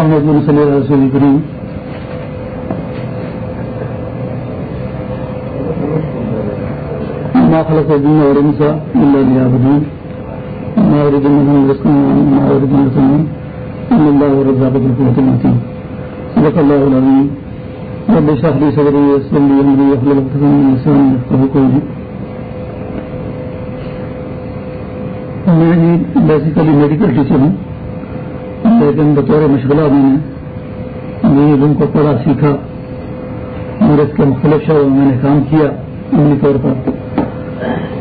محمد صلی اللہ رسول کریم۔ ما خلق الدين والإنس إلا ليعبدون ما أريد منهم رزقا وما أريد من رسول الله الرزاق ذو القوة المتين صدق الله العظيم رب اشرح لي صدري ويسر لي أمري واحلل عقدة من لساني يفقهوا قولي میں بیسیکلی میڈیکل ٹیچر ہوں۔ لیکن بطور مشغلہ میں نے علم کو پڑھا، سیکھا، اور اس کے مختلف شعبوں میں نے کام کیا عملی طور پر۔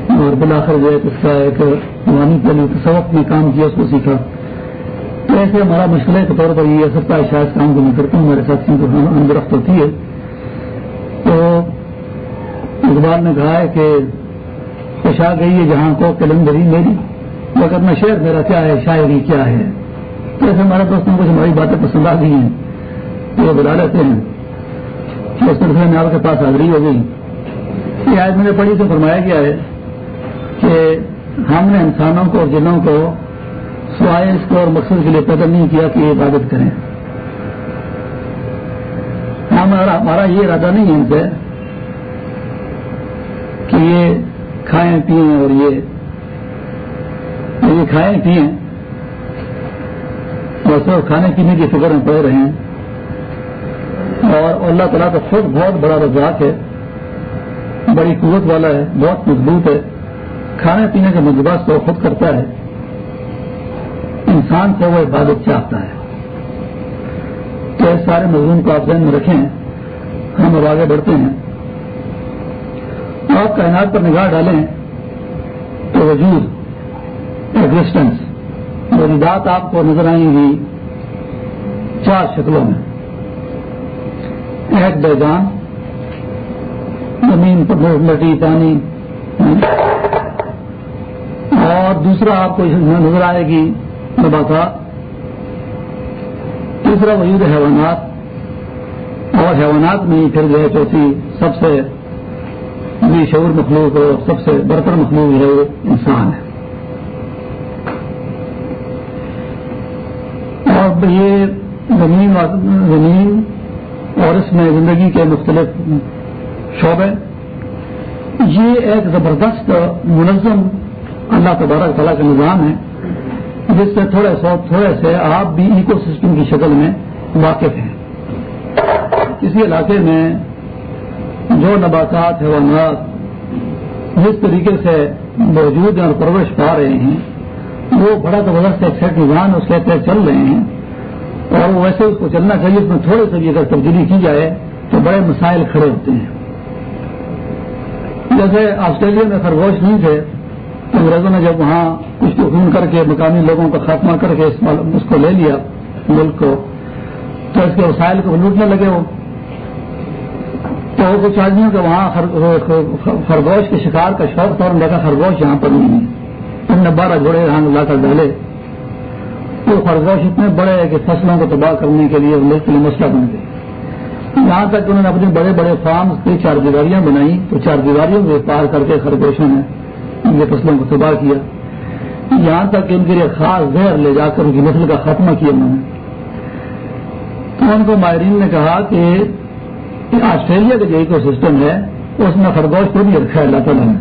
اور بلاخر جو ہے، اس کا ایک روانی پہلے سبق میں کام کیا، اس کو سیکھا۔ تو ایسے ہمارا مشغلے کے طور پر یہ سب کا شاید کام کو میں کرتا ہوں۔ ہمارے ساتھیوں ہاں، کو اندرخت ہوتی ہے۔ تو اقبال نے کہا ہے کہ خوش آ گئی ہے جہاں کو کلندری میری، مگر میں شعر میرا کیا ہے، شاعری کیا ہے۔ ایسے ہمارے دوستوں کو ہماری باتیں پسند آ گئی ہیں، تو وہ بلا لیتے ہیں۔ اس سلسلے میں آپ کے پاس حاضری ہو گئی۔ یہ آج میں نے پڑھی سے فرمایا گیا ہے کہ ہم نے انسانوں کو اور جنوں کو سوائے اس کو اور مقصد کے لیے پیدا نہیں کیا کہ یہ عبادت کریں۔ ہمارا یہ ارادہ نہیں ہے ان سے کہ یہ کھائیں پیئیں اور یہ یہ کھائیں پیئیں اور کھانے پینے کی فکر میں پڑے رہے ہیں۔ اور اللہ تعالیٰ کا خود بہت بڑا رزاق ہے، بڑی قوت والا ہے، بہت مضبوط ہے۔ کھانے پینے کا مجبوط تو خود کرتا ہے۔ انسان سے وہ عبادت چاہتا ہے۔ تو اس سارے مضمون کو آپ ذہن میں رکھیں، ہم اب آگے بڑھتے ہیں۔ آپ کائنات پر نگاہ ڈالیں تو وجود ایگزٹنس بات آپ کو نظر آئیں گی چار شکلوں میں۔ ایک بیگان زمین پر لٹی پانی۔ اور دوسرا آپ کو نظر آئے گی نباتات تیسرا وجود حیوانات۔ اور حیوانات میں پھر جو ہے چوتھی سب سے شعور مخلوق اور سب سے برتر مخلوق ہے وہ انسان ہے۔ اور یہ زمین زمین اور اس میں زندگی کے مختلف شعبے، یہ ایک زبردست منظم اللہ تبارک تعالیٰ کا نظام ہے، جس سے تھوڑے سو تھوڑے سے آپ بھی ایکو سسٹم کی شکل میں واقف ہیں۔ کسی علاقے میں جو نباتات حیوانات جس طریقے سے موجود ہیں اور پرورش پا رہے ہیں، وہ بڑا زبردست ایک سیٹ نظام اس کے تحت چل رہے ہیں۔ اور وہ ویسے اس کو چلنا چاہیے اس میں تھوڑے سے بھی اگر تبدیلی کی جائے تو بڑے مسائل کھڑے ہوتے ہیں۔ جیسے آسٹریلیا میں خرگوش نہیں تھے، انگریزوں نے جب وہاں کچھ تو خون کر کے مقامی لوگوں کا خاتمہ کر کے اس کو لے لیا ملک کو، تو اس کے وسائل کو لوٹنے لگے وہ۔ تو کچھ آدمیوں کے وہاں خرگوش کے شکار کا شوق تھا اور دیکھا خرگوش یہاں پر نہیں ہے۔ ان نے بارہ گھوڑے یہاں لا کر ڈالے۔ وہ خرگوش اتنے بڑے ہیں کہ فصلوں کو تباہ کرنے کے لیے ملک کے لیے مسئلہ بن گئے۔ یہاں تک انہوں نے اپنے بڑے بڑے فارم کی چار دیواریاں بنائی، تو چار دیواریوں کو پار کر کے خرگوشوں نے ان کے فصلوں کو تباہ کیا۔ یہاں تک کہ ان کے لیے خاص زہر لے جا کر ان کی نسل کا خاتمہ کیا انہوں نے۔ تو ان کو ماہرین نے کہا کہ آسٹریلیا کا جو ایکو سسٹم ہے، اس میں خرگوش کو بھی رکھا ہے اللہ تعالیٰ نے۔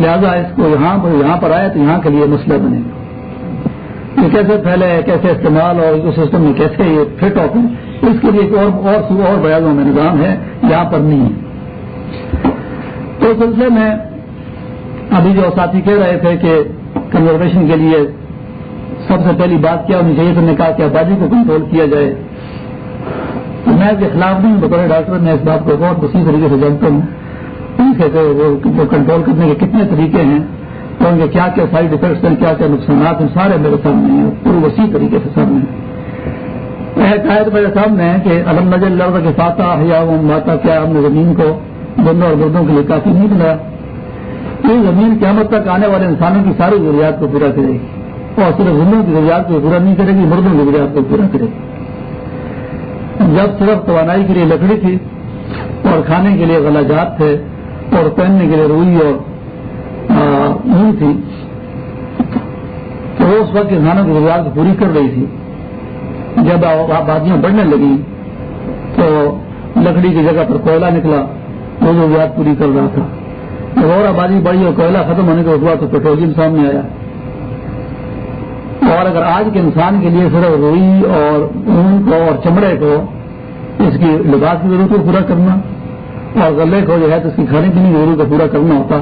لہٰذا اس کو یہاں پر یہاں پر آئے تو یہاں کے لیے مسئلہ بنے۔ گا یہ کیسے پھیلے، کیسے استعمال اور ایکو سسٹم میں کیسے یہ فٹ ہوتے ہیں اس کے لیے ایک اور اور اور بیاضوں میں نظام ہے، یہاں پر نہیں ہے۔ تو اس سلسلے میں ابھی جو ساتھی کہہ رہے تھے کہ کنزرویشن کے لیے سب سے پہلی بات کیا ہونی چاہیے تو نے کہا کہ آبادی کو کنٹرول کیا جائے۔ تو میں اس کے خلاف نہیں بطور ڈاکٹر میں اس بات کو بہت اسی طریقے سے جانتا ہوں۔ وہ کنٹرول کرنے کے کتنے طریقے ہیں۔ تو ان کے کیا کیا سائڈ افیکٹس ہیں، کیا کیا نقصانات ہیں، سارے میرے سامنے ہیں، پورے وسیع طریقے سے سامنے قائد میرے سامنے ہے کہ الحمد نظر اللہ کے فاتح یا ماتا کیا ہم نے زمین کو بندوں اور مردوں کے لیے کافی نہیں بنایا؟ یہ زمین قیامت تک آنے والے انسانوں کی ساری ضروریات کو پورا کرے گی۔ اور صرف زمین کی ضروریات کو پورا نہیں کرے گی، مردوں کی ضروریات کو پورا کرے گی۔ جب صرف توانائی کے لیے لکڑی تھی اور کھانے کے لیے غلاجات تھے اور پہننے کے لیے روئی اور نہیں تھی۔ تو وہ اس وقت انسانوں کی ضروریات پوری کر رہی تھی۔ جب آبادیاں بڑھنے لگی تو لکڑی کی جگہ پر کوئلہ نکلا۔ وہ ضروریات پوری کر رہا تھا۔ جب اور آبادی بڑھی اور کوئلہ ختم ہونے کے بعد تو پیٹرولیم سامنے آیا۔ اور اگر آج کے انسان کے لیے صرف روئی اور اون کو اور چمڑے کو اس کی لباس کی ضرورت کو پورا کرنا اور غلے کو جو ہے تو اس کی کھانے پینے کی ضرورت کو پورا کرنا ہوتا۔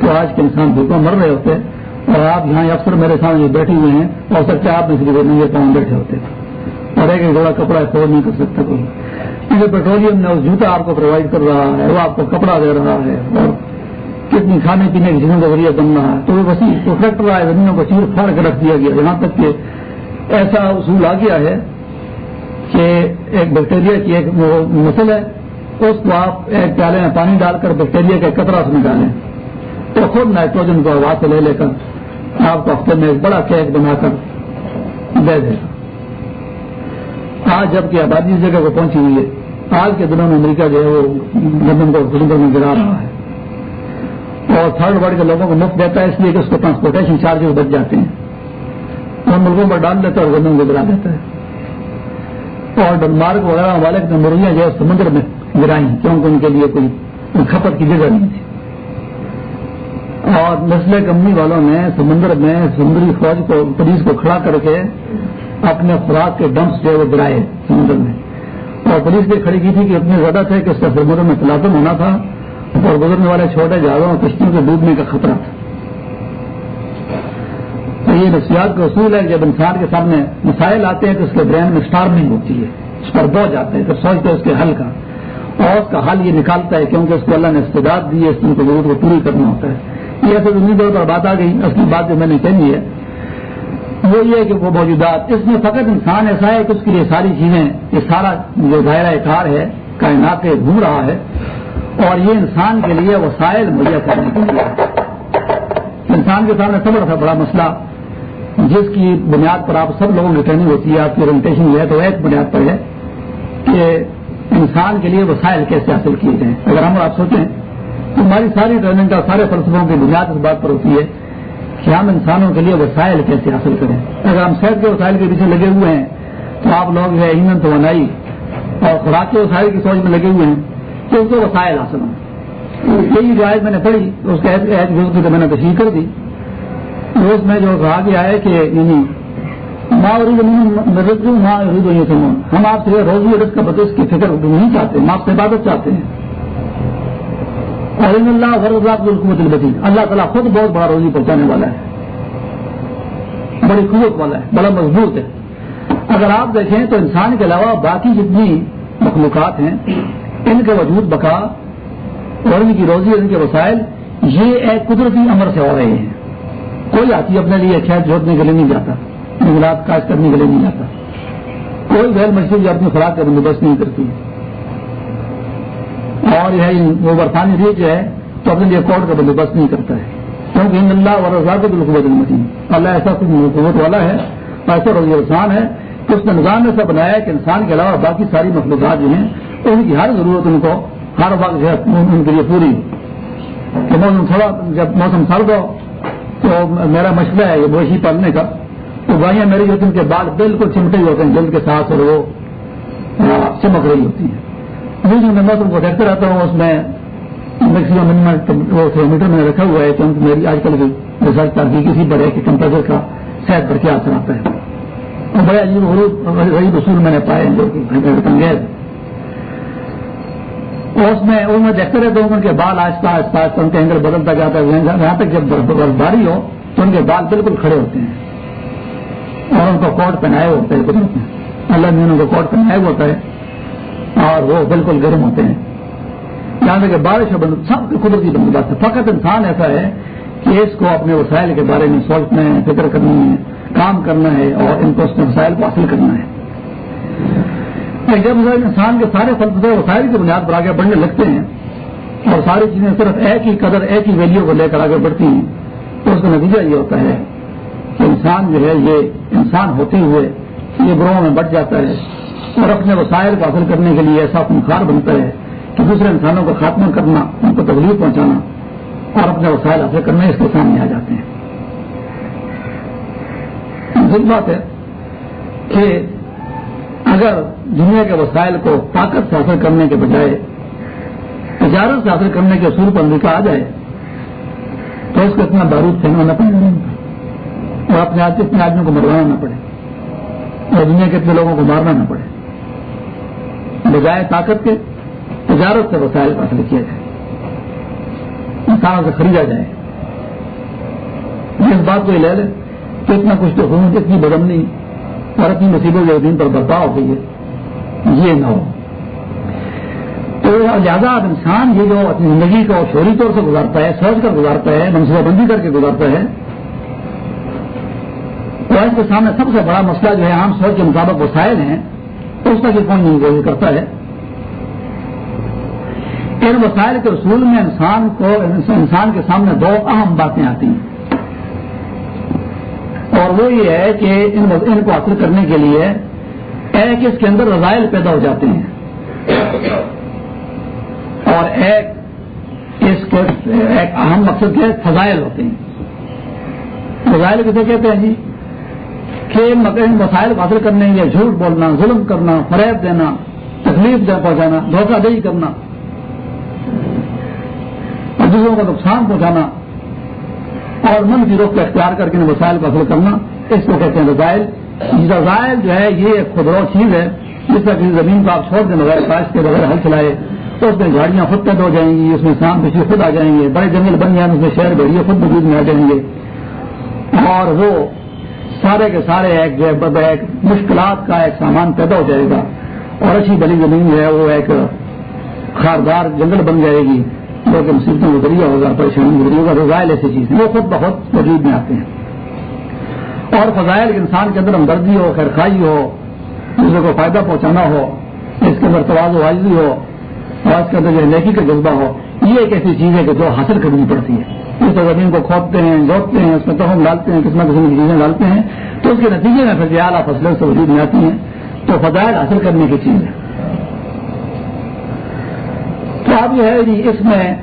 تو آج کے انسان بھوکا مر رہے ہوتے اور آپ یہاں افسر میرے سامنے بیٹھے ہوئے ہیں اور سکتے آپ اس لیے نہیں پاؤں بیٹھے ہوتے اور ایک جوڑا کپڑا افورڈ نہیں کر سکتا کوئی۔ کیونکہ پیٹرولیم نے جوتا آپ کو پرووائڈ کر رہا ہے، وہ آپ کو کپڑا دے رہا ہے اور کتنی کھانے پینے کی چیزوں کا ذریعہ بن رہا ہے۔ تو وہ وسیع تو فیکٹ رہا ہے، زمینوں کو چیر پھاڑ کے رکھ دیا گیا۔ یہاں تک کہ ایسا اصول آ گیا ہے کہ ایک بیکٹیریا کی ایک نسل ہے، اس کو آپ ایک پیالے میں پانی ڈال کر بیکٹیریا کے کترا اس میں ڈالیں تو خود نائٹروجن کو آواز سے لے لے کر آپ کو ہفتے میں ایک بڑا کیک بنا کر دے دے آج جبکہ آبادی اس جگہ کو پہنچی ہوئی ہے، آج کے دنوں میں امریکہ جو ہے وہ لندن کو سلنڈر میں گرا رہا ہے۔ اور تھرڈ ورلڈ کے لوگوں کو مفت دیتا ہے، اس لیے کہ اس کو ٹرانسپورٹیشن چارجز بچ جاتے ہیں۔ ان ملکوں پر ڈال دیتا ہے اور زمین کو گرا دیتا ہے اور ڈنمارک وغیرہ والے مرغیاں جو ہے سمندر میں گرائی کیونکہ ان کے لیے کوئی کھپت کی جگہ نہیں تھی۔ اور نسل کمپنی والوں نے سمندر میں سمندری فوج کو پولیس کو کھڑا کر کے اپنے خوراک کے ڈمپس جو ہے وہ گرائے سمندر میں۔ اور پولیس نے کھڑی کی تھی کہ اتنے زیادہ تھے کہ اس کا سمندر میں تلازم ہونا تھا اور گزرنے والے چھوٹے جہازوں اور کشتیوں کے ڈوبنے کا خطرہ تھا۔ تو یہ نفسیات کا اصول ہے جب انسان کے سامنے مسائل آتے ہیں تو اس کے برین میں اسٹارمنگ ہوتی ہے، اس پر بوجھ آتے ہیں، تو سوچتے ہیں اس کے حل کا۔ اور اس کا حل یہ نکالتا ہے کیونکہ اس کو اللہ نے استداد دی ہے، اس کی ضرورت کو پوری کرنا ہوتا ہے۔ یہ ایسے امید پر بات آ گئی۔ اصلی بات جو میں نے کہی ہے، وہ یہ کہ وہ موجودات، اس میں فقط انسان ایسا ہے کہ اس کے لیے ساری چیزیں، یہ سارا جو دائرہ کار ہے، کائنات کے گھوم رہا ہے۔ اور یہ انسان کے لیے وسائل مہیا کرنے کے لیے۔ انسان کے سامنے سب تھا بڑا مسئلہ۔ جس کی بنیاد پر آپ سب لوگوں کی ٹریننگ ہوتی ہے، آپ کی اورینٹیشن ہے، تو ایک بنیاد پر ہے کہ انسان کے لیے وسائل کیسے حاصل کیے جائیں اگر ہم آپ سوچیں ہماری ساری ٹریننگ کا سارے فلسفوں کی بنیاد اس بات پر ہوتی ہے کہ ہم انسانوں کے لیے وسائل کیسے حاصل کریں۔ اگر ہم صحت کے وسائل کے پیچھے لگے ہوئے ہیں، تو آپ لوگ جو ہے ایندھن توانائی اور خوراک کے وسائل کی سوچ میں لگے ہوئے ہیں تو اس کو وسائل حاصل ہوں۔ یہی جو آئے میں نے پڑھی، اس کے کی تو میں نے تشریح کر دی۔ اس میں جو کہا گیا ہے کہ یعنی ماں ماں ہم آپ سے روزی رس کا بدش کی فکر نہیں چاہتے، ہم آپ سے عبادت چاہتے ہیں۔ اور اللہ فرض الحکومت البدی۔ اللہ تعالیٰ خود بہت بڑا روزی پہنچانے والا ہے۔ بڑی قوت والا ہے، بڑا مضبوط ہے۔ اگر آپ دیکھیں تو انسان کے علاوہ باقی جتنی مخلوقات ہیں، ان کے وجود بقا اور ان کی روزی اور ان کے وسائل، یہ ایک قدرتی امر سے ہو رہے ہیں۔ کوئی آتی اپنے لیے کھیت جوتنے کے لیے نہیں جاتا جنگلات کاش کرنے کے لیے نہیں جاتا۔ کوئی غیر مچھلی جو اپنی خوراک کا بندوبست نہیں کرتی۔ اور یہ وہ برفانی ریچ جو ہے تو اپنے لیے کوٹ کا بندوبست نہیں کرتا ہے۔ کیونکہ ان اللہ اور رضا کو بالکل نہیں اللہ ایسا کچھ حکومت والا ہے ایسا روزی انسان ہے کہ اس نے نظام ایسا بنایا کہ انسان کے علاوہ باقی ساری مخلوقات جو ہیں، ان کی ہر ضرورت ان کو ہر وقت جو ہے ان کے لیے پوری۔ کہ موسم تھوڑا جب موسم سرد ہو تو میرا مشورہ ہے یہ مویشی پالنے کا، تو گائیاں میری جو ان کے بال بالکل چمٹے ہوتے ہیں، جلد کے ساتھ اور وہ چمک رہی ہوتی ہیں۔ جو میں موسم کو دیکھتے رہتا ہوں، اس میں میکسیمم منیمم وہ کلو میٹر میں رکھا ہوا ہے کیونکہ میری آج کل ریسرچ تحقیق اسی پر ہے کہ ٹیمپریچر کا صحت پر کیا اثر آتا ہے اور بڑے عجیب غریب اصول میں نے پائے جو انگیز اس میں ان میں دیکھتے رہتے ہوں، ان کے بال آہستہ آہستہ آہستہ، ان کے اینگل بدلتا جاتا ہے۔ یہاں تک جب برفباری ہو، تو ان کے بال بالکل کھڑے ہوتے ہیں۔ اور ان کو کوٹ پہنائے ہوتے ہیں اللہ نے ان کو کوٹ پہنائے ہوتا ہے۔ اور وہ بالکل گرم ہوتے ہیں۔ یہاں تک کہ بارش اور بند سب قدرتی بندوبست ہے فقط انسان ایسا ہے کہ اس کو اپنے وسائل کے بارے میں سوچنا ہے، فکر کرنی ہے، کام کرنا ہے اور ان کو اس میں وسائل کو حاصل کرنا ہے۔ جب انسان کے سارے فلسفے وسائل کی بنیاد پر آگے بڑھنے لگتے ہیں۔ اور ساری چیزیں صرف ایک ہی قدر، ایک ہی ویلیو کو لے کر آگے بڑھتی ہیں۔ تو اس کا نتیجہ یہ ہوتا ہے کہ انسان جو ہے، یہ انسان ہوتے ہوئے یہ گروہوں میں بڑھ جاتا ہے۔ اور اپنے وسائل کو حاصل کرنے کے لیے ایسا خنخار بنتا ہے کہ دوسرے انسانوں کو خاتمہ کرنا، ان کو تکلیف پہنچانا اور اپنے وسائل حاصل کرنا اس کے سامنے آ جاتے ہیں۔ بات ہے کہ اگر دنیا کے وسائل کو طاقت سے حاصل کرنے کے بجائے، تجارت سے حاصل کرنے کے اصول پر امریکہ آ جائے، تو اس کو اتنا بارود پھینکنا نہ پڑے۔ اور اپنے اتنے آدمیوں کو مروانا نہ پڑے۔ اور دنیا کے اتنے لوگوں کو مارنا نہ پڑے۔ بجائے طاقت کے تجارت سے وسائل حاصل کیا جائے انسانوں سے خریدا جائے۔ اس بات کو یہ لے لے کہ اتنا کچھ تو ہوں اتنی بدمنی اور اپنی مصیبت کے دن پر برپا ہو گئی ہے۔ یہ نہ ہو۔ تو لہٰذا اب انسان یہ جو اپنی زندگی کو شوری طور سے گزارتا ہے، سوچ کر گزارتا ہے، منصوبہ بندی کر کے گزارتا ہے، تو اس کے سامنے سب سے بڑا مسئلہ جو ہے، عام سوچ کے مطابق وسائل ہیں اس کا یہ کون نہیں کرتا ہے؟ ان وسائل کے اصول میں انسان کو انسان کے سامنے دو اہم باتیں آتی ہیں۔ اور وہ یہ ہے کہ ان کو حاصل کرنے کے لیے ایک اس کے اندر رضائل پیدا ہو جاتے ہیں۔ اور ایک اس کے ایک اہم مقصد کے فضائل ہوتے ہیں۔ فضائل کسے کہتے ہیں جی؟ کہ مسائل کو حاصل کرنے کے جھوٹ بولنا، ظلم کرنا، فریب دینا، تکلیف پہنچانا، دھوکہ دہی کرنا دوسروں کا نقصان پہنچانا، اور من کی رخ کو اختیار کر کے وسائل کو حاصل کرنا، اس کو کہتے ہیں رضائل۔ رضائل جو ہے، یہ ایک خدرو چیز ہے، جس طرح کسی زمین کو آپ چھوڑ دیں بغیر خواہش کے، بغیر ہل چلائے، تو اس میں گاڑیاں خود پیدا ہو جائیں گی، اس میں سام پچھلے خود آ جائیں گے، بڑے جنگل بن جائیں اس میں شہر بڑھیا خود وجود میں آ جائیں گے، اور وہ سارے کے سارے ایک جو ہے ایک مشکلات کا ایک سامان پیدا ہو جائے گا اور اچھی بلی زمین جو ہے، وہ ایک خاردار جنگل بن جائے گی۔ جو کہ مصیبتوں کا ذریعہ ہوگا، پریشانی ذریعہ ہوگا رضائل ایسی چیز وہ خود بہت وجود میں آتے ہیں۔ اور فضائل انسان کے اندر ہمدردی ہو، خیرخائی ہو، دوسرے کو فائدہ پہنچانا ہو، اس کے اندر تواز و حاضری ہو، اور اس کے اندر جو نیکی کا جذبہ ہو، یہ ایک ایسی چیز ہے کہ جو حاصل کرنی پڑتی ہے۔ اس زمین کو کھودتے ہیں جوتتے ہیں، اس میں تہم ڈالتے ہیں قسم قسم کی چیزیں ڈالتے ہیں۔ تو اس کے نتیجے میں پھر اعلیٰ فصلیں سے وجود میں آتی ہیں۔ تو فضائل حاصل کرنے کی چیز ہے۔ تو اب جو ہے جی اس میں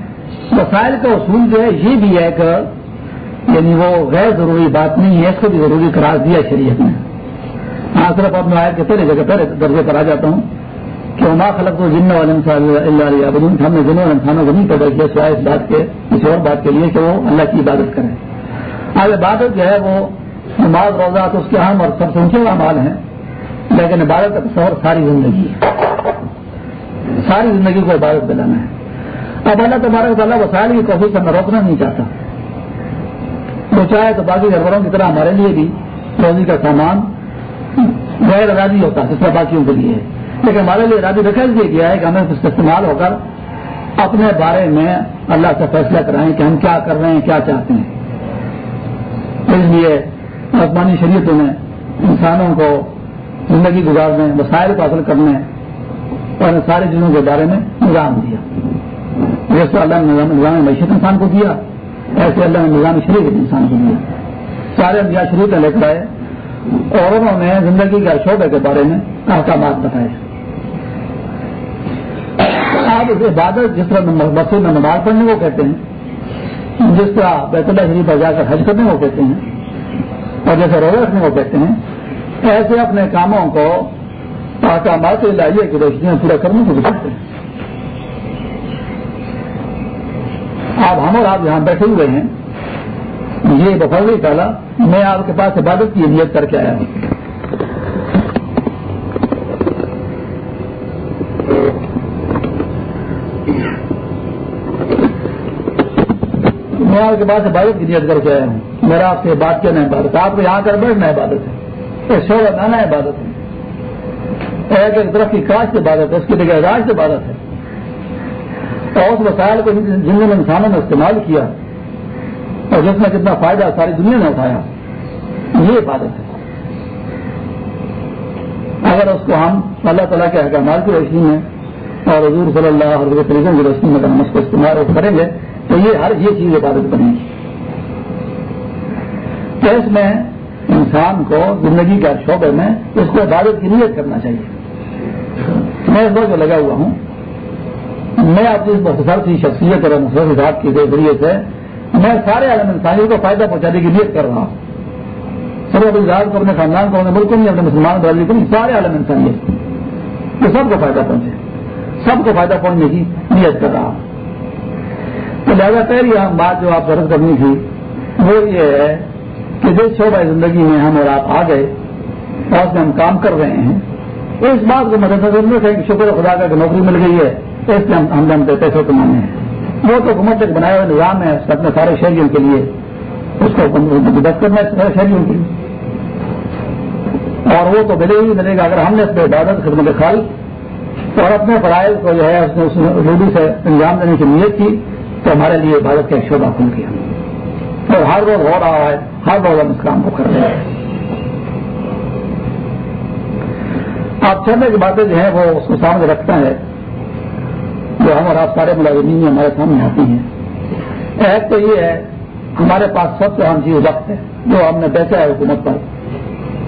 وسائل کا اصول جو ہے یہ بھی ہے کہ یعنی وہ غیر ضروری بات نہیں ہے، اس کو بھی ضروری قرار دیا شریعت میں ہاں صرف اپنے آئے کے پہلے جگہ پہلے درجے پر آ جاتا ہوں۔ کہ وما خلق تو جن والے اللہ ہم نے جنہوں انسانوں کو نہیں پیدا کیا سوائے اس بات کے کسی اور بات کے لیے کہ وہ اللہ کی عبادت کریں۔ اب عبادت جو ہے وہ نماز، روزہ تو اس کے اہم اور سب سے اونچے اعمال ہیں، لیکن عبادت کا تصور ساری زندگی ہے۔ ساری زندگی کو عبادت دلانا ہے۔ اب اللہ تبارک تعالیٰ وسائل کی کوشش کرنا روکنا نہیں چاہتا۔ وہ چاہے تو باقی گھروں کی طرح ہمارے لیے بھی روزی کا سامان غیر ارادی ہوتا ہے، جس طرح باقیوں کے لیے لیکن ہمارے لیے ارادی رکھا دیا گیا ہے کہ ہمیں اس کا استعمال ہو کر اپنے بارے میں اللہ سے فیصلہ کرائیں کہ ہم کیا کر رہے ہیں، کیا چاہتے ہیں۔ اس لیے آسمانی شریعتوں نے انسانوں کو زندگی گزارنے، وسائل کو حاصل کرنے اور سارے چیزوں کے بارے میں نظام دیا۔ جیسے اللہ نے نظام معیشت انسان کو دیا، ایسے اللہ نے نظام شریف انسان کو دیا۔ سارے انبیاء شریف لے کر آئے۔ اور انہوں نے زندگی کے شعبے کے بارے میں احکامات بتائے۔ آپ اس عبادت جس طرح مسجد میں نماز پڑھنے کو کہتے ہیں، جس طرح بیت اللہ شریف پر جا کر حج کرنے کو کہتے ہیں، اور جیسے روزہ رکھنے کو کہتے ہیں، ایسے اپنے کاموں کو احکامات لائیے کی روشنی میں پورا کرنے کو بھی کہتے ہیں۔ آپ ہم اور آپ یہاں بیٹھے ہوئے ہیں، یہ بفر ڈالا میں آپ کے پاس عبادت کی نیت کر کے آیا ہوں۔ میں کے پاس عبادت کی نیت کر کے آیا ہوں۔ میرا آپ سے بات کیا عبادت۔ آپ کو یہاں کر بیٹھنا عبادت ہے۔ شور آنا عبادت ہے۔ ایک ایک طرف کی کاش سے عبادت ہے، اس کی جگہ راج سے عبادت ہے۔ اور اس وسائل کو جن نے انسانوں نے استعمال کیا، اور جس میں کتنا فائدہ ساری دنیا نے اٹھایا، یہ عبادت ہے۔ اگر اس کو ہم اللہ تعالیٰ کے احکامات کی روشنی میں اور حضور صلی اللہ علیہ وسلم کی روشنی میں اگر ہم اس کو استعمال کریں گے تو یہ ہر یہ چیز عبادت بنے تو اس میں انسان کو زندگی کے شعبے میں اس کو عبادت کی نیت کرنا چاہیے۔ میں اس وقت لگا ہوا ہوں۔ میں اپنی مختصر سی شخصیت اور مختصر صاحب کے ذریعے سے میں سارے عالم انسانیوں کو فائدہ پہنچانے کی نیت کر رہا ہوں۔ اب اپنے ذات کو، اپنے خاندان کو، اپنے ملک نہیں اپنے مسلمان برادری کو نہیں سارے عالم انسانیت یہ سب کو فائدہ پہنچے۔ سب کو فائدہ پہنچنے کی نیت کر رہا ہوں۔ تو لہٰذا پہلی ہم بات جو آپ درد کرنی تھی، وہ یہ ہے کہ جس شعبہ زندگی میں ہم اور آپ آ گئے، اور اس میں ہم کام کر رہے ہیں، اس بات کو مدد نظر میں کہ شکر خدا کا نوکری مل گئی ہے، اس لیے ہم ہم پیسے کمانے ہیں۔ وہ تو حکومت ایک بنایا ہوا نظام ہے اپنے سارے شہریوں کے لیے، اس کو مدد کرنا ہے سارے شہریوں کے لیے۔ اور وہ تو ملے ہی ملے گا، اگر ہم نے اس پہ عبادت، خدمت خال، اور اپنے فرائض کو جو ہے، اس نے روڈی سے انجام دینے کی نیت کی تو ہمارے لیے عبادت کا ایک شعبہ کھل گیا۔ اور ہر روز ہو رہا ہے، ہر روز ہم اس کام کو کر رہے ہیں۔ آپ چلنے کی باتیں جو ہیں وہ اس کو سامنے رکھتا ہے، جو ہم اور آپ سارے ملازمین ہمارے سامنے آتی ہیں۔ ایک تو یہ ہے، ہمارے پاس سب سے اہم چیز وقت ہے، جو ہم نے بیچا ہے حکومت پر،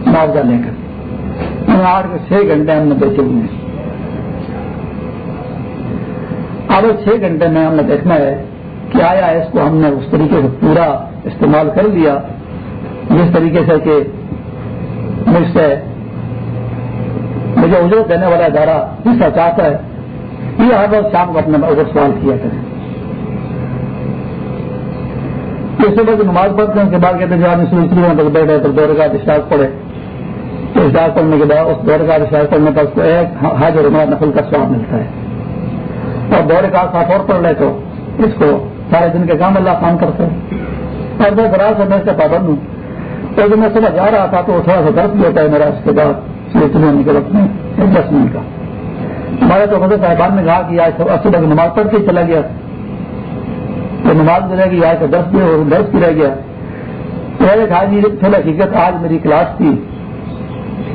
معاوضہ لے کر۔ آٹھ کے چھ گھنٹے ہم نے بیچے ہوئے ہیں۔ اب چھ گھنٹے میں ہم نے دیکھنا ہے کہ آیا اس کو ہم نے اس طریقے سے پورا استعمال کر لیا۔ جس طریقے سے کہ مجھ سے مجھے اجرت دینے والا ادارہ حصہ چاہتا ہے، یہ ہر روز شام کو اپنے اوپر سوال کیا کریں۔ اس صبح کی نماز پڑھتے ہیں، اس کے بعد کہتے ہیں جو آدمی سوئی سوئی تک بیٹھے تو دور کا اشتاق پڑھے۔ تو اشتاق پڑھنے کے بعد، اس دور کا اشتاق پڑھنے پر اس کو ایک حاضر عمر نفل کا سواب ملتا ہے۔ اور دور کا ساتھ اور پڑھ لے تو اس کو سارے دن کے کام اللہ کام کرتے ہیں۔ اور میں دراز سے میں اس کا پابند ہوں۔ تو جب میں صبح جا رہا تھا تو تھوڑا سا درد بھی ہوتا ہے میرا، اس کے بعد ہونے کے وقت میں دس منٹ کا۔ ہمارے تو حضرت صاحبان نے کہا کہ آج صبح کی نماز پڑھ کے چلا گیا۔ تو نماز ملے گی آج تو دس بھی اور دس بھی رہ گیا۔ پہلے کہا جی تھوڑا حقیقت، آج میری کلاس تھی۔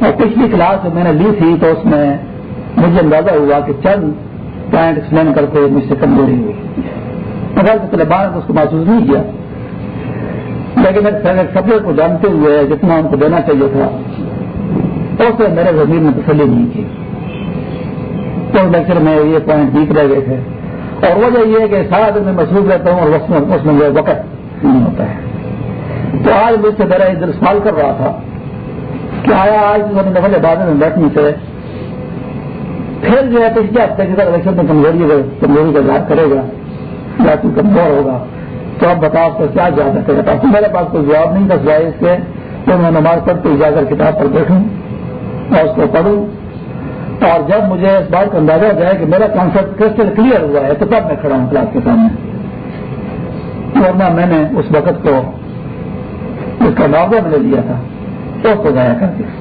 اور پچھلی کلاس جو میں نے لی تھی تو اس میں مجھے اندازہ ہوا کہ چند پوائنٹ ایکسپلین کرتے مجھ سے کمزوری ہوئی۔ مگر طلبا نے اس کو محسوس نہیں کیا۔ لیکن سبجیکٹ کو جانتے ہوئے جتنا ان کو دینا چاہیے تھا اس نے میرے زمین میں تسلی نہیں کی۔ تو لیکچر میں یہ پوائنٹ دیکھ رہ گئے تھے۔ اور وجہ یہ ہے کہ سارا دن میں مصروف رہتا ہوں اور اس میں جو وقت نہیں ہوتا ہے۔ تو آج مجھ سے میرا ادھر سوال کر رہا تھا کہ آیا آج میں نفل عبادت میں بیٹھنے سے پھر جو ہے پچھلے ہفتے کی طرح الیکشن میں کمزوری کمزوری کا اظہار کرے گا یا تو کمزور ہوگا۔ تو اب بتاؤ، تو کیا جانا کرے گا؟ میرے پاس کوئی جواب نہیں تھا سوائے اس کے تو میں نماز پڑھ کے جا کر کتاب پر بیٹھوں میں اس کو پڑھوں۔ اور جب مجھے اس بات کا اندازہ جائے کہ میرا کانسیپٹ کرسٹل کلیئر ہوا ہے، تو تب میں کھڑا ہوں کلاس کے سامنے۔ ورنہ میں نے اس وقت کو اس کا معاوضہ لے لیا تھا، تو اس کو ضائع کر دیا۔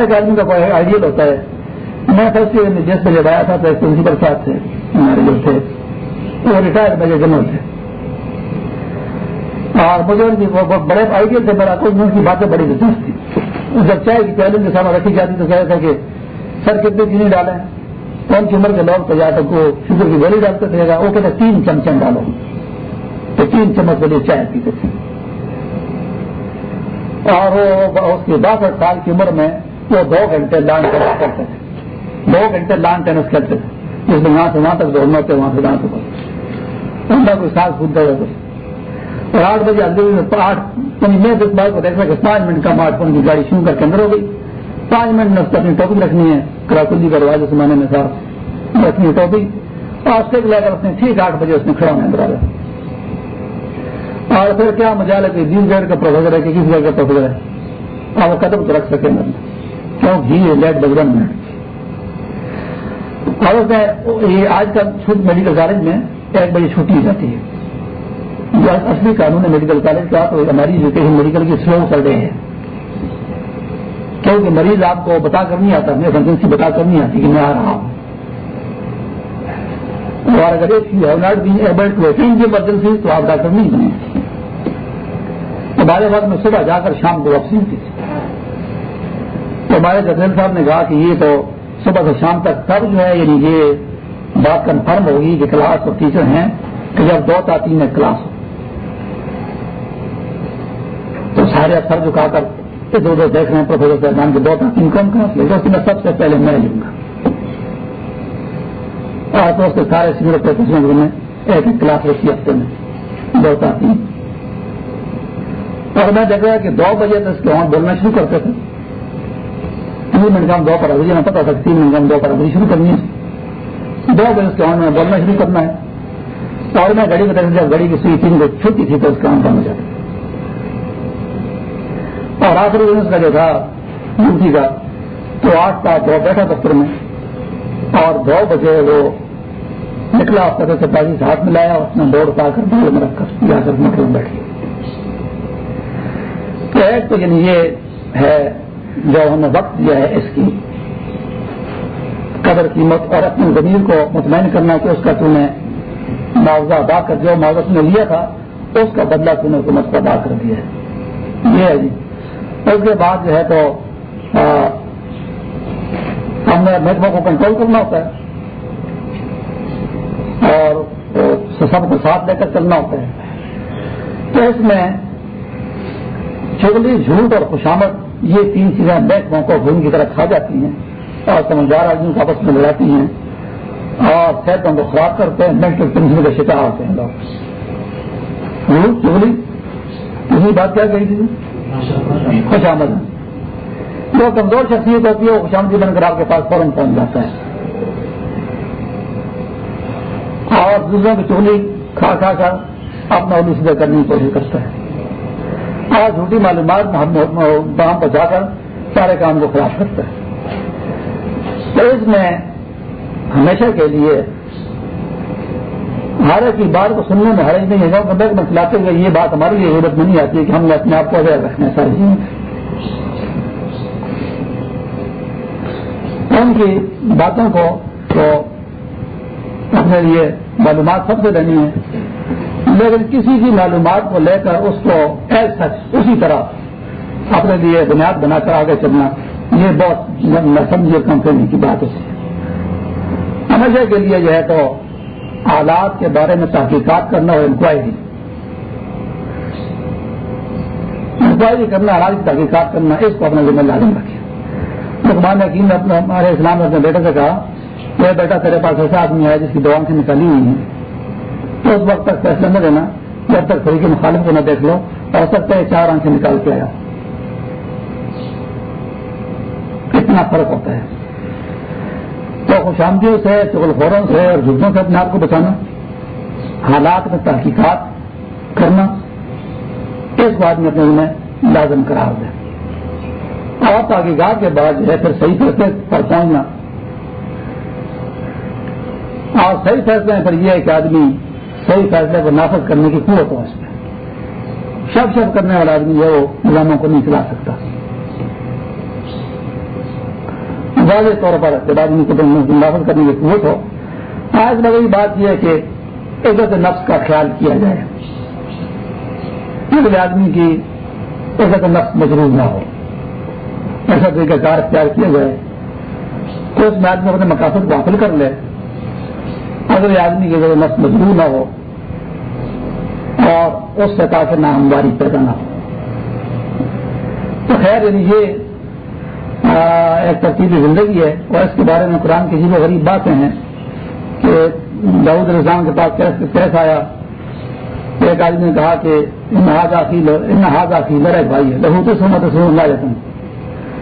ایک آدمی کا آئیڈیل ہوتا ہے۔ میں فرسٹ جس میں جب آیا تھا تو ایک پرنسپل صاحب تھے ہمارے جو تھے، وہ ریٹائر میجر جنرل تھے اور مجھے ان کی بڑے آئیڈیل تھے میرا کوئی ان کی باتیں بڑی دلچسپ تھی جب چائے کی پہلے کے سامنے رکھی جاتی تو کہا تھا کہ سر کتنے چینی ڈالیں۔ کون سی عمر کے لوگ تو جاتے کو شوگر کی گولی ڈالتے تھے وہ کہتے تین چمچم ڈالو۔ تو تین چمچ کے لیے چائے پیتے تھے۔ اور وہ اس کی باسٹھ سال کی عمر میں وہ دو گھنٹے لان ٹینس کرتے تھے۔ دو گھنٹے لان ٹینس کرتے تھے۔ جس میں وہاں سے وہاں تک دوڑنا ہوتے وہاں سے وہاں تک ان کا کوئی سانس پھولتا رہتا اور آٹھ بجے آدمی آٹھ یعنی میں اس بات کو دیکھ رہا کہ پانچ منٹ کا آٹھ فون کی گاڑی شروع کر کے اندر ہو گئی۔ پانچ منٹ میں اس کو اپنی ٹاپک رکھنی ہے۔ کراکلی جی کا رواج زمانے میں تھا رکھنی ٹاپک اور اسٹیک لے کر اس نے ٹھیک آٹھ بجے اس نے کھڑا ہونے اندر آ اور پھر کیا مجال ہے کہ بیس کا پروفیسر ہے کہ کس گریڈ کا پروفیسر ہے؟ اور وہ قدم تو رکھ سکے اندر کیوں گھی ہے لیٹ بجرن میں۔ یہ آج کل میڈیکل کالج میں ایک بجے چھٹی ہو جاتی ہے۔ اصلی قانون ہے میڈیکل کالج کا تو ہماری ایجوکیشن میڈیکل کی سلو چل رہے ہیں۔ کیونکہ مریض آپ کو بتا کر نہیں آتا ایمرجنسی بتا کر نہیں آتی کہ میں آ رہا ہوں۔ اور اگر not able to attend emergency تو آپ ڈاکٹر نہیں بنے۔ ہمارے وقت میں صبح جا کر شام کو واپسی ہوتی تھی۔ تو ہمارے جنرل صاحب نے کہا کہ یہ تو صبح سے شام تک تب جو ہے یعنی یہ بات کنفرم ہوگی کہ کلاس اور ٹیچر ہیں کہ جب دو تا تین میں کلاس ہو۔ تو سارے افسر جو کہا کر ادھر ادھر دیکھ رہے ہیں پروفیسر صاحبان کے دو تین کم کلاس لے گا سب سے پہلے میں لوں گا۔ اور تو اس کے سارے سینئر پروفیسر نے ایک ایک کلاس رکھی ہفتے میں، دو تا تین۔ اور میں دیکھ رہا کہ دو بجے تک اس کے وہاں بولنا شروع کرتے تھے۔ تین منٹ کا ہم دو پر ابھی پتا تھا تین منٹ کا ہم دو پر شروع کرنی ہے۔ دو بجے اس کے میں، بولنا شروع کرنا ہے۔ اور میں گاڑی بتا جب گاڑی کی سوئی تین کو چھٹی تھی تو اس کا ہم بند ہو جاتا اور آخری دن اس کا جو تھا مفتی کا، تو آٹھ پانچ دو بیٹھا دفتر میں، اور دو بجے وہ نکلا پتے سے بازی سے ہاتھ ملایا، اس نے دوڑ پا کر بھائی میں رکھ کر جا کر موٹر میں بیٹھی تو ایک تو یعنی یہ ہے جو ہمیں وقت دیا ہے اس کی قدر قیمت اور اپنی زمین کو مطمئن کرنا کہ اس کا تم نے معاوضہ ادا کر جو معاوضہ نے لیا تھا، اس کا بدلہ تم نے حکومت کو ادا کر دیا ہے۔ یہ ہے جی۔ اس کے بعد جو ہے تو ہم نے محکموں کو کنٹرول کرنا ہوتا ہے۔ اور سب کو ساتھ لے کر چلنا ہوتا ہے۔ تو اس میں چگلی جھوٹ اور خوشامد یہ تین چیزیں محکموں کو گھوم کی طرح کھا جاتی ہیں اور سمجھدار آدمی کو آپس میں لڑاتی ہیں اور صحتوں کو خراب کرتے ہیں مینٹل ٹینشن کے شکار ہوتے ہیں لوگ۔ چگلی اسی بات کیا کہی تھی؟ خوشامد جو کمزور شخصیت ہوتی ہے، وہ خوشامدی بن کر آپ کے پاس فوراً پہنچ جاتا ہے۔ اور دوسروں کی چولی کھا کھا کر اپنا سیدھا کرنے کی کوشش کرتا ہے۔ اور جھوٹی معلومات وہاں پہنچا کر سارے کام کو خراب کرتا ہے تو اس میں ہمیشہ کے لیے ہر کی بات کو سننے میں ہر ایک نہیں ہے میں کھلاتے ہوئے یہ بات ہماری لیے ضرورت نہیں آتی ہے کہ ہم نے اپنے آپ کو اویئر رکھنا ساری۔ ان کی باتوں کو تو اپنے لیے معلومات سب سے لینی ہے لیکن کسی کی معلومات کو لے کر اس کو ایز سچ اسی طرح اپنے لیے بنیاد بنا کر آگے چلنا، یہ بہت میں سمجھے کمپنی کی بات ہے۔ ہمیشہ کے لیے جو ہے تو حالات کے بارے میں تحقیقات کرنا اور انکوائری۔ انکوائری کرنا حالات کی تحقیقات کرنا، اس کو اپنے ذمہ لازم رکھے حکمان حکیم نے اپنے ہمارے اسلام نے اپنے بیٹے سے کہا کہ بیٹا تیرے پاس ایسا آدمی ہے جس کی دو آنکھیں نکالی ہوئی ہیں تو اس وقت تک فیصلہ نہ دینا جب تک فری کے مخالف کو نہ دیکھ لو، اور سکتا ہے چار آنکھیں نکال کے آیا۔ کتنا فرق ہوتا ہے۔ تو خوش آمدیوں سے چغل خوروں سے اور جھوٹوں سے اپنے آپ کو بچانا، حالات میں تحقیقات کرنا، اس بات میں اپنے میں لازم قرار دیں۔ اور تحقیقات کے بعد جو ہے پھر صحیح فیصلے پر پہنچنا۔ اور صحیح فیصلے پر یہ ہے کہ آدمی صحیح فیصلے کو نافذ کرنے کی قوت ہو اس میں شب شب کرنے والا آدمی ہے وہ نظاموں کو نہیں چلا سکتا۔ واضح طور پر جب آدمی کو نافذ کرنے کی قوت ہو، آج لگی بات یہ ہے کہ عزت نفس کا خیال کیا جائے۔ اگلے آدمی کی عزت نفس مجروح نہ ہو۔ ایسا طریقہ کار اختیار کیا جائے تو اس میں آدمی اپنے مقاصد کو حاصل کر لے۔ اگر آدمی کی اگر نفس مجبور نہ ہو اور اس سطح سے نہ ہمواری پیدا نہ ہو تو خیر یعنی یہ ایک ترتیبی زندگی ہے اور اس کے بارے میں قرآن کی عجیب و غریب باتیں ہیں کہ داؤد رضان کے پاس کیسا آیا۔ ایک آدمی نے کہا کہ ان ہاتھ آخی لڑے بھائی ہے لہو تو سمت سو اللہ جتن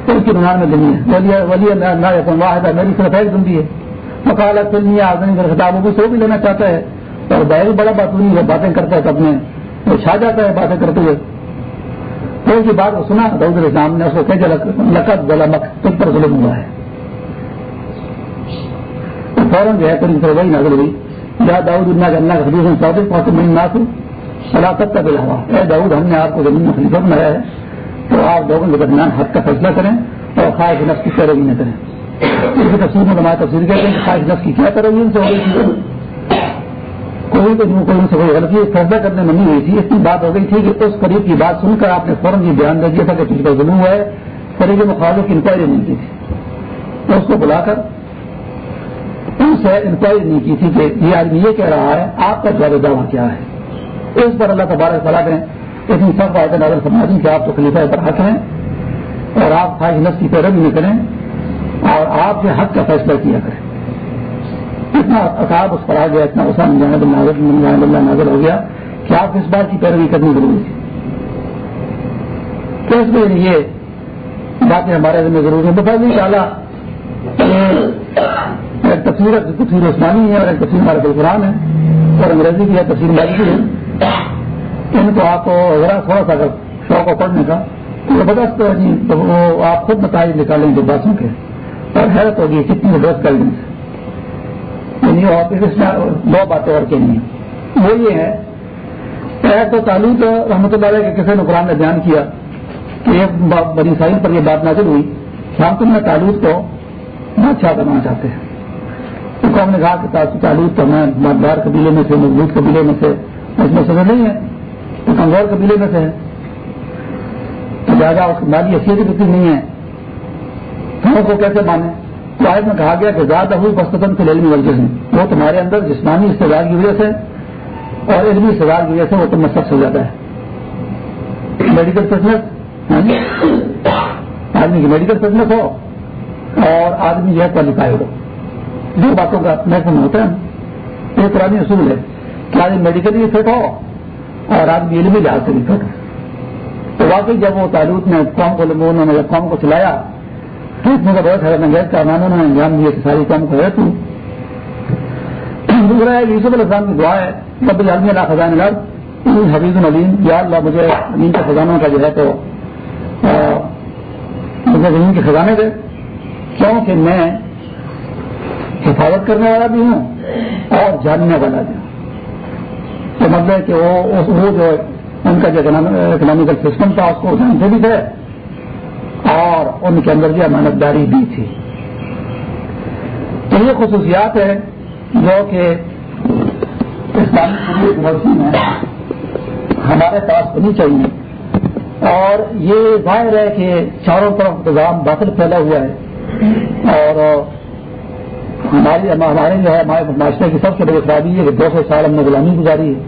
اس کی میں دنیا ہے۔ ولی اللہ واحد ہے میری صرف ایک دندی ہے۔ مکالت فلمی آدمی کر خطابوں کو سو بھی لینا چاہتا ہے اور بہت بڑا بات نہیں ہے، باتیں کرتا ہے سب میں وہ چھا جاتا ہے باتیں کرتے ہوئے۔ تو اس کی بات کو سنا دعود اسلام نے اس کو کہ لقت ظلمک تم پر ظلم ہوا ہے۔ فوراً جو ہے پھر پھر وہی نظر ہوئی۔ یا داؤد اللہ کے اللہ کا خدیث چاہتے پہنچے میں نہ ناسو سلاقت کا بلا ہوا اے داؤد، ہم نے آپ کو زمین میں خلیفہ بنایا ہے۔ تو آپ لوگوں کے درمیان حد کا فیصلہ کریں اور خواہش نفس کی پیروی نہ کریں۔ اس کی تفصیل میں ہماری تفصیل کہتے ہیں کہ خواہش نفس کی کیا پیروی ان سے ہو گئی تھی کوئی تو کوئی ان سے کوئی غلطی فیصلہ کرنے میں نہیں ہوئی تھی۔ اتنی بات ہو گئی تھی کہ اس قریب کی بات سن کر آپ نے فوراً یہ بیان دے دیا تھا کہ کسی کا ظلم ہوا ہے۔ قریب مخالف انکوائری نہیں کی تھی۔ تو اس کو بلا کر ان سے انکوائری نہیں کی تھی کہ یہ آدمی یہ کہہ رہا ہے، آپ کا جواب دعویٰ کیا ہے۔ اس پر اللہ تبارک تعالیٰ نے اتنی سب باتیں نظر سمجھ دی کہ آپ تو خلیفہ پر حق ہیں اور آپ خواہش نفس کی پیروی نہیں کریں اور آپ سے حق کا فیصلہ کیا کریں۔ اتنا اصاب اس پر آ گیا اتنا اسا اللہ نازل ہو گیا کہ آپ اس بات کی پیروی کرنی ضروری تھی۔ اس کے لیے باتیں ہمارے میں ضروری ہے بتا نہیں ڈالا ایک تصویر تصویر عثمانی ہے اور ایک تصویر ہمارے قرآن ہے اور انگریزی کی ہے تصویر مالی ہے۔ ان کو آپ کو ذرا تھوڑا سا اگر شوق ہو پڑھنے کا، تو زبردست جی تو وہ آپ خود نتائج نکالیں گے باسوں کے۔ اور حیرت ہوگی کتنی زبردست کر دیں یعنی اس میں دو باتیں اور کہنی ہیں وہ یہ ہے ایک تو تعلق رحمۃ اللہ علیہ کے کسی نے قرآن نے بیان کیا کہ ایک بنی سائن پر یہ بات نازل ہوئی کہ ہم تم نے تعلق کو اچھا بنانا چاہتے ہیں۔ تو ہم نے کہا کہ تعلق تو میں مالدار قبیلے میں سے، مضبوط قبیلے میں سے اس میں سزا نہیں ہے، تو کمزور قبیلے میں سے ہے۔ تو لہٰذا اس مالی حیثیت نہیں ہے۔ ہم کو کیسے مانے تو آج میں کہا گیا کہ زیادہ ہوئی بستن سے علمی ورزش ہیں وہ تمہارے اندر جسمانی استدار کی وجہ سے اور علمی استدار کی وجہ سے وہ تم میں سب سے زیادہ ہے۔ میڈیکل ہاں جی؟ فٹنس آدمی کی میڈیکل فٹنس ہو اور آدمی جو ہے کوالیفائی ہو۔ دو باتوں کا محسوس ہوتا ہے۔ یہ پرانی اصول ہے کہ آدمی میڈیکلی فٹ ہو اور آدمی علمی لحاظ سے بھی فٹ ہو۔ تو واقعی جب وہ تعلق نے قوم کو انہوں نے قوم کو چلایا تو اس میں بہت سارے نگیز کا نے انجام دیا کہ ساری قوم کو ہے دوسرا ہے یوسف علیہ السلام کی دعا ہے سب عالمی اللہ خزان لڑ حبیز العلیم یا اللہ مجھے زمین کے خزانوں کا جو ہے تو مجھے زمین کے خزانے دے کیونکہ میں حفاظت کرنے والا بھی ہوں اور جاننے والا بھی ہوں تو مطلب کہ وہ جو ان کا جو اکنامیکل سسٹم تھا اس کو جانتے بھی تھے ان کے اندر جو امانت داری بھی تھی۔ تو یہ خصوصیات ہے جو کہ اسلامی یونیورسٹی میں ہمارے پاس ہونی چاہیے۔ اور یہ ظاہر ہے کہ چاروں طرف انتظام باطل پھیلا ہوا ہے۔ اور ہماری ہمارے جو ہے ہمارے معاشرے کی سب سے بڑی خرابی ہے کہ دو سو سال ہم نے غلامی گزاری ہے۔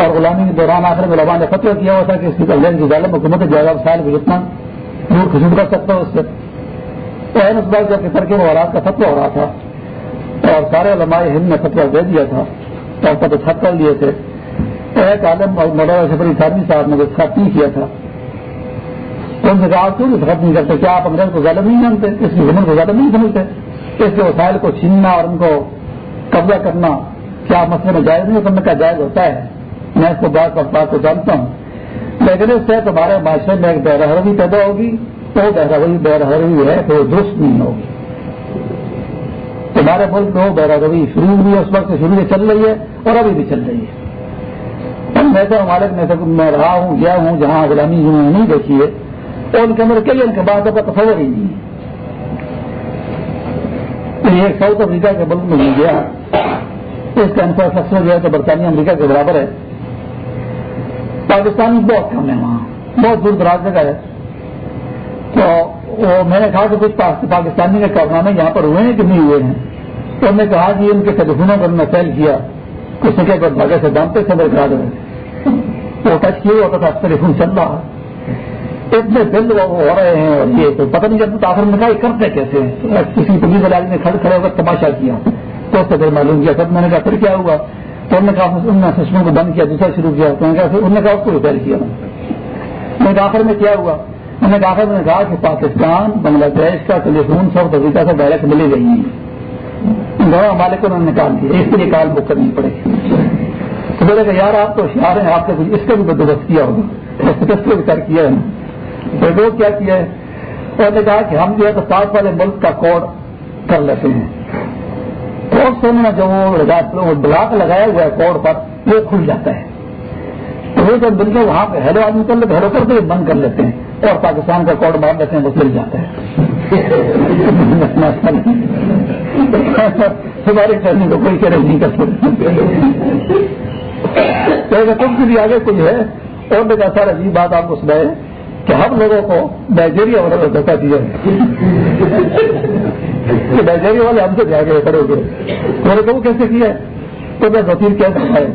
اور غلامی کے دوران آخر میں نے فتح کیا ہوا تھا کہ اس کی کی ظالم حکومت جائزہ سال کو جتنا دور خصوص کر سکتا ہوں اس سے۔ تو این اس بات جب کر کے وہ کا فتح ہو رہا تھا اور سارے علماء ہند نے فتح دے دیا تھا اور فتح چھت کر لیے تھے۔ ایک عالم اور مولانا شفری خادمی صاحب نے خط نہیں کیا تھا۔ ان سے کہا، کیوں خط نہیں کرتے؟ کیا آپ انگریز کو ظالم نہیں جانتے اس کی حکومت کو ظالم نہیں سمجھتے؟ اس کے وسائل کو چھیننا اور ان کو قبضہ کرنا کیا مسئلے میں جائز نہیں کرنے کا جائز ہوتا ہے۔ میں اس کو بات اور بات کو جانتا ہوں۔ لیکن اس سے تمہارے معاشرے میں ایک بہرحروی پیدا ہوگی تو بہرحروی بہرحروی ہے تو درست نہیں ہوگی۔ تمہارے ملک میں وہ بہرحروی شروع ہوئی، اس وقت شروع سے چل رہی ہے اور ابھی بھی چل رہی ہے۔ میں تو ہمارے میں رہا ہوں، گیا ہوں، جہاں غلامی جنہوں نے نہیں دیکھی ہے۔ تو ان کے اندر کئی ان کے بعد کا تصور ہی نہیں ہے۔ ایک ساؤتھ افریقہ کے ملک میں نہیں گیا۔ اس کا انفراسٹرکچر جو ہے تو برطانیہ، امریکہ کے برابر ہے۔ پاکستانی بہت کم ہے وہاں، بہت دور دراز جگہ ہے۔ تو وہ میں نے کہا کہ کچھ پاکستانی کے کارنامے یہاں پر ہوئے ہیں کہ نہیں ہوئے ہیں؟ تو انہوں نے کہا کہ ان کے ٹیلیفونوں پر میں فیل کیا۔ کچھ سکے پر بھاگے سے دام پہ خبر کرا دیں۔ وہ ٹچ کیا ہوتا تھا ٹیلیفون چل رہا۔ اتنے بل ہو رہے ہیں اور یہ تو پتہ نہیں چلتا آخر میں کہا یہ کرتے کیسے کسی پولیس والے نے کھڑے کھڑے ہو کر تماشا کیا۔ تو اس سے پھر معلوم کیا، سب میں نے کہا پھر کیا ہوا؟ تو انہوں نے کہا، انہوں نے سسٹم کو بند کیا، دوسرا شروع کیا، تو انہوں نے کہا اس کو ریپیئر کیا۔ میں نے آخر میں کیا ہوا؟ انہوں نے آخر میں نے کہا کہ پاکستان، بنگلہ دیش کا ٹیلیفون ساؤتھ افریقہ سے ڈائریکٹ ملے گئی ہیں دونوں مالک انہوں نے نکال دیا۔ اس کے لیے کال بک کرنی پڑے گی۔ تو بولے کہ، یار، آپ تو ہوشیار ہیں، آپ نے کچھ اس کا بھی بندوبست کیا ہوگا۔ اس کو بھی کر کیا ہے۔ تو کیا کیا ہے؟ انہوں نے کہا کہ ہم جو ہے تو ساتھ والے ملک کا کوڈ کر لیتے ہیں۔ کوٹ سے جو بلاک لگایا ہوا ہے کوڈ پر، وہ کھل جاتا ہے۔ تو وہ جب مل کے وہاں پہ ہیلو آدمی کر لیتے ہیلو کرتے بند کر لیتے ہیں۔ اور پاکستان کا کوڈ مار لیتے ہیں، وہ مل جاتا ہے۔ ہماری ٹریننگ کو کوئی کرے نہیں کر سکتے تم سے بھی آگے کوئی ہے، اور بھی سر عجیب بات آپ کو سنائے، کہ ہم لوگوں کو نائجیریا والوں نے دھوکہ دیا کہ والے ہم سے جا کے کھڑے ہو گئے۔ میں نے کہا کیسے کیا تو میں وکیل کیا ہے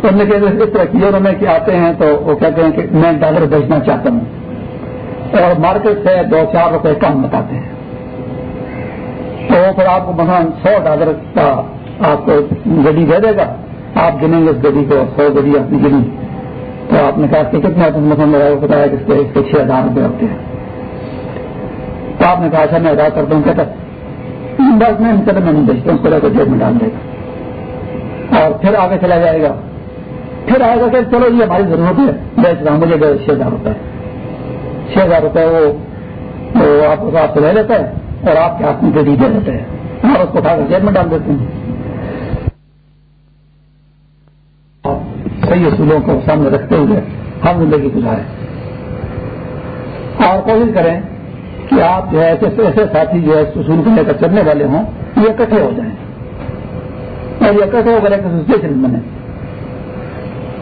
تو نے کہتے اس طرح کیا انہوں نے کہ آتے ہیں تو وہ کہتے ہیں کہ میں ڈالر بیچنا چاہتا ہوں۔ اور مارکیٹ سے دو چار روپے کم بتاتے ہیں۔ تو پھر آپ کو مثلاً سو ڈالر کا آپ کو گڈی دے دے گا۔ آپ گنیں گے اس گڈی کو سو گڈی اپنی گنی تو آپ نے کہا کہ کتنے مسلم لگا بتایا کہ اس کے چھ ہزار روپے ہوتے ہیں۔ تو آپ نے کہا اچھا میں ادا کرتا ہوں کہتا بس میں چلے میں نہیں بیچتا ہوں اس کو جیب میں ڈال دے گا۔ اور پھر آگے چلا جائے گا۔ پھر آئے گا کہ چلو یہ ہماری ضرورت ہے۔ بیچ رہا ہوں مجھے چھ ہزار روپے چھ ہزار روپے وہ آپ کو آپ سے لے لیتا ہے اور آپ کے ہاتھ میں دے دیتے ہیں اور اس کو اٹھا کر جیب میں ڈال دیتے ہیں۔ صحیح اصولوں کو سامنے رکھتے ہوئے ہم زندگی گزارے اور کوشش کریں کہ آپ جو ہے ایسے ایسے ساتھی جو ہے اصول کو لے کر چلنے والے ہوں، یہ اکٹھے ہو جائیں۔ اور یہ اکٹھے ہو کر ایک ایسوسیشن بنے۔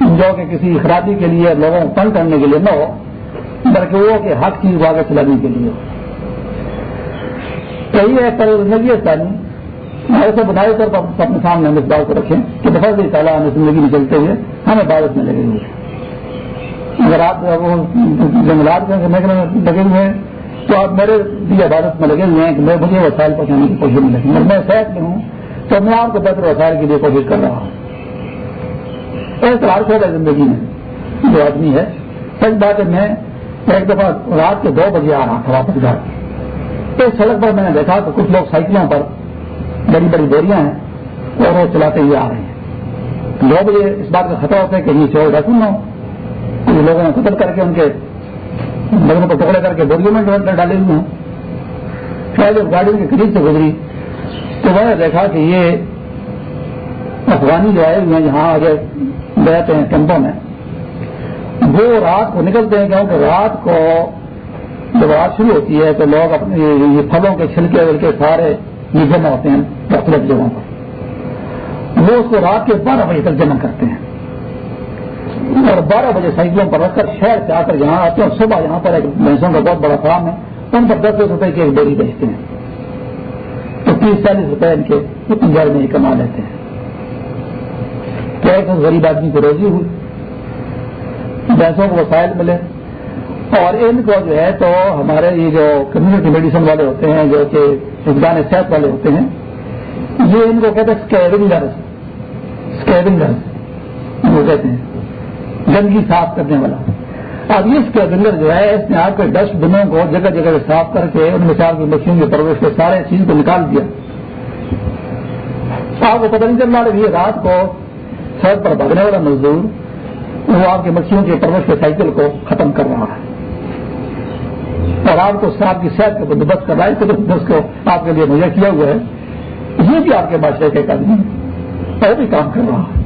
جو کہ کسی خرابی کے لیے، لوگوں کو تنگ کرنے کے لیے نہ ہو، بلکہ وہ کہ حق کی آگے چلانے کے لیے تو یہ ہے کل زندگی ہے ایسے بنائی طور پر اپنے سامنے ہم اس بات کو رکھیں کہ بہت ہی تعالیٰ ہمیں زندگی میں چلتے ہوئے ہمیں عبادت میں لگے ہوئے۔ اگر آپ جنگلات میں لگے ہوئے ہیں تو آپ میرے بھی عبادت میں لگے ہوئے ہیں کہ میں مجھے وسائل پہنچانے کی کوشش میں لگی میں صحت میں ہوں تو میں آپ کو بہتر وسائل کے لیے کوشش کر رہا ہوں۔ ایسا ہر ہے زندگی میں؟ جو آدمی ہے، سچ بات ہے، میں ایک دفعہ رات کے دو بجے آ رہا تھا واپس گھر۔ اس سڑک پر میں نے دیکھا تو کچھ لوگ سائیکلوں پر بڑی بڑی بوریاں ہیں اور وہ چلاتے ہوئے آ رہے ہیں۔ دو بجے اس بات کا خطرہ ہوتا ہے کہ یہ چور رکھوں نہ ہو لوگوں نے قتل کر کے ان کے لوگوں کو ٹکڑے کر کے بوریوں میں ڈالے ہوئے ہیں۔ پھر جب گاڑی کے قریب سے گزری تو میں نے دیکھا کہ یہ افغانی جو آئے ہوئے ہیں جہاں آگے بیٹھتے ہیں ٹیمپو میں، وہ رات کو نکلتے ہیں کیونکہ رات کو جب رات شروع ہوتی ہے تو لوگ اپنے یہ پھلوں کے چھلکے ولکے سارے یہ جمع ہوتے ہیں مختلف جگہوں پر وہ اس کو رات کے بارہ بجے تک جمع کرتے ہیں۔ اور بارہ بجے سائیکلوں پر رکھ کر شہر سے آ کر یہاں آتے ہیں اور صبح یہاں پر ایک بھینسوں کا بہت بڑا فارم ہے، ان پر دس دس روپئے کی ایک ڈیری بیچتے ہیں۔ تو تیس چالیس روپئے ان کے پنجاب میں ہی کما لیتے ہیں۔ کیا ایک غریب آدمی کو روزی ہوئی، بھینسوں کو وسائل ملے۔ اور ان کو جو ہے تو ہمارے یہ جو کمیونٹی میڈیسن والے ہوتے ہیں، جو کہ حفظان صحت والے ہوتے ہیں، یہ ان کو کہتے ہیں اسکیونگرس اسکیونگرس وہ کہتے ہیں۔ گندگی صاف کرنے والا۔ اب اس کے اندر جو ہے، اس نے آپ کے ڈسٹ بنوں کو جگہ جگہ سے صاف کر کے ان مثال کی مشین کے پروش کے سارے چیز کو نکال دیا۔ آپ کو پتہ نہیں چل رہا رات کو سڑک پر بھگنے والا مزدور وہ آپ کی مچھلیوں کے پروش کے سائیکل کو ختم کر رہا ہے۔ اور آپ کو آپ کی صحت کا بندوبست کر رہا ہے بندوبست کو آپ کے لیے مہیا کیا ہوا ہے۔ یہ بھی آپ کے بادشاہ کے آدمی وہ بھی کام کر رہا ہے۔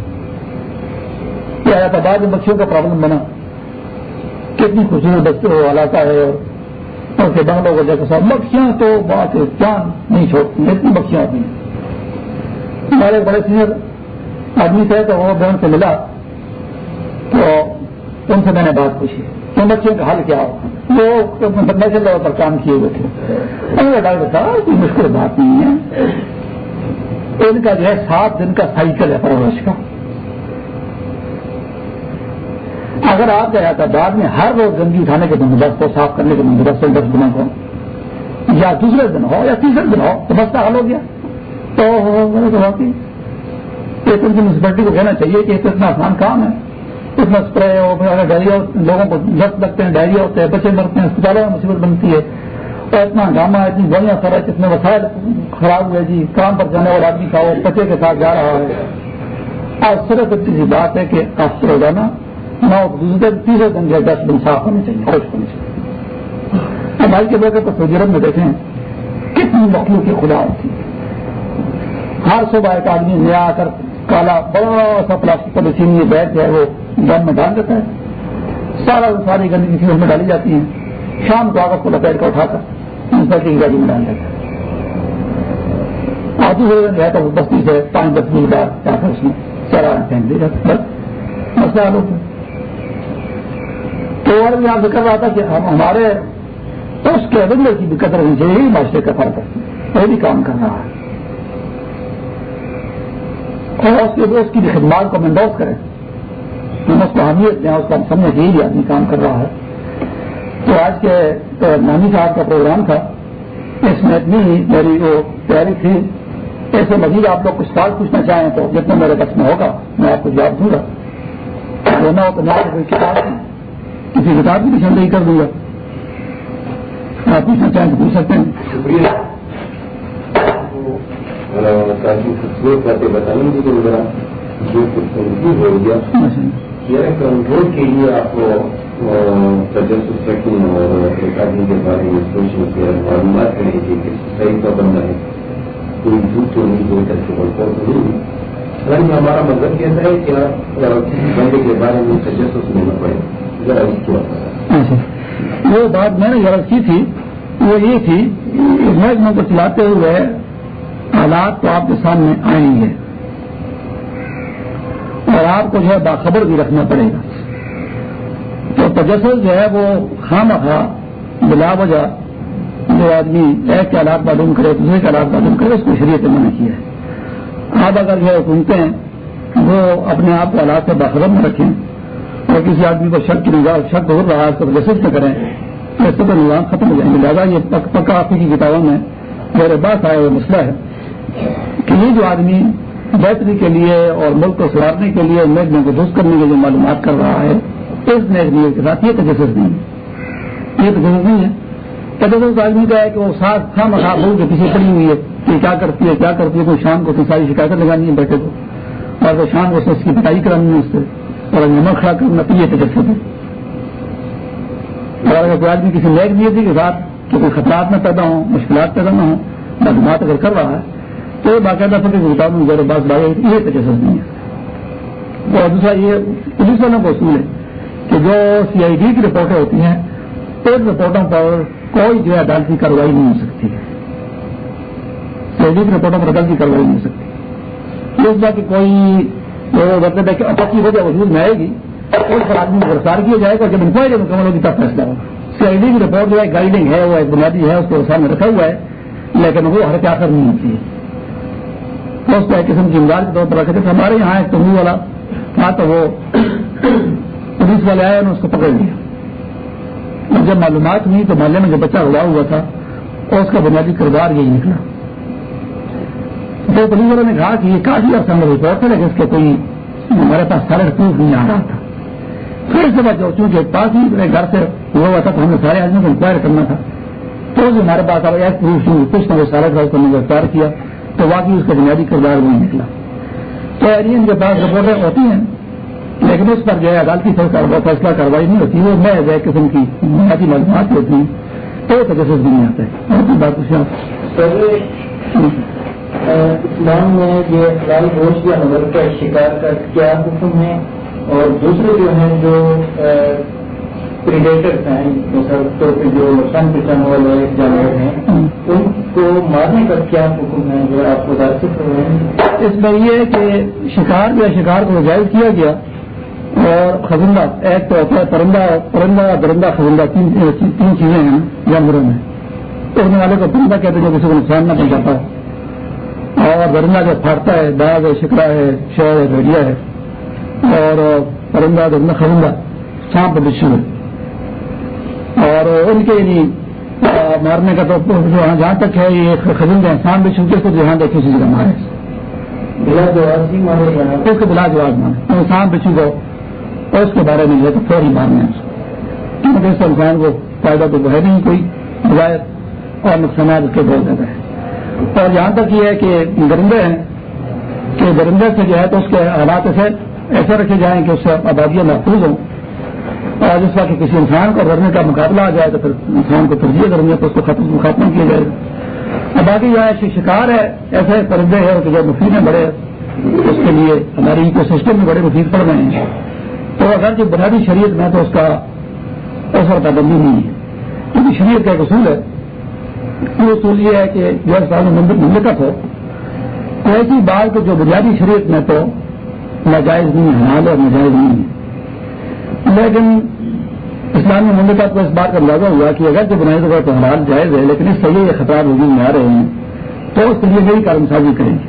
آیا تھا، بعد میں مکھیوں کا پرابلم بنا۔ کتنی خوبصورت بچے وہ علاقہ ہے اور کے بنگلوں کو دیکھو سب مکھیاں تو بات جان نہیں چھوڑتی، اتنی مکھیاں ہوتی ہیں ہمارے بڑے سینئر آدمی تھے تو وہ بہن سے ملا۔ تو ان سے میں نے بات پوچھی ان بچوں کا حل کیا ہو؟ وہ نیشنل لیول پر کام کیے ہوئے تھے۔ ڈاکٹر صاحب کوئی مشکل بات نہیں ہے۔ ان کا جو ہے سات دن کا سائیکل ہے پرورش کا۔ اگر آپ کا بعد میں ہر روز گندگی اٹھانے کے بندوبست کو صاف کرنے کے بندوبست دس دنوں کو، یا دوسرے دن ہو یا تیسرے دن ہو، تو مسئلہ حل ہو گیا۔ تو ایک میونسپلٹی کو کہنا چاہیے کہ اتنا آسان کام ہے۔ اتنا اسپرے ہو ڈائریا لوگوں کو دست لگتے ہیں ڈائریا ہوتے ہیں، بچے مرتے ہیں، اسپتالوں میں مصیبت بنتی ہے۔ اور اتنا گاما اتنی بڑھیا سر اتنے وسائل خراب ہوئے جی کام پر جانے والا آدمی کا وہ بچے کے ساتھ جا رہا ہے۔ اور صرف اتنی سی بات ہے کہ آپ سے روزانہ نو تیسرے دن جو دس دن صاف ہونے چاہیے خوش ہونے چاہیے۔ ہماری کے لوگ تو سجرم میں دیکھیں کتنی مخلوق کی خدا ہوتی ہر صبح ایک آدمی نیا آ کر کالا بڑا سا پلاسٹک کا مشین یہ بیٹھ ہے وہ ڈم میں ڈال دیتا ہے۔ سارا ساری گندگی چیزوں میں ڈالی جاتی ہیں۔ شام کو آگے کو لپیٹ کر اٹھا کر میونسپلٹی کی گاڑی میں ڈال دیتا ہے۔ آج دوسرے دن جو ہے تو بستی سے پانچ دس منٹ بعد جا کر اس میں چارا پھینک دیا جاتا بس، مسئلہ حل تو اور بھی آپ سے کر رہا تھا کہ ہمارے اس کے ادندر کی بھی قدر ہونی چاہیے معاشرے کا فرق ہے۔ وہ بھی کام کر رہا ہے۔ اور اس کے دوست کی بھی خدمات کو منڈوس کریں۔ ہم اس کو اہمیت دیں، اس کا سمجھنے کے لیے آدمی کام کر رہا ہے۔ تو آج کے نانی صاحب کا پروگرام تھا۔ اس میں اتنی ہی میری وہ تیاری تھی۔ ایسے مزید آپ لوگ کچھ سوال پوچھنا چاہیں تو جتنا میرے بس میں ہوگا، میں آپ کو جواب دوں گا۔ نہ ہو تو میں کوئی کتاب کسی کتاب کی نشاندہی کر دوں گا۔ آپ پوچھنا چاہیں تو پوچھ سکتے ہیں۔ شکریہ۔ کافی خوبصورت باتیں بتائیں۔ گے کہ ذرا جو کچھ ہو گیا۔ کنٹرول کے لیے آپ کو تجسس رکھیں اور ایک آدمی کے بارے میں سوچنے کی معلومات کریں کہ صحیح پابند ہے۔ کوئی جھوٹ تو نہیں کوئی طرح کے نہیں۔ حالانکہ ہمارا مطلب کہتا ہے کہ آپ بندے کے بارے میں تجسس لینا پڑے ذرا وہ بات میں نے غرض کی تھی، وہ یہ تھی کہ کو چلاتے ہوئے حالات تو آپ کے سامنے آئیں گے۔ اور آپ کو جو ہے باخبر بھی رکھنا پڑے گا۔ تو تجسس جو ہے وہ خام خواہ بلا وجہ جو آدمی ایک کے آلات معلوم کرے، دوسرے کے آلات معلوم کرے، اس کو شریعت منع کیا ہے۔ آپ اگر جو ہے سنتے ہیں، وہ اپنے آپ کو آلات سے باخبر میں رکھیں۔ اور کسی آدمی کو شک کی نگاہ شک ہو رہا ہے، اس کو تجسس نہ کریں۔ تو اس نظام ختم ہو جائیں گے لہٰذا یہ پکا آپ کی کتابوں میں میرے بات آئے وہ مسئلہ ہے کہ یہ جو آدمی بہتری کے لیے اور ملک کو سوارنے کے لیے نیک کو درست کرنے کے جو معلومات کر رہا ہے، اس نیک نیت کے ساتھ یہ تجسس نہیں ہے۔ یہ تجسس نہیں ہے۔ تجسس آدمی کا ہے کہ وہ ساتھ تھا مساف ہو کے پیچھے پڑی ہوئی ہے، کہ کیا کرتی ہے، کیا کرتی ہے، کوئی شام کو ساری شکایتیں لگانی ہے بیٹے کو۔ اور شام کو اس کی پٹائی کرانی ہے اس سے۔ اور نمک کھڑا کرنا تو یہ تجسس ہے اور اگر کوئی آدمی کسی نیک نیتی کے ساتھ کہ کوئی خطرات میں پیدا ہوں، مشکلات پیدا نہ ہوں معلومات اگر کر رہا ہے، تو باقاعدہ فکر میں میرے پاس بھائی یہ تجسس نہیں ہے۔ اور دوسرا یہ پولیس والوں کو اصول ہے کہ جو سی آئی ڈی کی رپورٹیں ہوتی ہیں، ان رپورٹوں پر کوئی جو ہے عدالتی کاروائی نہیں ہو سکتی۔ سی آئی ڈی کی رپورٹوں پر عدالتی کاروائی نہیں ہو سکتی۔ اس بات کی کوئی مطلب ہے کہ اب کی وجہ وجود میں آئے گی اس پر آدمی گرفتار کیا جائے گا جب انکوائری مکمل ہوگی تب فیصلہ ہوگا سی آئی ڈی کی رپورٹ جو ہے گائیڈنگ ہے، وہ ایک بنیادی ہے، اس کو سامنے رکھا ہوا ہے، لیکن وہ ہر کیا نہیں ہوتی ہے۔ اس کو ایک قسم کی امداد کے طور پر رکھے تھے ہمارے یہاں ایک تمہیں والا تھا تو وہ پولیس والے آئے اس کو پکڑ لیا۔ اور جب معلومات ہوئی تو محلے میں جو بچہ ہوا ہوا تھا اور اس کا بنیادی کردار یہی نکلا۔ تو پولیس والوں نے کہا کہ یہ کافی عرصہ میں رپورٹ ہے لیکن اس کے کوئی ہمارے پاس سارے پروف نہیں آ رہا تھا۔ پھر اس کے بعد چونکہ پاس ہی میرے گھر سے ہوا ہوا تھا تو ہمیں سارے آدمی کو انکوائر کرنا تھا۔ تو ہمارے پاس آ ایک پروف کچھ نہ وہ سارے گھر کو گرفتار کیا۔ تو واقعی اس کا بنیادی کردار نہیں نکلا۔ تو ان کے پاس رپورٹیں ہوتی ہیں، لیکن اس پر جو ہے عدالتی فیصلہ کاروائی نہیں ہوتی، وہ میں جو قسم کی بنیادی معلومات ہوتی ہیں۔ تو تجسس بھی نہیں آتا ہے اور بات پوچھیں اسلام میں یہ لال گوشت یا نظر کا شکار کا کیا حکم ہے؟ اور دوسرے جو ہیں جو پریڈیٹرس ہیں مثال طور پہ جو نقصان پہنچانے والے جانور ہیں، ان کو مارنے کا کیا حکم ہے؟ جو آپ کو دارث کر رہے ہیں۔ اس میں یہ ہے کہ شکار یا شکار کو جائز کیا گیا اور خزندہ، ایک تو ہوتا ہے پرندہ پرندہ درندہ خزندہ، تین تین چیزیں ہیں جانوروں میں۔ اڑنے والے کو پرندہ کہتے ہیں جو کسی کو نقصان نہ پہنچاتا۔ اور درندہ جو پھاڑتا ہے باغ ہے شکرا ہے شور ہے بھیڑیا ہے اور پرندہ درندہ خزندہ سانپ بچھو ہے۔ اور ان کے یعنی مارنے کا تو جہاں تک ہے یہ خزم انسان بھی چونکہ اس کو جہاں دیکھے اسی جگہ مارے۔ اس کو بلا جواب مارے۔ انسان بھی چونکہ اور اس کے بارے میں ہے تو فوری مارنے کیونکہ اس انسان کو فائدہ تو ہے نہیں کوئی بغیر اور نقصانات اس کے بہت زیادہ ہے اور یہاں تک یہ ہے کہ درندے ہیں، کہ درندے سے جو ہے تو اس کے حالات ایسے ایسے رکھے جائیں کہ اس سے آبادیاں محفوظ ہوں۔ اور جس وقت کسی انسان کو لڑنے کا مقابلہ آ جائے تو پھر انسان کو ترجیح کرنے پر اس کو ختم خاتمہ کیا جائے۔ گا اب باقی جو شکار ہے، ایسے پرندے ہیں کہ جو مفید ہیں۔ بڑے اس کے لیے ہمارے ایکو سسٹم میں بڑے مفید پڑ رہے ہیں۔ تو اگر جو بنیادی شریعت میں تو اس کا ایسا پابندی نہیں ہے۔ کیونکہ شریعت کا ایک اصول ہے۔ وہ اصول یہ ہے کہ جو سال مملکت ہو، ایسی بات جو بنیادی شریعت میں تو ناجائز نہیں ہے اور ناجائز نہیں ہے۔ لیکن اسلامی مملکت کو اس بات کا اندازہ ہوا کہ اگر جو بنائی طور پر حلال، جائز ہے، لیکن اس سے یہ خطرات وجود میں آ رہے ہیں، تو اس کے لیے نئی کارن سازی کریں گے۔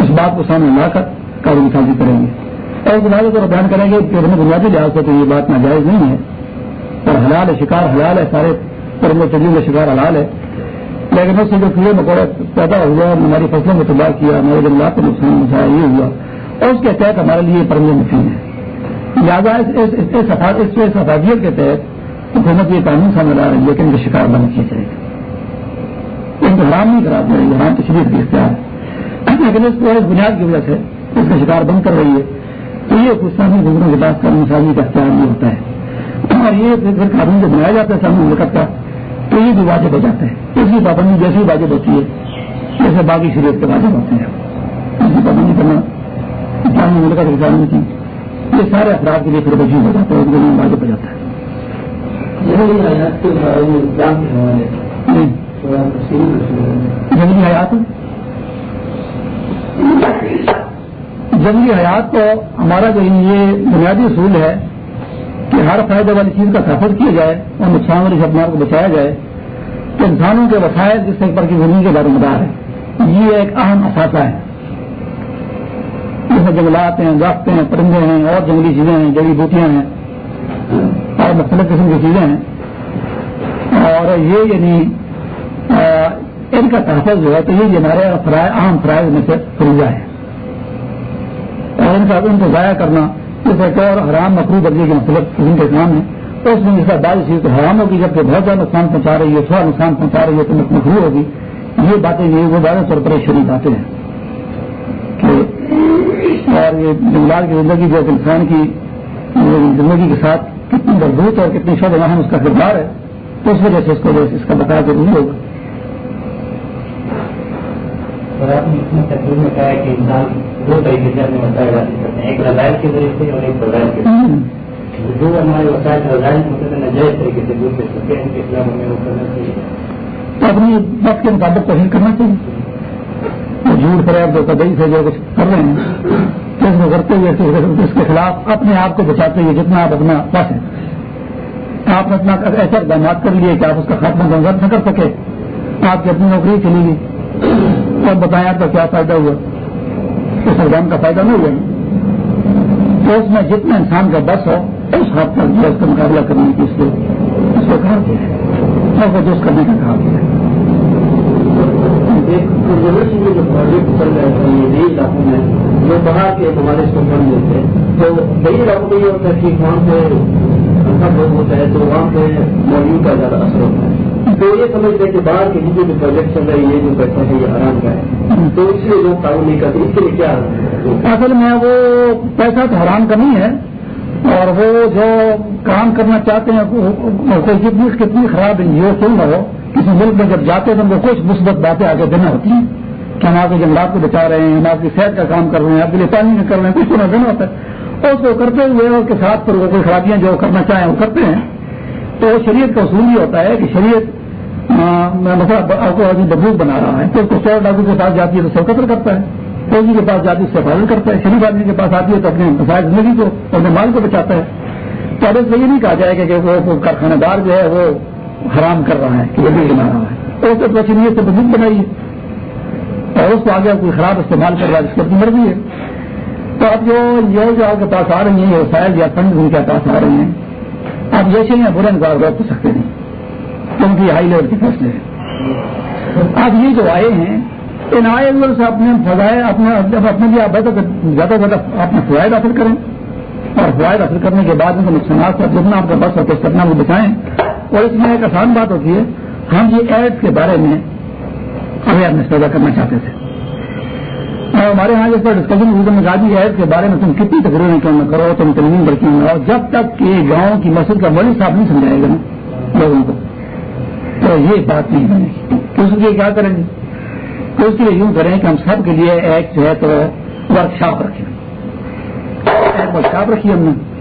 اس بات کو سامنے لا کر کارن سازی کریں گے۔ اور بنائی طور بیان کریں گے کہ ہمیں بنیادی لحاظ سے تو یہ بات ناجائز نہیں ہے۔ اور حلال ہے شکار، حلال ہے سارے پرندے چڑیوں کا شکار حلال ہے۔ لیکن اس سے جو کیڑے مکوڑے پیدا ہوا، ہماری فصلوں کو تباہ کیا، ہمارے جنگلات کو نقصان مسایا یہ ہوا اور اس کے تحت ہمارے لیے پرندے مفید ہیں۔ لہٰذا اس افادیت کے تحت حکومت یہ قانون سامنے لا رہی ہے، لیکن ان کے شکار بند کیے جائے گا ان کو حرام نہیں کرا دے رہی حرام تو شریف کی اختیار ہے۔ لیکن اس کو اس بنیاد کی وجہ سے اس کا شکار بند کر رہی ہے۔ تو یہ خصوصی گزروں کے بات کرنے سازی کا اختیار نہیں ہوتا ہے۔ اور یہ پھر قانون جو بنایا جاتا ہے سامنے ملکت کا تو یہ بھی واجب ہو جاتا ہے۔ اس کی پابندی جیسی واجب ہوتی ہے جیسے باقی شریعت کے واجب ہوتے ہیں۔ اس کی پابندی کرنا اسلامی ملکت اگزام کی یہ سارے افراد کے لیے پھر وجود ہو جاتا ہے ان کے لیے واجب ہو جاتا ہے۔ جنگلی حیات جنگلی حیات؟ کو ہمارا جو یہ بنیادی اصول ہے کہ ہر فائدے والی چیز کا تحفظ کیا جائے اور نقصان والی شبنار کو بچایا جائے کہ انسانوں کے وسائل جس سے پر کی زمین کے دار مدار ہے یہ ایک اہم اثاثہ ہے۔ جیسے جنگلات ہیں درخت ہیں، پرندے ہیں، اور جنگلی چیزیں ہیں، جڑی بوٹیاں ہیں، اور مختلف قسم کی چیزیں ہیں۔ اور یہ یعنی ان کا تحفظ جو ہے تو یہ ہمارے اہم فرائض میں سے فریضہ ہے۔ اور ان کا ان کو ضائع کرنا اس ایک اور حرام مکرو درجے کے مختلف مطلب قسم کے کام ہے۔ اس میں جس کا بعض چیز تو حرام ہوگی جبکہ بہت زیادہ نقصان پہنچا رہی ہے، تھوڑا نقصان پہنچا رہی ہے تو مکرو ہوگی۔ یہ باتیں یہ وہ زیادہ طور پر شریف باتیں ہیں۔ اور یہ جنگلات کی زندگی جو انسان کی زندگی کے ساتھ کتنی مضبوط اور کتنی شعبہ اہم اس کا کردار ہے۔ اس وجہ سے اس کو اس کا بتایا ضروری ہوگا۔ اور آپ نے اتنے تقریب میں کہا کہ انسان دو طریقے سے اپنے مسائل حاصل کرتے ہیں، ایک رضائل کے ذریعے سے اور ایک فضائل کے ذریعے جو ہمارے وسائل رضائل ہوتے ہیں نجائز طریقے سے دور کر سکتے ہیں، ان ہمیں وہ کرنا چاہیے۔ تو اپنی وقت کے مطابق کوشش کرنا چاہیے۔ جھوٹ فریب جو قدئی سے جو کچھ کر رہے ہیں، تو اس کو کرتے ہوئے اس کے خلاف اپنے آپ کو بچاتے ہوئے جتنا آپ اپنا پاس ہے آپ نے اپنا ایسا اقدامات کر لیے کہ آپ اس کا خاتمہ گنگت نہ کر سکے، آپ کی اپنی نوکری چلی گئی۔ اور بتائیں آپ کا کیا فائدہ ہوا؟ اس اقدام کا فائدہ نہیں ہوا۔ تو اس میں جتنا انسان کا بس ہو، اس حد تک جو اس کا مقابلہ کرنے کی اس کو اس کو کہا گیا ہے۔ اور وہ کرنے کا کہا گیا۔ ہے جو پروجیکٹ چل رہے ہیں، یہ نئی علاقوں میں جو باہر کے ہمارے کو بن دیتے ہیں، تو کئی علاقوں میں یہ ہوتا ہے کہ وہاں پہ ہوتا ہے، تو وہاں پہ موجود کا زیادہ اثر ہوتا ہے۔ تو یہ سمجھتے کہ باہر کے نیچے جو پروجیکٹ چل رہے ہیں، یہ جو پیسہ ہے یہ حرام کا ہے۔ تو اس لیے لوگ تعاون نہیں کرتے۔ اس کے لیے کیا اصل میں وہ پیسہ تو حرام کا نہیں ہے، اور وہ جو کام کرنا چاہتے ہیں کوئی کتنی کتنی خراب این جی او کیوں نہ ہو، کسی ملک میں جب جاتے ہیں تو وہ کچھ مثبت باتیں آگے دینا ہوتی ہیں۔ کہ ہم آپ کے جنگلات کو بچا رہے ہیں ہم آپ کی صحت کا کام کر رہے ہیں، آپ کے لیے پانی میں کر رہے ہیں، کچھ تو نہ دینا ہوتا ہے۔ اور اس کو کرتے ہوئے اس کے ساتھ پر وہ کوئی خرابیاں جو کرنا چاہیں، وہ کرتے ہیں۔ تو شریعت کا اصول یہ ہوتا ہے کہ شریعت آپ کو بدبوت بنا رہا ہے تو اس کو سو ڈاکو کے پاس جاتی ہے تو سو قتل کرتا ہے، فوجی کے پاس جاتی ہے اس سے حفاظت کرتا ہے، شریف آدمی کے پاس آتی ہے تو اپنے مسائل زندگی کو، اپنے مال کو بچاتا ہے۔ تو اب اس میں یہ نہیں کہا جائے گا کہ وہ کارخانہ دار جو ہے وہ حرام کر رہا ہے، کہ وہ بنا رہا ہے۔ اس کو نیت سے بدبوت بنائی ہے۔ اور اس کو آگے کوئی خراب استعمال کر رہا ہے جس کی اپنی مرضی ہے۔ تو اب جو یہ جو آپ کے پاس آ رہی ہیں وسائل یا فنڈ ان کے پاس آ رہے ہیں آپ جیسے ہیں برے انکار روک سکتے نہیں۔ کیونکہ ہائی لیول کے فیصلے ہیں۔ اب یہ جو آئے ہیں، ان آئے لیول سے اپنے فضائے اپنے جب اپنے لیے آپ زیادہ سے زیادہ اپنے فوائد حاصل کریں۔ اور فوائد حاصل کرنے کے بعد ان کے نقصانات سے جتنا آپ کا بس ہوتا ہے کرنا وہ بچائیں اور اس میں ایک آسان بات ہوتی ہے، ہم یہ ایڈ کے بارے میں اویئرنیس پیدا کرنا چاہتے تھے۔ اور ہمارے یہاں جس پر ڈسکشن گادی ایڈ کے بارے میں تم کتنی تقریریں کیوں نہ کرو، تم ترمیم برقی نہ جب تک کہ گاؤں کی مسجد کا مولوی صاحب نہیں سمجھائے گا نا، لوگوں کو۔ تو یہ بات نہیں بنے گی۔ تو اس لیے کیا کریں گے؟ تو اس لیے یوں کریں کہ ہم سب کے لیے ایک جو ہے تو ورک شاپ رکھیں۔ ایک ورک شاپ رکھی ہم نے۔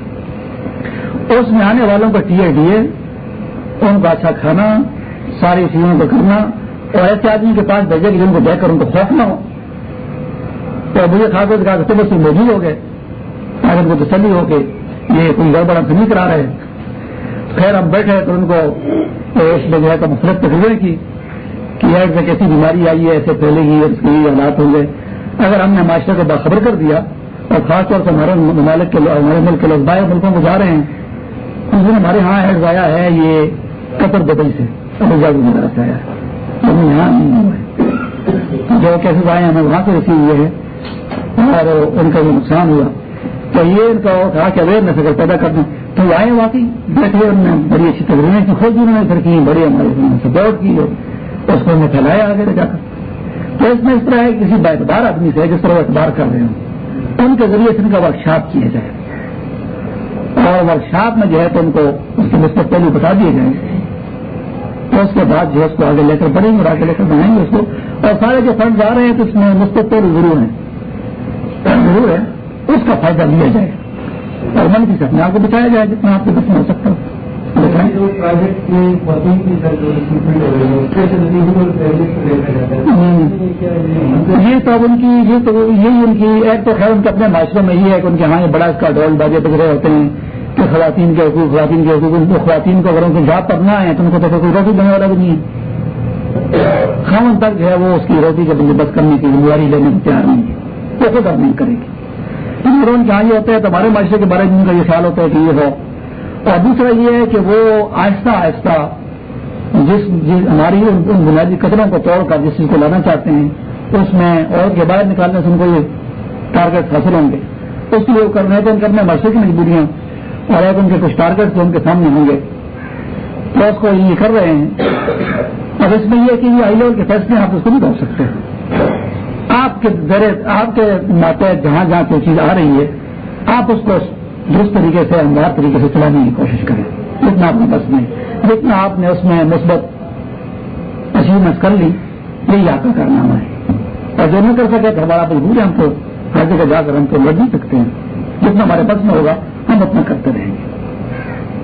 اس میں آنے والوں کا ٹی اے ڈی اے ان کو اچھا کھانا، ساری چیزوں کو کرنا، اور ایسے آدمی کے پاس بھیجے کہ جن کو دیکھ کر ان کو خوف نہ ہو۔ تو مجھے کھا کر کہا کہ سے موجود ہو گئے آج ان کو تسلی ہو کہ یہ کوئی گڑبڑ ہم سے نہیں کرا رہے خیر، ہم بیٹھے تو ان کو اس میں جو ہے تو مختلف تقریریں کی کہ ایڈ میں کیسی بیماری آئی ہے، ایسے پھیلے گی اس کے لیے حالات ہوں گے۔ اگر ہم نے معاشرے کو باخبر کر دیا اور خاص طور سے ہمارے ممالک کے ہمارے ملک کے لوگ باہر ملکوں کو جا رہے ہیں اس دن ہمارے ہاں ایڈ آیا ہے، یہ قطر دبئی سے سے آیا ہے۔ یہاں ہے جو کیسے آئے ہمیں وہاں سے رسیو ہوئے ہیں اور ان کا جو نقصان ہوا تو یہ ان کا کہا کہ اویئرنیس اگر پیدا کر دیں تو آئے واقعی بیٹھے انہوں نے بڑی اچھی تقریریں کی خود انہوں نے پھر کی بڑی ہمارے سپورٹ کی اس کو انہیں پھیلایا آگے لے جا کر۔ تو اس میں اس طرح ہے کسی باعتبار آدمی سے جس طرح وہ اعتبار کر رہے ہوں۔ ان کے ذریعے سے ان کا ورکشاپ کیا جائے اور ورکشاپ میں جو ہے تو ان کو اس کے مستق پہلو بتا دیے جائیں۔ تو اس کے بعد جو ہے اس کو آگے لے کر بڑھیں گے اور آگے لے کر بنائیں گے اس کو۔ اور سارے جو فنڈ جا رہے ہیں تو اس میں مستق پہلو ضرور ہیں۔ ضرور ہے اس کا فائدہ لیا جائے اور من کی سے اپنے آپ کو بتایا جائے جتنا آپ کو بچنا ہو سکتا ہے یہ تو ان کی یہ تو یہی ان کی ایک تو خیر ان کے اپنے معاشرے میں یہ ہے کہ ان کے ہاں بڑا اس کا ڈول باجے بج رہے ہوتے ہیں کہ خواتین کے حقوق خواتین کے حقوق ان کو خواتین کو اگر ان کو جاب پر نہ آئے تو ان کو تو کوئی روٹی دینے والا بھی نہیں ہے۔ خامن تک جو ہے وہ اس کی روٹی کا بندوبست کرنے کی ذمہ داری لینے کی تیار نہیں ہے۔ وہ خود نہیں کرے گی اگر ان کے ہاں یہ ہوتا ہے تو ہمارے معاشرے کے بارے میں ان کا یہ خیال ہوتا ہے کہ یہ ہو۔ اور دوسرا یہ ہے کہ وہ آہستہ آہستہ جس ہماری ان بنیادی قدروں کو توڑ کر جس چیز کو لانا چاہتے ہیں، اس میں اور کے باہر نکالنے سے ان کو یہ ٹارگیٹ حاصل ہوں گے۔ اس لیے وہ کرنے تو ان کرنے معاشرے کی مجبوریاں اور ایک ان کے کچھ ٹارگیٹ جو ان کے سامنے ہوں گے۔ تو اس کو یہ کر رہے ہیں۔ اور اس میں یہ کہ یہ آئی لیول کے فیصلے آپ اس کو نہیں کر سکتے آپ کے ذریعے آپ کے ماتحت جہاں جہاں کوئی چیز آ رہی ہے، آپ اس کو درست طریقے سے انداز طریقے سے چلانے کی کوشش کریں۔ جتنا آپ نے بس میں جتنا آپ نے اس میں مثبت اچیومنٹ کر لی، یہی آپ کا کارنامہ ہے۔ اور جو نہیں کر سکے تو ہمارا مجبور ہے ہم کو ہر جگہ جا کر ہم کو لڑ نہیں سکتے ہیں۔ جتنا ہمارے بس میں ہوگا، ہم اتنا کرتے رہیں گے۔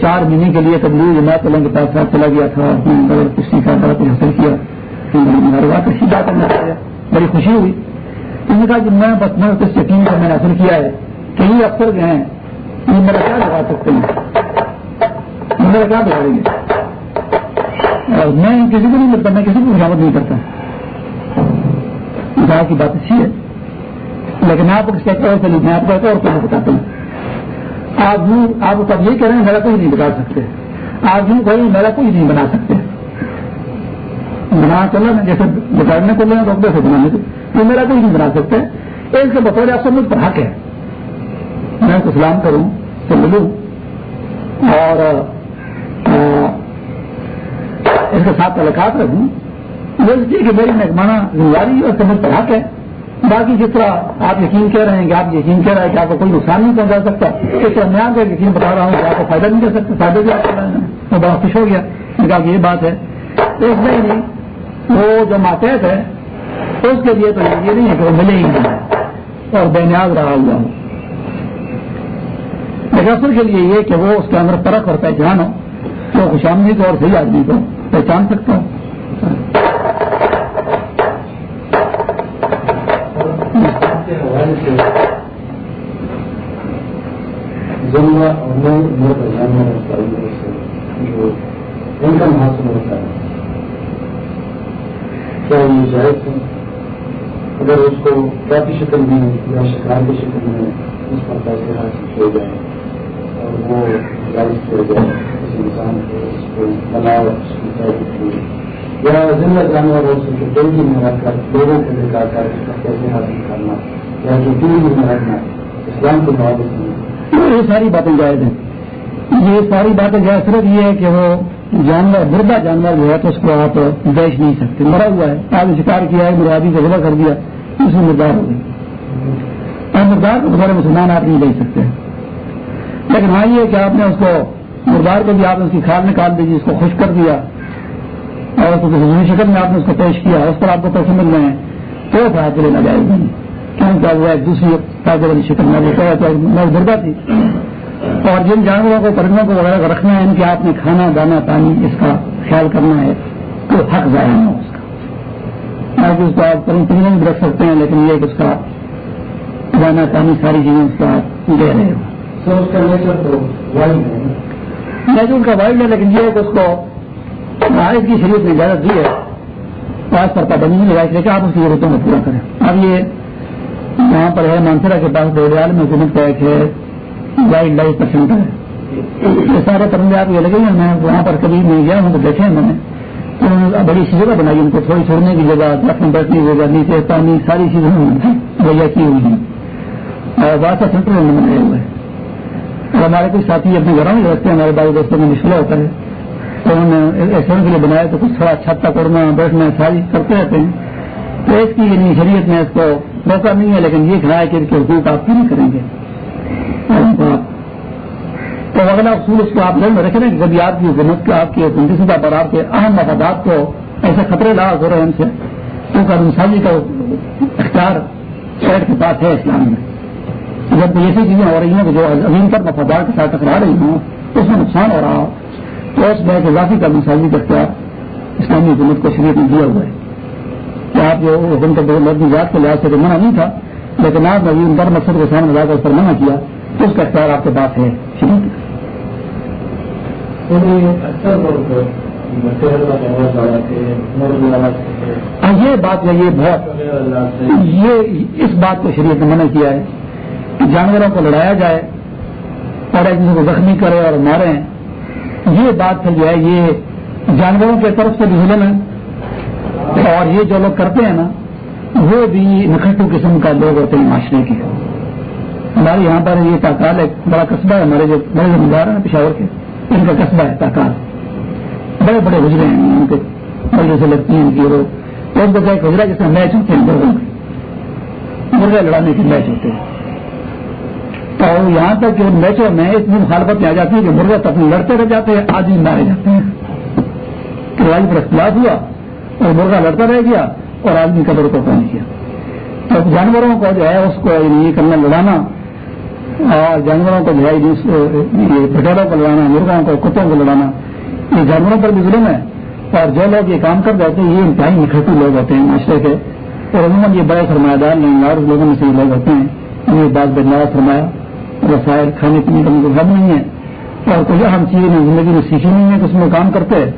چار مہینے کے لیے تبلیغ جماعت علم کے پاس چلا گیا تھا۔ کسی کا بڑا کچھ حاصل کیا۔ اچھی بات کرنا چاہیے بڑی خوشی ہوئی۔ انہوں نے کہا کہ میں بس، میں اس یقین کا میں نے حاصل کیا ہے کہ یہ افسر جو ہیں، یہ میرا کیا لگا سکتے ہیں۔ میرا کیا بگاڑیں گے اور میں کسی کو نہیں ملتا، میں کسی کو مشاورت نہیں کرتا۔ کی بات اچھی ہے۔ لیکن آپ کو کس طرح سے میں آپ کو اور بتاتا ہوں۔ آپ آپ تب یہ کہہ رہے ہیں میرا کوئی نہیں بتا سکتے۔ آپ یوں میرا کوئی نہیں بنا سکتے۔ بنا چلا نا جیسے بگاڑنے کو لیں تو سے بنانے کو۔ یہ میرا کوئی نہیں بنا سکتے۔ اس کے بطور آپ سے مجھ پر حق ہے۔ میں کو سلام کروں تو ملوں۔ اور اس کے ساتھ تعلقات رکھوں۔ وہ اس لیے کہ میری مہمانہ ذمہ داری اور سمجھ پر حق ہے۔ باقی جس طرح آپ یقین کہہ رہے ہیں کہ آپ یقین کہہ رہے ہیں کہ آپ کو کوئی نقصان نہیں پہنچا سکتا، اس طرح میں آپ کو یقین بتا رہا ہوں کہ آپ کو فائدہ نہیں کر سکتا، فائدہ بھی آپ کر رہے ہیں وہ بہت خوش ہو گیا۔ کہا کہ یہ بات ہے۔ اس میں نہیں وہ جو ماتحت ہے، اس کے لیے تو یہ نہیں ہے کہ وہ ملے ہی نہیں۔ اور بے نیاز رہا ہوا ہو اصل کے لیے یہ کہ وہ اس کے اندر فرق اور پہچان ہو تو خوش آمدید اور صحیح آدمی کو پہچان سکتا ہوں انکم حاصل ہوتا ہے۔ کیا یہ جائز ہے؟ اگر اس کو کیا کی شکل میں یا شکار کی شکل میں اس پر پیسے حاصل کیے جائیں اور وہ جائز کیا جائے کسی انسان کو اس کو بناؤ اس کی طے یا زندہ جانور ہو سکے دل کی میں رکھ کر لوگوں کو دکھا کر اس پر پیسے حاصل کرنا۔ یا جو اسلام نہیں یہ ساری باتیں جائز ہیں۔ یہ ساری باتیں جائز صرف یہ ہے کہ وہ جانور مردہ جانور جو ہے تو اس کو آپ بیچ نہیں سکتے۔ مرا ہوا ہے، آپ نے شکار کیا ہے مرادی کو ذبح کر دیا، اس میں مردار ہو گئی اور مردار کو بغیر مسلمان آپ نہیں بیچ سکتے۔ لیکن ہاں یہ کہ آپ نے اس کو، مردار کو بھی آپ نے اس کی کھاد نکال دی، اس کو خوش کر دیا۔ اور اس کو شکل میں آپ نے اس کو پیش کیا اس پر آپ کو پیسے مل رہے ہیں۔ تو فائدہ لینا جائے گا کیوں وہ ایک دوسری والی شکل میں وہ مردہ تھی اور جن جانوروں کو پرندوں کو وغیرہ رکھنا ہے ان کے آپ نے کھانا دانا پانی اس کا خیال کرنا ہے تو حق ظاہر نہ اس کا۔ آپ اس کو آپ پرندوں بھی رکھ سکتے ہیں لیکن یہ کہ اس کا دانا پانی ساری چیزیں اس کا آپ دے رہے ہو کا نیچر ہے۔ نیچر کا وائلڈ ہے لیکن یہ ہے کہ اس کو بھارت کی شریعت نے اجازت دی ہے۔ پاس پر پابندی نہیں لگائی لیکن آپ اس کی ضرورتوں کو پورا کریں۔ اب یہ یہاں پر ہے مانسرا کے پاس ڈوڈیال میں حکومت کا ایک ہے وائلڈ لائف کا سینٹر ہے یہ سارے پرندے آپ یہ لگے ہیں میں وہاں پر کبھی نہیں گیا ہوں تو دیکھے ہیں میں نے تو انہوں نے بڑی سی جگہ بنائی ان کو تھوڑی چھوڑنے کی جگہ بیٹھنے بیٹھنے کی جگہ نیچے پانی ساری چیزیں مہیا کی ہوئی ہیں اور بہت سا سینٹر انہوں نے بنایا ہوا ہے اور ہمارے کچھ ساتھی اپنے گھروں میں رکھتے ہیں ہمارے بھائی دوستوں میں مشکل ہوتا ہے تو انہوں نے ایکسیڈنٹ کے لیے بنایا تو کچھ تھوڑا چھت تک اڑنا بیٹھنا ساری کرتے رہتے ہیں تو اس کی یعنی شریعت میں اس کو موقع نہیں ہے، لیکن یہ کھڑا ہے کہ اس کے حقوق آپ کی نہیں کریں گے؟ تو اگلا اصول اس کو آپ ذہن میں رکھیں کہ کبھی آپ کی حکومت کے آپ کی سطح پر آپ کے اہم مفادات کو ایسے خطرے لاحق ہو رہے ہیں ان سے کیونکہ انسانی کا اختیار شہر کے پاس ہے اسلام میں۔ جب ایسی چیزیں ہو رہی ہیں کہ جو عظیم پر مفادات کے ساتھ ٹکرا رہی ہوں اس میں نقصان ہو رہا ہو تو اس میں اضافی کا مساجی کا اختیار اسلامی حکومت کو شریعت میں دیا ہوا ہے۔ کہ آپ جو حکم کا مدنی ذات کے لحاظ سے منع نہیں تھا لیکن آپ نے ان پر مقصد کے سامنے لا کر اس پر منع کیا تو اس کا اختیار آپ کے پاس ہے۔ یہ بات ہے یہ بہت یہ اس بات کو شریعت نے منع کیا ہے کہ جانوروں کو لڑایا جائے اور ایک دوسرے کو زخمی کرے اور مارے۔ یہ بات جو ہے یہ جانوروں کی طرف سے بھی ظلم ہے۔ اور یہ جو لوگ کرتے ہیں نا، وہ بھی نکھٹو قسم کا لوگ ہوتے ہیں معاشرے کے۔ ہمارے یہاں پر یہ تاکال ایک بڑا قصبہ ہے، ہمارے جو بڑے زمیندار ہیں، پشاور کے، ان کا قصبہ ہے تاکال۔ بڑے بڑے گزرے ہیں، ان کے بڑے سے لگتی ہیں ان کی اور ان کو ایک گزرا جس میں میچ ہوتے ہیں، مرغوں کے۔ مرغے لڑانے کے میچ ہوتے ہیں۔ اور یہاں تک کہ ان میچوں میں اتنی مخالفت آ جاتی ہے کہ مرغے اپنے لڑتے رہ جاتے ہیں آدمی مارے جاتے ہیں۔ کروائی پر اختلاف ہوا۔ اور مرغا لڑتا رہ گیا اور آدمی قدر کو پہنچ گیا۔ تو جانوروں کو جو ہے اس کو یعنی یہ کرنا، لڑانا اور جانوروں کو جو ہے پٹیروں کو لڑانا مرغوں کو، کتوں کو لڑانا، یہ جانوروں پر بھی ظلم ہے۔ اور جو لوگ یہ کام کر جاتے ہیں، یہ انتہائی نکھٹو لوگ ہوتے ہیں معاشرے کے۔ اور عموماً یہ بڑے سرمایہ دار نہیں اور لوگوں میں سے یہ لوگ ہوتے ہیں۔ یہ بات بدلاؤ فرمایا۔ رسائل، کھانے پینے کا مطلب نہیں ہے۔ اور کوئی اہم چیز زندگی میں سیکھی نہیں ہے کہ اس میں کام کرتے۔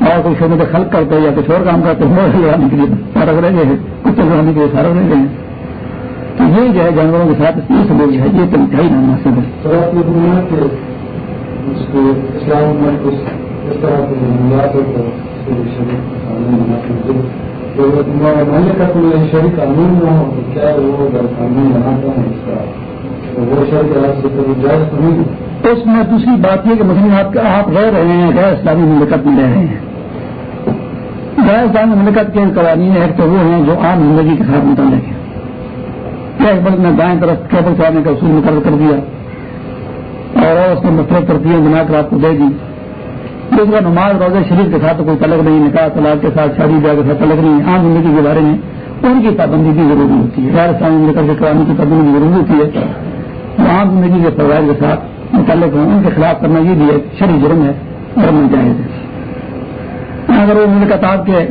اور کوئی شعبے کا خلق کرتے یا کچھ اور کام کرتے ہیں لڑانے کے لیے سارا رہ گئے ہیں۔ کچھ لڑانے کے لیے سارا رہ گئے ہیں۔ تو یہ جو ہے جانوروں کے ساتھ یہ سب جو ہے، یہ تو انتہائی نام حاصل ہے۔ اسلام اس طرح کی ضروریات قانون نہ ہو تو کیا وہ قانون بناتا ہے اس کا اس میں دوسری بات یہ کہ مسلم آپ آپ رہ رہے ہیں، غیر اسلامی مملکت میں رہ رہے ہیں۔ غیر اسلامی مملکت کے قوانین ایک تو وہ ہیں جو عام زندگی کے ساتھ متعلق ہیں۔ ایک بڑھ میں دائیں طرف کیبل چلانے کا اصول مقرر کر دیا۔ اور اس نے مختلف ترتیبیں بنا کر آپ کو دے دی۔ دوسرا نماز روزہ شریف کے ساتھ کوئی طلب نہیں، نکاح، طلاق کے ساتھ، شادی بیاہ کے ساتھ طلب نہیں۔ عام زندگی کے بارے میں ان کی پابندی بھی ضروری ہوتی ہے۔ غیر اسلامی مملکت کے قوانین کی پابندی ضروری ہوتی ہے۔ عام زندگی کے فوائد کے ساتھ متعلق ہوں ان کے خلاف کرنا یہ بھی ایک شری جرم ہے جرم میں جائز ہے اگر وہ مملکت آپ کے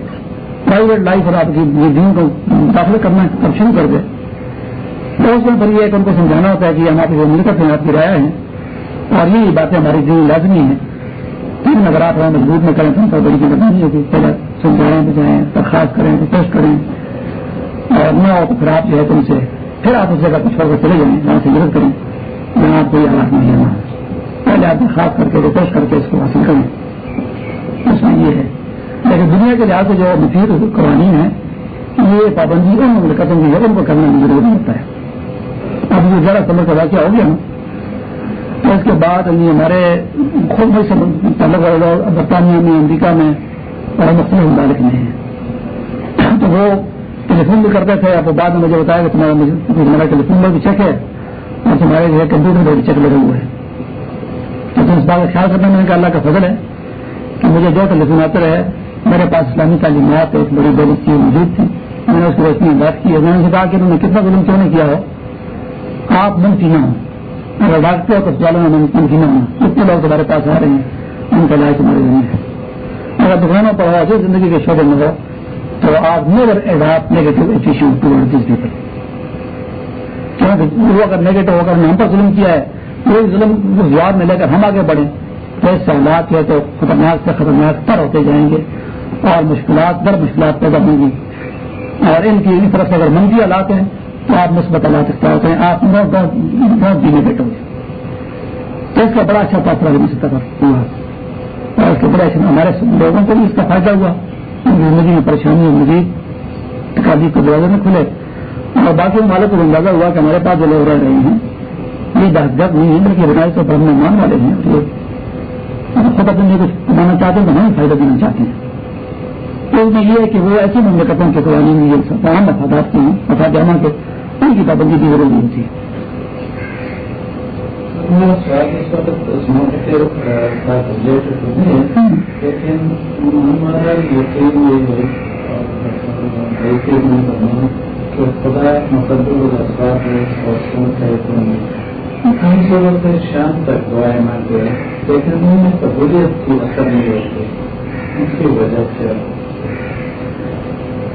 پرائیویٹ لائف اور آپ کی دین کو داخل کرنا کب شروع کر دے، تو اس میں پھر یہ کہ ان کو سمجھانا ہوتا ہے کہ ہماری جو مملکت ہیں، آپ کی رائے ہیں، اور یہ باتیں ہماری دین لازمی ہیں۔ تین اگر آپ ہمیں مضبوط میں کریں تو ان پر بڑی کی بتانی ہوگی پہلے سمجھائیں، بجائیں، درخواست کریں ریکویسٹ کریں۔ اور نہ ہو تو پھر آپ جو ہے تم سے، پھر آپ اس جگہ کو چھوڑ کر چلے جائیں وہاں سے ضرورت کریں۔ جہاں آپ کوئی حالات نہیں ہے۔ وہاں پہلے آپ خاص کر کے ریکویسٹ کر کے اس کو حاصل کریں۔ اس میں یہ ہے۔ لیکن دنیا کے لحاظ سے جو مفید قوانین ہیں، یہ پابندی ان مملکتوں کی ہے، ان کو کرنا ضروری ہوتا ہے۔ اب یہ ذرا سمجھ کا واقعہ ہو گیا نا، تو اس کے بعد یہ ہمارے خود میں سے تعلق برطانیہ میں، امریکہ میں اور مختلف ممالک میں ہیں۔ تو وہ ٹیلی فون بھی کرتے تھے، آپ بعد میں مجھے بتایا کہ تمہارا تمہارا ٹیلی فون میں بھی چیک ہے۔ اور تمہارے جو ہے کمپیوٹر میں بھی چیک لگے ہوئے ہیں تو اس بات کا خیال کرنا میں نے کہا اللہ کا فضل ہے کہ مجھے جو ٹیلی فون آتے رہے۔ میرے پاس اسلامی تعلیمات ایک بڑی بڑی چیز موجود تھی۔ میں نے اس کو اتنی بات کی۔ ہے میں نے سے کہا کہ انہوں نے کتنا ظلم کیوں نہیں کیا ہو؟ آپ منفی نہ ہوں۔ اگر ڈاکٹر تو اسپتالوں میں منفی نہ ہوں کتنے لوگ تمہارے پاس آ رہے ہیں۔ ان کا علاج تمہارے ذمہ ہے۔ اگر دکانوں پر ہو زندگی کے شعبے میں ہو، تو آپ never adapt negative ایٹیچیوڈ ٹوڈ these people وہ اگر نیگیٹو اگر ہم پر ظلم کیا ہے، کوئی ظلم جواب میں لے کر ہم آگے بڑھیں۔ تو اس سے حالات جو ہے تو خطرناک سے خطرناک تر ہوتے جائیں گے اور مشکلات در مشکلات پیدا ہوں گی۔ اور ان کی اس طرح سے اگر منفی حالات ہیں، تو آپ مثبت حالات اختیار ہوتے ہیں۔ آپ بہت جینے بیٹھو گے۔ تو اس کا بڑا اچھا تاثر نہیں سکتا ہوا اور اس کے بڑے اچھا ہمارے لوگوں کو بھی اس کا فائدہ ہوا۔ زندگی میں پریشانی مزید تقاضی کو دروازے میں کھلے۔ اور باقی مالک کو اندازہ ہوا کہ ہمارے پاس جو لوگ رہ رہے ہیں یہ دہشت نہیں ہے بلکہ بنائی تو پڑھنے مان والے ہیں۔ خود اپنے کچھ کمانا چاہتے ہیں تو ہمیں فائدہ دینا چاہتے ہیں۔ تو اس میں یہ ہے کہ وہ ایسی مملکتوں کے قوانین میں یہ تمام مفادات کے ہیں۔ مفاد جامع کے ان کی پابندی کی ضروری ہوتی۔ ہے شام تک دعائیں مانگتے ہیں، لیکن قبولیت کی اثر نہیں ہوتی اس کی وجہ سے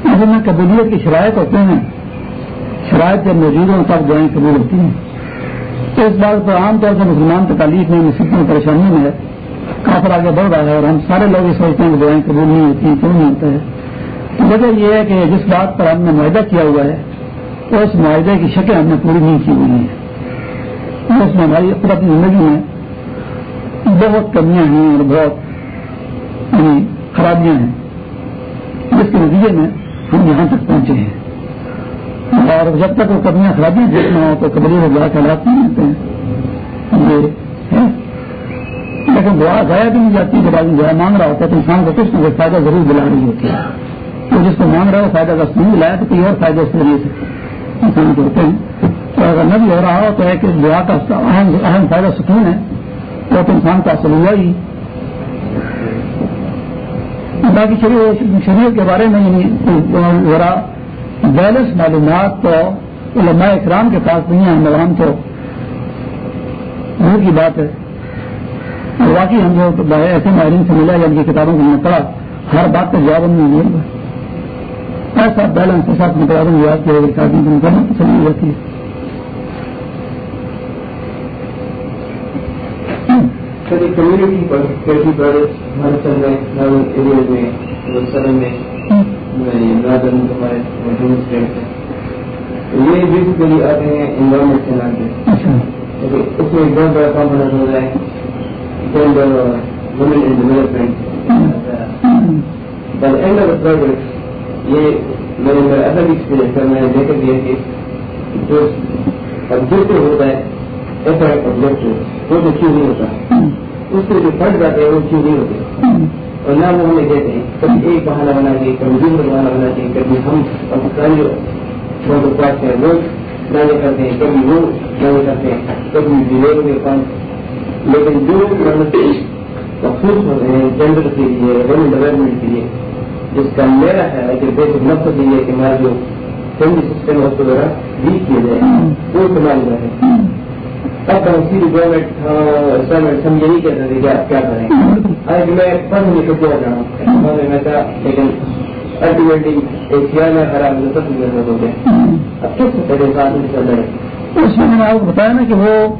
اصل میں قبولیت کی شرائط ہوتے ہیں۔ شرائط جب موجود ہوں تب دعائیں قبول ہوتی ہیں۔ تو اس بات پر عام طور سے مسلمان تکالیف میں مصیبت میں پریشانی میں ہے۔ کافر آگے بڑھ رہا ہے اور ہم سارے لوگ یہ سوچتے ہیں کہ دعائیں قبول نہیں ہوتی ہیں کیوں نہیں ہوتا ہے وجہ یہ ہے کہ جس بات پر ہم نے معاہدہ کیا ہوا ہے، اس معاہدے کی شکل ہم نے پوری نہیں کی ہوئی ہیں اس میں ہماری اپنی زندگی میں بہت کمیاں ہیں اور بہت یعنی خرابیاں ہیں۔ جس کے نتیجے میں ہم یہاں تک پہنچے ہیں۔ اور جب تک وہ کمیاں خرابیاں دیکھنا ہو تو قبری میں دعا کے حالات نہیں ہوتے ہیں۔ لیکن دعا ضائع بھی نہیں جاتی جب آدمی دعا مانگ رہا ہوتا ہے تو انسان کو کچھ نہ کچھ فائدہ ضرور دلا رہی ہوتی ہے۔ تو جس کو مانگ رہا ہو فائدہ کا نہیں دلایا تو کوئی اور فائدہ اس ذریعے سے انسان کرتے ہیں۔ تو اگر نہ بھی ہو رہا ہو تو ایک دعا کا اہم فائدہ سکون ہے۔ تو انسان کا اصل ہوا ہی۔ باقی شریعت کے بارے میں یعنی ذرا بیلنس معلومات تو علماء اکرام کے پاس نہیں ہے ہم تو دور کی بات ہے۔ اور باقی ہم جو ایسے ماہرین سے ملا یا ان کی کتابوں کو ہم نے پڑھا، ہر بات کا جواب ہم نہیں مل ایسا بیلنس کے ساتھ مقابلہ یاد کیا شادی کی کرنا پسند جاتی ہے کمیونٹی پر کیسی پر ہمارے میں ایریا میں سرن میں ہمارے یہ بیسیکلی آتے ہیں انوائرمنٹ سے لاتے اس میں ایک بہت بڑا کام ہو رہا ہے۔ Women in development end of project یہ نے میرا اصل ایکسپیرینس ہے میں نے دیکھا گیا کہ جو آبجیکٹو ہوتا ہے ایسا آبجیکٹو وہ تو کیوں نہیں ہوتا؟ اس سے جو فرد جاتے ہیں وہ کیوں نہیں ہوتے؟ اور نہ وہ ہمیں کہتے ہیں کبھی ایک بہانا بنا کے کبھی دوسرا بہانا بنا کے کبھی ہم پاکستانی جو پاس ہیں وہ گانے کرتے ہیں کبھی وہ گانے کرتے ہیں کبھی ضلع کے پاس۔ لیکن جو مخصوص ہوتے ہیں جنڈر کے لیے وومن ڈیولپمنٹ کے لیے جس کا میرا ہے کہ بیسک مقصد یہ ہے کہ ہمارا جو فیملی سسٹم ہے اس کو ذرا ویک کیا جائے، وہ استعمال جائے اب تحصیل گورنمنٹ ہم یہ نہیں کہتے تھے کہ آپ کیا کریں۔ آج میں پڑھ نہیں سکتا جانا۔ میں کہا لیکن الٹیمیٹلی ایک سیاح میں خراب ہے سب ہو گیا اب کس سے پہلے ساتھ چل رہے اس میں میں نے آپ کو بتایا نا کہ وہ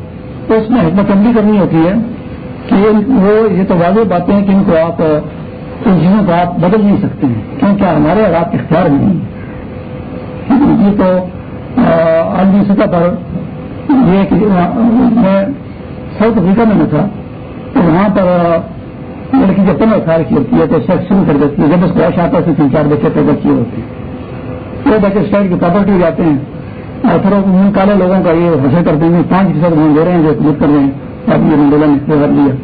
اس میں حکمت عملی کرنی ہوتی ہے کہ وہ یہ تو واضح باتیں ہیں کہ ان کو آپ ان چیزوں کو آپ بدل نہیں سکتے ہیں، کیونکہ ہمارے حالات اختیار نہیں یہ تو عالمی سطح پر یہ کہ میں ساؤتھ افریقہ میں تھا، تو وہاں پر لڑکی جب پندرہ سال کی ہوتی ہے، تو سیکس شروع کر دیتی ہے، جب اس کو واش آتا ہے تو تین چار بچے پیدا کیے ہوتے ہیں۔ وہ بچے اسٹائل کی پراپرٹی جاتے ہیں، اور پھر ان کالے لوگوں کا یہ حاصل کر دیں گے، پانچ فیصد وہاں دے رہے ہیں جو حکومت کر رہے ہیں اب یہ منڈولا نے کر لیا۔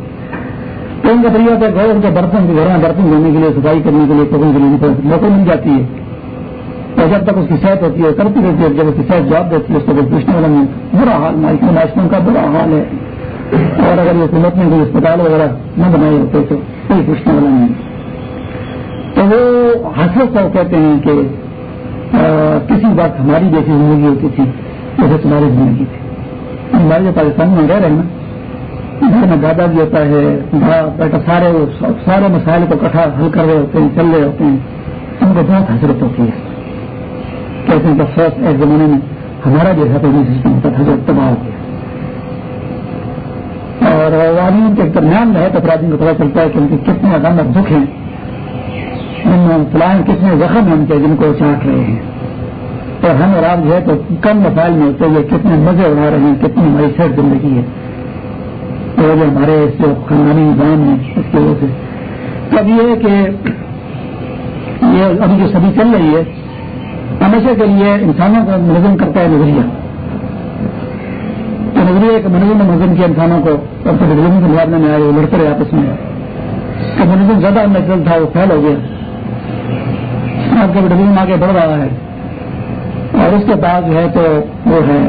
تو ان کا طریقہ ہے گھر ان کے برتن گھر میں برتن دھونے کے لیے، صفائی کرنے کے لیے، پکڑنے کے لیے موقع مل جاتی ہے۔ اور جب تک اس کی صحت ہوتی ہے، کرتی رہتی ہے، جب اس کی صحت جواب دیتی ہے، اس کو کوئی پوچھنے والا نہیں، برا حال مائکرو ناشنوں کا برا حال ہے۔ اور اگر یہ حکومت نے کوئی اسپتال وغیرہ نہ بنائے ہوتے تو کوئی پوچھنے والا نہیں۔ تو وہ حسرت کو کہتے ہیں کہ کسی وقت ہماری جیسی زندگی ہوتی تھی، جیسے تمہاری زندگی تھی۔ ہمارے جو پاکستان میں رہ رہے ہیں نا گھر میں دادا بھی ہوتا ہے بیٹا سارے سارے مسائل کو کٹھا حل کر رہے ہوتے ہیں، چل رہے ہوتے ہیں۔ ان کو بہت حضرت ہوتی ہے۔ کہتے ہیں کہ ایک زمانے میں ہمارا جو ہے تو سسٹم ہوتا تھا جو تباہ ہو گیا۔ اور عوامین کے درمیان رہے تو اپرادھی کو پتا چلتا ہے کہ ان کے کتنے غم دکھ ہیں۔ ان میں فلائیں کتنے زخم ہیں ان کے جن کو چاٹ رہے ہیں۔ اور ہم اور آپ جو ہے تو کم مسائل میں ہوتے ہوئے کتنے مزے اڑا رہے ہیں، کتنی ہماری زندگی ہے۔ جو ہمارے جو خاندانی نظام ہے اس کی وجہ سے۔ تب یہ کہ یہ ابھی جو سبھی چل رہی ہے، ہمیشہ کے لیے انسانوں کو منظم کرتا ہے نظریہ۔ نظریہ کہ منظم نے منظم کیا انسانوں کو اور پھر کے مقابلے میں آئے، وہ لڑتے رہے آپس میں۔ کہ منظم زیادہ نیچرل تھا، وہ فیل ہو گیا۔ آپ کا ڈویژن آگے بڑھ رہا ہے، اور اس کے بعد جو ہے تو وہ ہے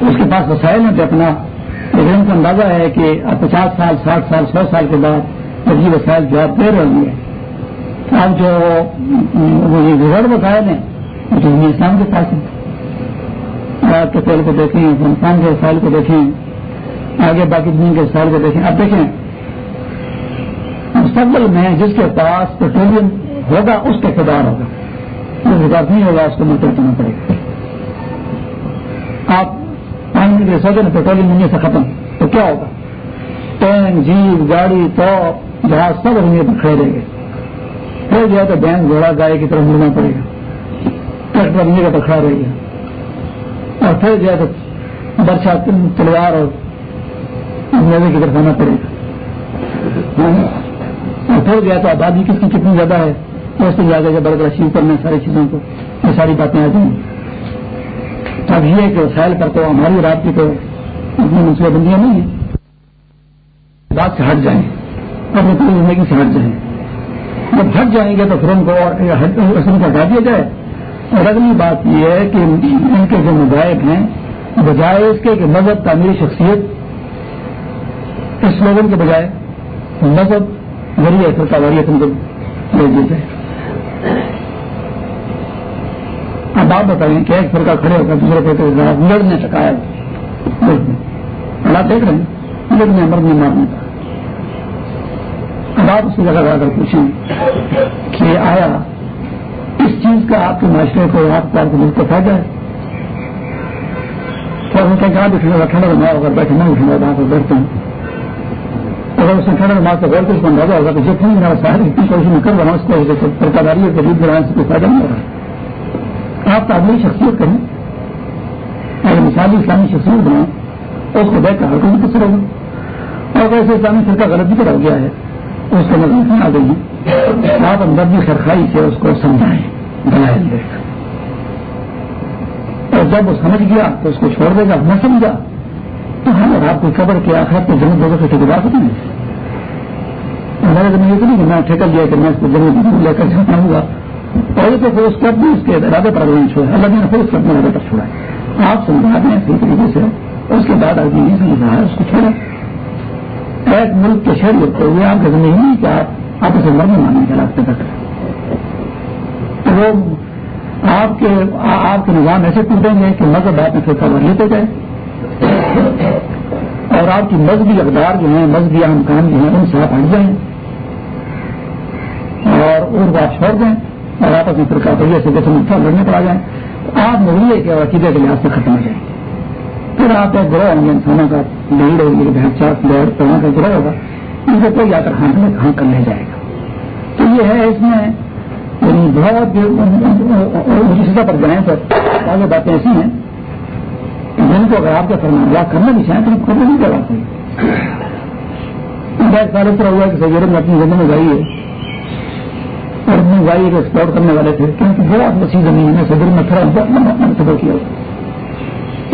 اس کے پاس وسائل ہیں اپنا لیکن کو اندازہ ہے کہ پچاس سال، ساٹھ سال، سو سال کے بعد جب یہ وسائل جواب دے رہے ہوں گے اب جو ریزرو وسائل ہیں جو اسلام کے پاس ہیں۔ آپ کے تیل کو دیکھیں، افغانستان کے وسائل کو دیکھیں، آگے باقی دنیا کے وسائل کو دیکھیں۔ اب دیکھیں، مستقبل میں جس کے پاس پیٹرولیم ہوگا، اس کا اقتدار ہوگا۔ جو وکاس نہیں ہوگا، اس کو ملک کرنا پڑے گا۔ آپ پانی کے سوچے نا پیٹرولیم دنیا سے ختم، تو کیا ہوگا؟ ٹرین جیپ گاڑی تو جہاز سب دنیا پر کھڑے رہے گے پھر جو ہے تو بینک گھوڑا، گائے کی طرف مڑنا پڑے گا۔ ٹریکٹر دنیا کا کھڑا رہے گا اور پھر جو ہے تو برشا تلوار اور میوے کی طرف آنا پڑے گا۔ اور پھر جو ہے تو آبادی کس کی کتنی زیادہ ہے اس سے زیادہ بڑا بڑا شیو کرنا ساری چیزوں کو، یہ ساری باتیں آ جائیں۔ اب یہ کہ وسائل پر تو ہماری رات کی تو اتنی منصوبہ بندیاں نہیں ہیں۔ بات سے ہٹ جائیں۔ اور پوری زندگی سے ہٹ جائیں۔ جب ہٹ جائیں گے تو پھر ان کو اور کو ہٹا دیا جائے۔ اور اگلی بات یہ ہے کہ ان کے جو مذاہب ہیں، بجائے اس کے کہ مذہب تعمیری شخصیت، اس لوگوں کے بجائے مذہب ذریعے فرقہ واریت ان کو لے دیا جائے۔ اب آپ بتائیں کہ ایک فرقہ کھڑے ہو کر دوسرے کو لڑنے چکایا اللہ دیکھ رہے ہیں۔ لڑنے مرنے مارنے کا اب آپ اس کی جگہ جا کر پوچھیں کہ آیا، اس چیز کا آپ کے معاشرے کو آپ کا ملک کو فائدہ ہے؟ کیا ان کا کہاں بیٹھنے والا ٹھنڈا بنا ہوگا بیٹھے، نہیں اٹھنے والا پر بیٹھتے ہیں؟ اگر اس نے ٹھنڈا بنا تو غور کچھ اندازہ ہوگا تو جتنی میرا شہر اتنی کوشش میں کر رہا ہوں اس کو سرکاری اور غریب بنانے سے کوئی فائدہ نہیں ہو رہا ہے آپ تعلیمی شخصیت کریں اگر مثالی اسلامی شخصیت بنائیں، اس کو دیکھ کر ہر کوئی کس ہوگا اور ویسے اسلامی فرقہ غلطی پر ہو گیا ہے، اس کو نظر آ گئی ہے آپ اندر بھی خرخائی سے اس کو سمجھائیں دلائل دیکھ اور جب وہ سمجھ گیا، تو اس کو چھوڑ دے گا، نہ سمجھا، تو ہم اور آپ کی قبر کے آخر پہ جنگ دو سے ٹھیک سکیں گے۔ ہمارے دن یہ تو نہیں کہ میں ٹھیکر دیا کہ میں اس کو جنگ لے کر جاتا ہوں گا اور تو پھر اس کو بھی اس کے ارادے پر چھوڑا اللہ نے پھر اس کو ارادے پر چھوڑا۔ ہے آپ سمجھا دیں صحیح طریقے سے۔ اس کے بعد آدمی نہیں سمجھ رہا ہے، اس کو چھوڑا۔ ایک ملک کے شہر ہوتے ہوئے آپ کا زندگی نہیں کہ آپ آپ اسے مرنے ماننے کے راستے تک۔ وہ آپ کے آپ کے نظام ایسے ٹوٹیں گے کہ مذہب آپ میں پھر لیتے گئے اور آپ کی مذہبی اقدار جو ہیں، مذہبی اہم کام جو ہیں، ان سے آپ ہٹ جائیں۔ اور ان کو آپ چھوڑ دیں۔ اور آپس میں فرقہ بھیا سے جیسے مٹھا لڑنے پڑا جائیں۔ تو آپ مغلیے کے عقیدے کے لحاظ سے ختم ہو جائیں۔ پھر آپ ایک گروہ ہوں گے انسانوں کا بھیڑ ہوگی بھینس چاس بیڑ کا گروہ ہوگا، ان کو کوئی آ کر ہاتھ میں کہاں کر لے جائے گا۔ تو یہ ہے اس میں یعنی بہت اونچی سطح پر جائیں تو آگے باتیں ایسی ہیں جن کو اگر آپ کا فرمان یا کرنا بھی چاہیں تو کرنا نہیں کروا سکتے ایک سال اس طرح ہوا کہ سیارے میں اپنی زمین میں گئی ہے۔ اور اپنی گاڑی کو کرنے والے تھے، کیونکہ بہت وسیع زمین ہے، صدر میں تھوڑا بہت کیا۔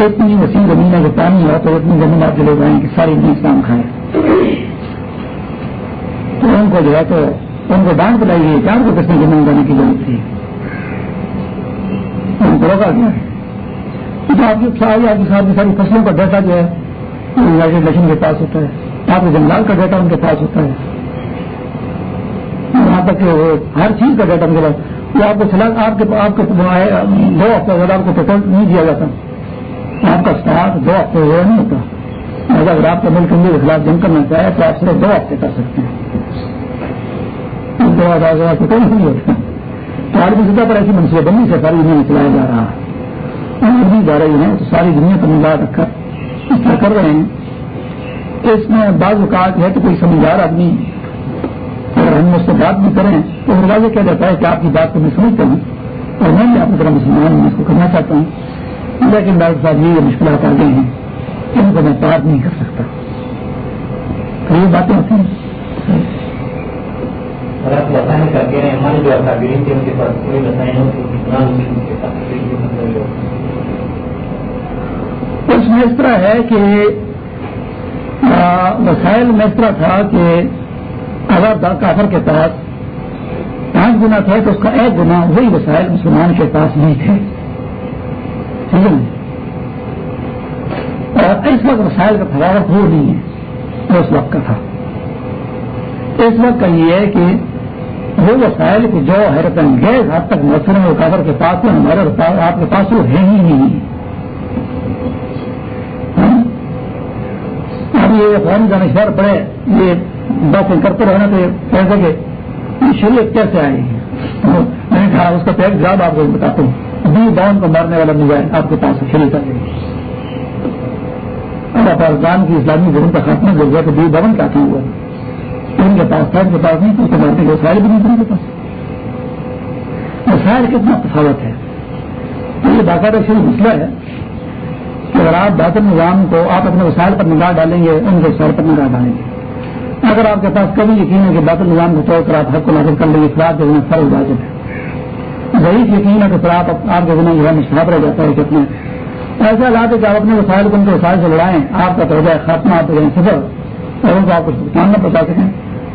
اتنی وسیع زمین ہے کہ پانی ہوا تو اتنی زمین آپ لوگ آئیں کہ ساری نہیں اسلام کھائے۔ تو ان کو جو ہے تو ان کو ڈانٹ بلائی گئی، چار کو کس نے زمین جانے کی ضرورت تھی۔ ان کو روکا گیا۔ تو آپ کی ساری آپ کی ساری ساری فصلوں کا ڈیٹا جو ہے یونائٹیڈ نیشن کے پاس ہوتا ہے۔ آپ کے جنگلات کا ڈیٹا ان کے پاس ہوتا ہے۔ یہاں تک ہر چیز کا ڈیٹا ملا وہ آپ کو چلا آپ کے آپ کو دو ہفتے اگر آپ کو پیٹرول نہیں دیا جاتا۔ آپ کا اسٹاف دو ہفتے ہوا نہیں ہوتا۔ اگر آپ کا ملک انڈیا کے خلاف جنگ کرنا چاہے تو آپ صرف دو ہفتے کر سکتے ہیں۔ دو ہزار پیٹرول نہیں ہوتا۔ تو آج بھی سطح پر ایسی منصوبہ بندی سے ساری دنیا میں چلایا جا رہا ہے۔ اور بھی جا رہی ہیں تو ساری دنیا کو ملا رکھ کر فیصلہ کر رہے ہیں۔ اس میں بعض اوقات ہے تو کوئی سمجھدار آدمی اگر ہم اس سے بات بھی کریں تو واضح کہہ جاتا ہے کہ آپ کی بات کو میں سمجھتا ہوں اور میں بھی آپ کی طرح مسلمان میں اس کو کرنا چاہتا ہوں۔ لیکن ڈاکٹر صاحب یہ مشکلات آ گئی ہیں ان کو میں بات نہیں کر سکتا۔ تو یہ باتیں ہوتی ہیں۔ اس میں اس طرح ہے کہ وسائل میں اس طرح تھا کہ اگر کافر کے پاس پانچ گنا تھے تو اس کا ایک گنا وہی وسائل مسلمان کے پاس نہیں تھے۔ ٹھیک ہے اور اس وقت وسائل کا فراغت وہ نہیں ہے، اس وقت کا تھا۔ اس وقت کا یہ ہے کہ وہ وسائل کی جو حیرت انگیز حد تک مؤثر ہیں، وہ کافر کے پاس ہے ہمارے آپ کے پاس وہ ہے ہی نہیں۔ ہاں؟ اب یہ فوراً جانشور پڑے یہ باتیں کرتے رہنا تو کیسے کہ شریعت کیسے آئے گی میں نے کہا، اس کا پیک جواب آپ کو بتاتا ہوں۔ بی باؤن کو مارنے والا موبائل آپ کے پاس شریعت آئے گی اب افغانستان کی اسلامی ظلم کا خاتمہ جو ہوا تو بی باون کا ہوا ان کے پاس ان کے پاس نہیں تو اس کو مارنے کے وسائل بھی نہیں ان کے پاس۔ وسائل کتنا تفاوت ہے۔ یہ باقاعدہ شروع مسئلہ ہے کہ اگر آپ باطن نظام کو آپ اپنے وسائل پر نگاہ ڈالیں گے، ان کے وسائل پر نگاہ ڈالیں گے۔ اگر آپ کے پاس کبھی یقین ہے کہ بات نظام کو طور پر آپ حق کو حاصل کر لیں گے افراد جو فرض واجب ہے ضعیف یقین ہے کہ پھر آپ آپ کے جو ہے مشتاف رہ جاتا ہے کتنے ایسا حالات ہے کہ آپ اپنے وسائل کو ان کے وسائل سے لڑائیں، آپ کا توجہ خاتمہ آپ کے سفر اور ان کو آپ کو نقصان نہ پہنچا سکیں۔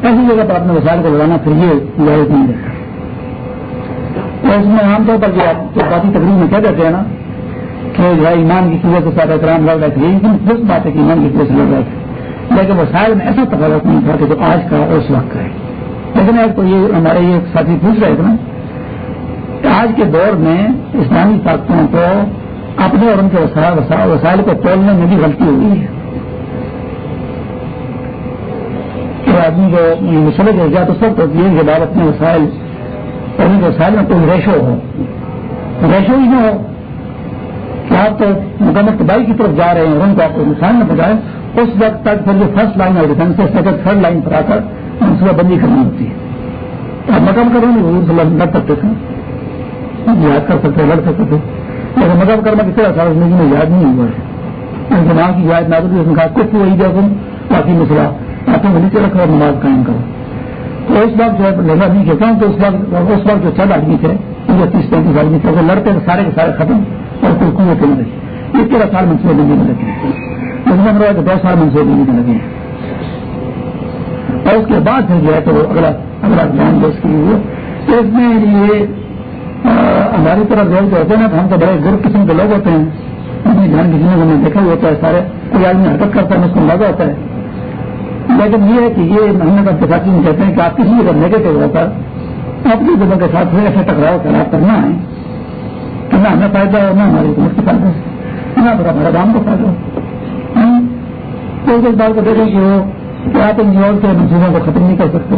ایسی جگہ پر اپنے وسائل کو لڑانا پھر یہ ضرورت نہیں اس میں عام طور پر جو آپ باتیں تقریب میں کہہ دیتے ہیں نا، کہ جو ہے ایمان کی صورت کے ساتھ احترام لڑ رہے تھے لیکن درست بات ہے کہ ایمان کی صورت سے لڑ رہے تھے لیکن وسائل میں ایسا تفاوت نہیں تھا کہ جو آج کا اس وقت کا ہے۔ لیکن آج تو یہ ہمارے یہ ساتھی پوچھ رہے تھے نا کہ آج کے دور میں اسلامی طاقتوں کو اپنے اور ان کے وسائل کو تولنے میں بھی غلطی ہو گئی ہے۔ کہ آدمی جو مسئلے کے جاتے سب ہوتی ہے کہ بعد اپنے وسائل اور ان کے وسائل میں کوئی ریشو ہو۔ ریشو ہی نہ ہو۔ کہ آپ تو مکمل تباہی کی طرف جا رہے ہیں اور ان کو آپ کو نقصان نہ پہنچائے اس وقت تک پھر جو فرسٹ لائن ہے ڈیفینس سے سیکنڈ تھرڈ لائن پر آ کر منصوبہ بندی کرنی ہوتی ہے۔ آپ مقام کرو گے، حضور صلی اللہ لڑ سکتے تھے۔ یاد کر سکتے، لڑ سکتے تھے۔ لیکن مقام کرنا کسی طرح سارا زندگی میں یاد نہیں ہوا ہے۔ دماغ کی یاد نہ اس نے کہا کچھ وہی جب تم، باقی مسئلہ آپ کو نیچے رکھو اور نماز قائم کرو. تو اس وقت جو ہے لڑنا نہیں کہتا ہوں تو اس وقت اس وقت جو چند آدمی تھے جو تیس پینتیس آدمی تھے، وہ لڑتے سارے کے سارے ختم اور کوئی قوت نہیں رہی اس طرح سال منصوبہ بندی میں لگے رہا کہ دو سال منصوبے نہیں لگے اور اس کے بعد پھر جو ہے تو اگلا اگلا دھیان دوست کی ہوئی اس میں یہ ہماری طرف لوگ جو ہوتے ہیں نا، تو ہم تو بڑے گر قسم کے لوگ ہوتے ہیں۔ اپنی دھیان کسی نے دیکھا ہوتا ہے، سارے کوئی آدمی حرکت کرتا ہے اس کو مزہ ہوتا ہے۔ لیکن یہ ہے کہ یہ محمد اتفاقی میں کہتے ہیں کہ آپ کسی بھی اگر نیگیٹو ہوتا اپنی جگہ کے ساتھ پھر ایسے ٹکراؤ، خراب کرنا ہے کہ نہ ہمیں فائدہ ہو، نہ ہماری حکومت کے فائدہ نہ پھر ہمارے دام کو فائدہ ہو۔ ہاں؟ اس بات کو دیکھیں کہ وہ آپ ان جیون کے منصوبوں کو ختم نہیں کر سکتے۔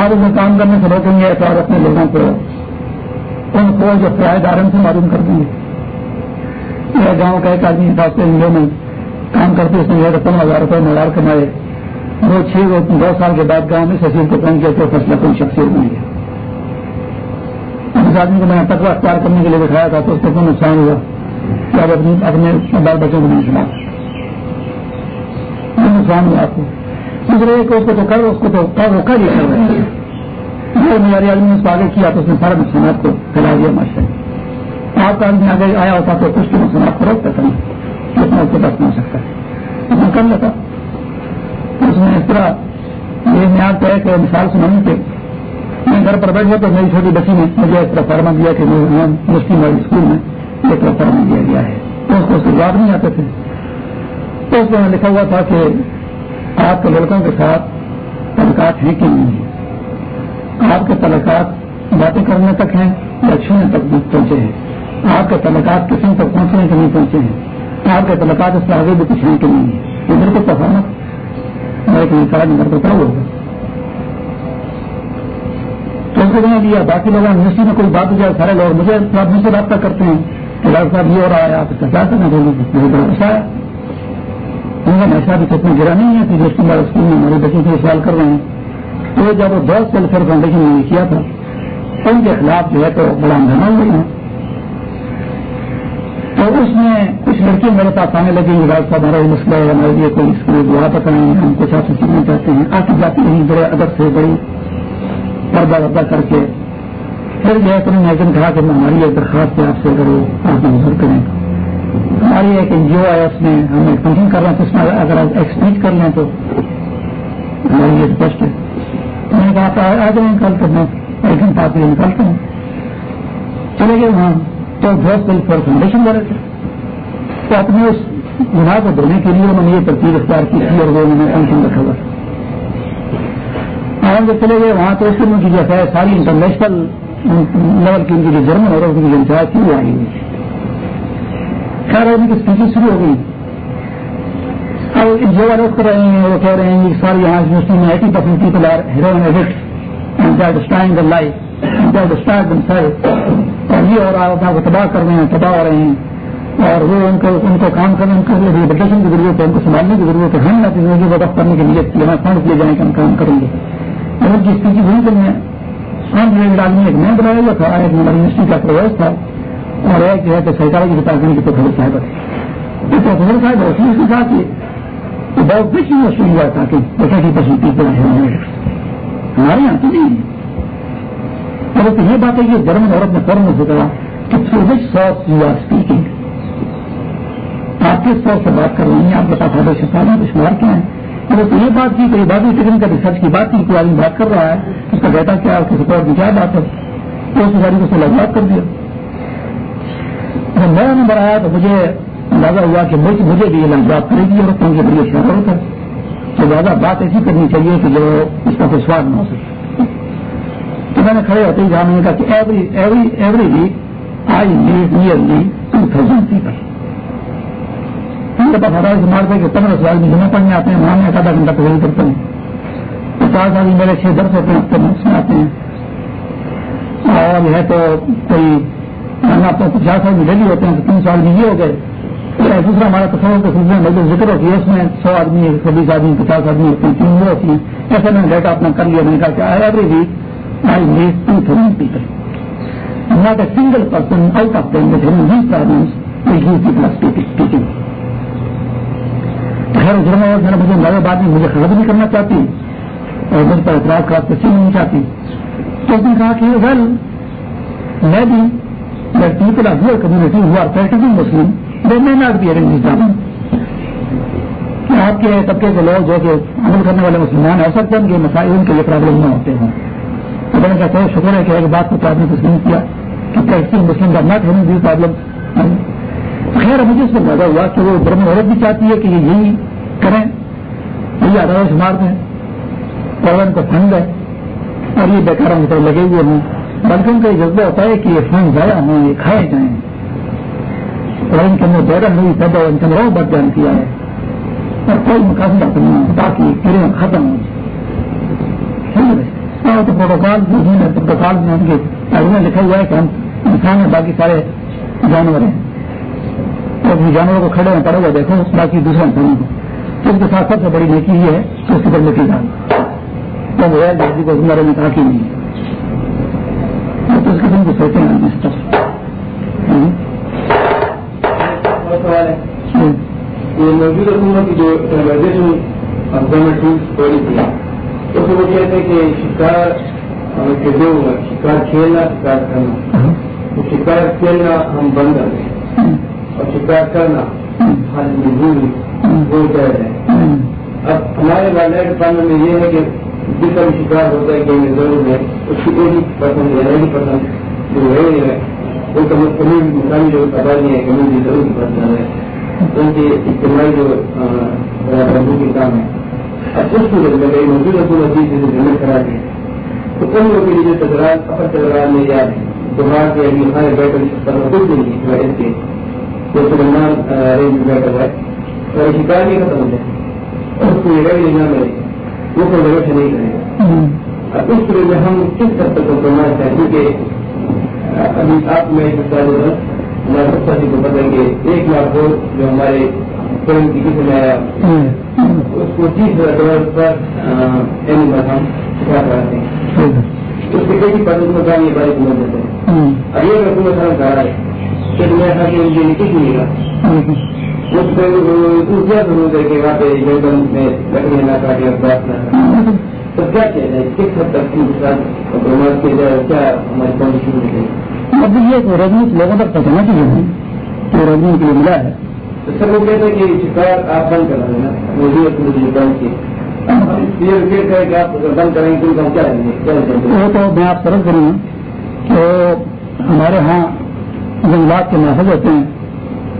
آپ اس میں کام کرنے سے روکیں گے اور اپنے لوگوں کو ان کو جو کرایہ دارن سے معلوم کر دیں گے۔ یا گاؤں کا ایک آدمی خاص طور انڈیا میں کام کرتے اس نے پندرہ ہزار روپئے معیار کمائے۔ وہ چھ دو سال کے بعد گاؤں میں سچیو کو پہنچ گیا تو فیصلہ کوئی شخصیت نہیں ہے۔ اس آدمی کو میں نے تکوا اختیار کرنے کے لیے دکھایا تھا تو اس کو کوئی نقصان ہوا۔ کہ اب اپنی اپنے بال بچوں کو نہیں سنا۔ نقصان ہوا آپ کو۔ دوسرے ایک اس کو تو کر اس کو تو کر وہ کر ہی کر رہے ہیں۔ جو معیاری آدمی نے اس کو آگے کیا تو اس نے سارے نقصانات کو پھیلا دیا، ماشاء آپ کا آدمی آگے آیا ہوتا تو کچھ کے نقصانات کو روک سکتا نہیں اتنا اس کو بس نہ سکتا ہے۔ اتنا کر لیتا۔ اس میں اس طرح یہ میاد طے کہ مثال سنانی تھے میں گھر پر بیٹھا تو میری چھوٹی بچی نے مجھے ایک طرح فرما دیا کہ میں مسلم والی اسکول میں ایک طرح دیا گیا ہے۔ اس کو اس کو یاد نہیں آتے تھے۔ تو اس میں لکھا ہوا تھا کہ آپ کے لڑکوں کے ساتھ تعلقات ہیں کہ نہیں؟ ہیں آپ کے تعلقات باتیں کرنے تک ہیں یا چھونے تک پہنچے ہیں؟ آپ کے تعلقات کسی تک پہنچنے کے نہیں پہنچے ہیں۔ آپ کے تعلقات اس سے آگے بھی کچھ ہیں کہ نہیں؟ ہے ادھر کو پسند میں ایک انسان ادھر کو کیا ہوگا تو اس کو دیا باقی لوگوں یونیورسٹی میں کوئی بات ہو جائے، سارے لوگ مجھے مجھ سے رابطہ کرتے ہیں۔ ڈاکٹر صاحب یہ ہو رہا ہے، آپ اس کا کیا کرنا چاہیے بڑا اچھا ہے ان کا نشہ بھی کتنا گرا نہیں ہے کہ جس کے بعد اسکول میں ہمارے بچوں سے سوال کر رہے ہیں۔ تو جب وہ دس ویلفیئر فاؤنڈیشن نے کیا تھا، ان کے خلاف جو ہے تو بڑا ہنگامہ ہوئی ہے تو اس میں کچھ لڑکیاں میرے پاس آنے لگی صاحب ہمارا یہ مسئلہ ہے، ہمارے لیے کوئی اسکول دعا بتائیں ہم کچھ آپ سے سیکھنا چاہتے ہیں۔ آتی جاتی نہیں بڑے ادب سے، بڑی پردہ وردا کر کے پھر جو ہے تو نے کہا کہ ہماری ایک درخواست ہے، آپ سے اگر آپ منظور کریں۔ ہماری ایک این جی او ہے، اس میں ہم ایک فنکشن کر رہے ہیں تو اس میں اگر آپ ایکسپلیٹ کر لیں تو ہماری یہ ریکویسٹ ہے۔ میں نے کہا آ جائیں، کل تو میں ایک دن پاس نکالتا ہوں۔ چلے گئے وہاں۔ تو دوست ویلفیئر فاؤنڈیشن والے تھے۔ تو اپنے اس گناہ کو دھونے کے لیے انہوں نے یہ ترتیب اختیار کی تھی اور وہ انہوں نے فنکشن رکھا ہوا۔ اور جب چلے گئے وہاں تو اس میں کی جو ہے ساری انٹرنیشنل لیول کی ان کی جو جرمن اور ان کی جو انچارج تھی وہ آئی ہوئی خیر ان کی اسپیچ شروع ہو گئی۔ اب جو والے کر رہے ہیں، وہ کہہ رہے ہیں کہ ساری یہاں یونیورسٹی میں eighty percent people are heroin addict and that stand the life and that start them self اور یہ ہو رہا ہے کو تباہ کر رہے ہیں، تباہ ہو رہے ہیں۔ اور وہ ان کو ان کو کام کرنے ان کو ریبلیٹیشن کی ضرورت ہے، ان کو سنبھالنے کی ضرورت ہے۔ ہم اپنی زندگی وقف کرنے کی نیت کی ہمیں فنڈ لیے جائیں کہ ہم کام کریں گے۔ اور ان کی استھتی ہوئی کہ میں فنڈ ریلیٹڈ ایک نیا بنایا ہوا تھا، ایک ہماری یونیورسٹی کا پرویس تھا۔ اور ایک جو ہے کہ سرکاری کی ڈپارٹمنٹ کی پروفیسر صاحب تھے۔ یہ پروفیسر صاحب اس نے کہا کہ بہت کچھ یونیورسٹی ہوا تھا کہ ایٹی پرسینٹ پیپل ہمارے یہاں تو نہیں ہے۔ تو یہ بات ہے کہ جرمن عورت نے فورم سے کہا کہ through which source you are speaking آپ کس طور سے بات کر رہی ہیں آپ بتا فائدہ شفاف میں شمار کیا ہے اگر تو یہ بات کی کہ بادی ٹیکنیکل ریسرچ کی بات کی کوئی آدمی بات کر رہا ہے، اس کا ڈیٹا کیا اس کے سپورٹ میں کیا بات ہے؟ تو اس ساری کو لاجواب کر دیا۔ جب نیا نمبر آیا تو مجھے اندازہ ہوا کہ مجھے بھی یہ لاجواب کرے گی اور اس کے بڑی اشارہ ہوتا ہے تو زیادہ بات ایسی کرنی چاہیے کہ جو اس کا کوئی سواد نہ ہو سکے۔ تو میں نے کھڑے ہوتے ہی جہاں میں نے کہا کہ every every every week I need nearly two thousand people پاس ہزار سے مارتے کہ پندرہ سو آدمی جمع پڑھنے آتے ہیں وہاں میں ایک آدھا گھنٹہ تقریر کرتے ہیں۔ پچاس آدمی میرے چھ درس ہوتے ہیں، ہفتے میں اس میں آتے ہیں۔ اور یہ ہے تو کوئی آپ کو پچاس آدمی ڈیلی ہوتے ہیں تو تین سو آدمی یہ ہو گئے۔ دوسرا ہمارا تصور کے سلسلے میں ذکر ہوتی ہے، اس میں سو آدمی، ایک سو بیس آدمی، پچاس آدمی ہوتے ہیں، تین وہ ہوتی ہیں۔ ایسے میں نے ڈیٹا اپنا کر لیا، میں نے کہا کہ every week I made two thousand people. Not a single person, out of them with these problems will give people خیر جرم اور میں نے مجھے نئے بات میں مجھے خراب نہیں کرنا چاہتی اور مجھ پر اعتراض خراب کسی نہیں چاہتی۔ تو اس نے کہا کہ ویل میں بھی پیپل آف یور کمیونٹی ہوا پریکٹیکل مسلم دے میں ناٹ بی ارینج جانا کہ آپ کے طبقے کے لوگ جو کہ عمل کرنے والے مسلمان ایسا سکتے ہیں کہ مسائل ان کے لیے پرابلم نہ ہوتے ہیں تو میں نے کہا شکر ہے کہ ایک بات کو آپ نے تسلیم کیا کہ پریکٹیکل مسلم کا ناٹ ہیونگ دی پرابلم خیر مجھے اس میں پیدا ہوا کہ وہ برم عورت بھی چاہتی ہے کہ یہ یہی کریں۔ یہی آدھار شمار دیں اور ان کو فنڈ ہے۔ اور یہ بیکاروں کی طرف لگے ہوئے ہوں بلکہ ان کا یہ جذبہ ہوتا ہے کہ یہ فنڈ ضائع ہوں یہ کھائے جائیں۔ اور ان کے اندر بیرن ہوئی پیدا ان کے اندر اور بد جان کیا ہے۔ اور کوئی مقاصد نہیں ہے۔ باقی کریں ختم ہو تو پروٹوکال پروٹوکال میں ان کے تعلیم لکھا ہوا ہے کہ ہم انسان ہیں، باقی سارے جانور ہیں۔ اور جانوروں کو کھڑے ہیں پڑے ہوئے دیکھو باقی دوسرے کو تو اس کے ساتھ سب سے بڑی نیکی یہ ہے کہ اس کی پر مٹی ڈال تو وہ جلدی کو زندہ رہنے کا کی نہیں۔ تو اس قسم کی سوچیں اس طرح یہ موجودہ حکومت کی جو آرگنائزیشن گورنمنٹ ٹولس پڑی تھی اس میں وہ کہتے ہیں کہ شکار کے دو شکار کھیلنا شکار کرنا۔ شکار کھیلنا ہم بند کر دیں۔ اور شکار کرنا حل وہ جائز ہے اب ہمارے والدین قانون میں یہ ہے کہ جس کا بھی شکار ہوتا ہے کہ ضرور ہے، اس کی ایک پسند ہے ایک پسند جو ہے۔ وہ کمی مثالی جو آبادی ہے کمی بھی ضرور پسند ہے۔ ان کے اجتماعی جو بندو کے کام ہے۔ اب اس صورت میں کئی موجودہ صورت چیز جیسے جمع کرا کے تو ان لوگوں کے لیے تجربات اپر تجربات میں یا دماغ کے ابھی ہمارے بیٹھے کچھ نہیں ہے۔ اس کے جو سلمان رینج ہے اور شکار نہیں ختم ہو جائے اس کو یہ رہے لینا میں وہ کوئی ضرورت نہیں کرے گا اب اس طرح میں ہم کس حد تک کرنا چاہتے کہ ابھی آپ میں ہمارے سب کو بتائیں گے ایک لاکھ لوگ جو ہمارے فلم کی میں اس کو جس پر کیا کراتے ہیں اس کے کئی کو جانے بارے کو مل جاتے ہیں اور یہ میں تمہیں سمجھ رہا ہے کہ کہ مجھے نکل ملے گا۔ اس پہ دوسرا ضرور ہے کہ وہاں پہ جو میں لکڑی اور بات نہ تو کیا کہنا ہے کس حد تک کی ساتھ حکومت کے کیا ہماری پالیسی مل گئی؟ اب یہ لوگوں تک پہنچانا چاہیے کہ رجنی کے لیے ملا ہے۔ سر وہ کہتے ہیں کہ شکایت آپ بند کر رہے ہیں مجھے مجھے بند کی بند کریں گے تو کیا وہ تو میں آپ سرد کروں کہ ہمارے ہاں جنگلات کے محفوظ ہوتے ہیں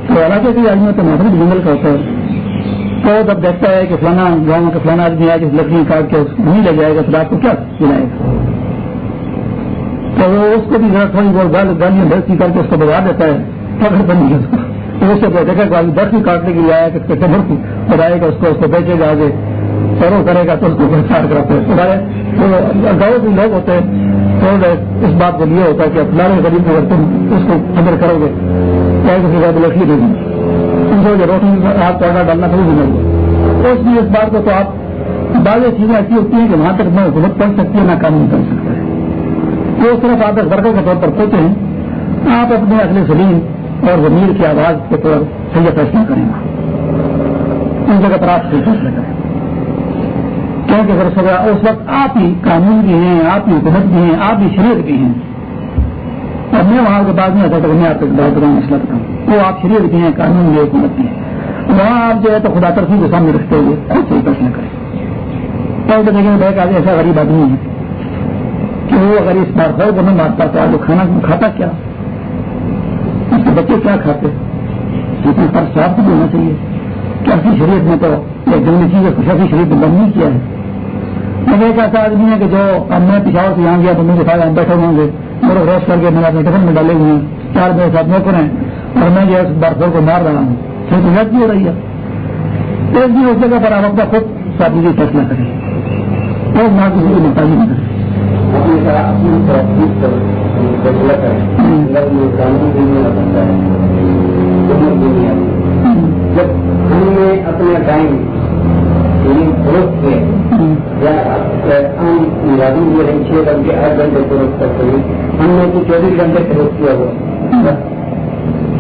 تو علاقے کے آدمی تو محفوظ جنگل کا ہوتا ہے۔ تو جب دیکھتا ہے کہ فلانا گاؤں کا فلانا آدمی آئے لکڑی کاٹ کے نہیں لے جائے گا، تو آپ کو کیا دلائے گا؟ تو وہ اس کو بھی ذرا تھوڑی بہت گال گالیاں دستی کر کے اس کو بگا دیتا ہے۔ پکڑ بن گیا۔ تو اس سے دیکھا کہ دس کاٹنے کے لیے آیا کہ ٹمر بتائے گا، اس کو اس کو بیچے گا آگے۔ سرو کرے گا تو اس کو گرفتار کراتے ہیں گاؤں کے لوگ ہوتے ہیں اس بات کو لیے ہوتا ہے کہ فلانے غریب اگر تم اس کو اندر کرو گے چاہے کسی کا لکڑی دے گی تم کو روشنی آپ کو ڈالنا کبھی بھی نہیں۔ اس لیے اس بات کو تو آپ بعض چیزیں ایسی ہوتی ہیں کہ وہاں تک نہ حکومت کر سکتی ہے نہ قانون کر سکتا ہے وہ صرف آپ ایک ورکر کے طور پر پہنچے ہیں۔ آپ اپنے اصل سلیم اور ضمیر کی آواز کے طور صحیح فیصلہ کریں گے۔ اس جگہ پر آپ صحیح فیصلہ کریں کیونکہ اگر سزا اس وقت آپ ہی قانون بھی ہیں، آپ ہی حکومت بھی ہیں، آپ ہی شریعت بھی ہیں۔ اور میں وہاں کے بعد میں آتا تھا میں آپ کو بہت بڑا مسئلہ کرتا وہ آپ شریعت بھی ہیں، قانون بھی حکومت بھی ہیں۔ وہاں آپ جو ہے تو خدا ترسی کے سامنے رکھتے ہوئے خود صحیح فیصلہ کریں۔ تو دیکھیں بھائی آج ایسا غریب آدمی ہے کہ وہ اگر اس بار خور کو نہ مارتا تو آج وہ کھانا کھاتا کیا؟ اس کے بچے کیا کھاتے؟ لیکن پر صاف بھی ہونا چاہیے۔ کہ ایسی شریعت میں تو ایک جنگلی چیز ہے کچھ شریعت میں بند نہیں کیا ہے۔ میں ایک ایسا آدمی ہے کہ جو میں پشاور سے یہاں گیا تو مجھے ہم بیٹھے ہوں گے میرے روز کر کے میں اپنے ٹفن میں ڈالے ہوئے ہیں۔ چار میرے ساتھ نوکر ہیں اور میں جو ہے بارفور کو مار رہا ہوں۔ پھر تو بھی ہو رہی ہے۔ ایک دن اس جگہ پر آپ اپنا خود ساتھی فیصلہ کریں۔ اور نہ کسی کو محتاجی نہیں جب ہم نے اپنا ٹائم فروخت کیا یا مرادی یہ رہی چھ گھنٹے آٹھ گھنٹے فروخت کرتے ہوئے ہم نے تو چوبیس گھنٹے فروخت کیا ہوا.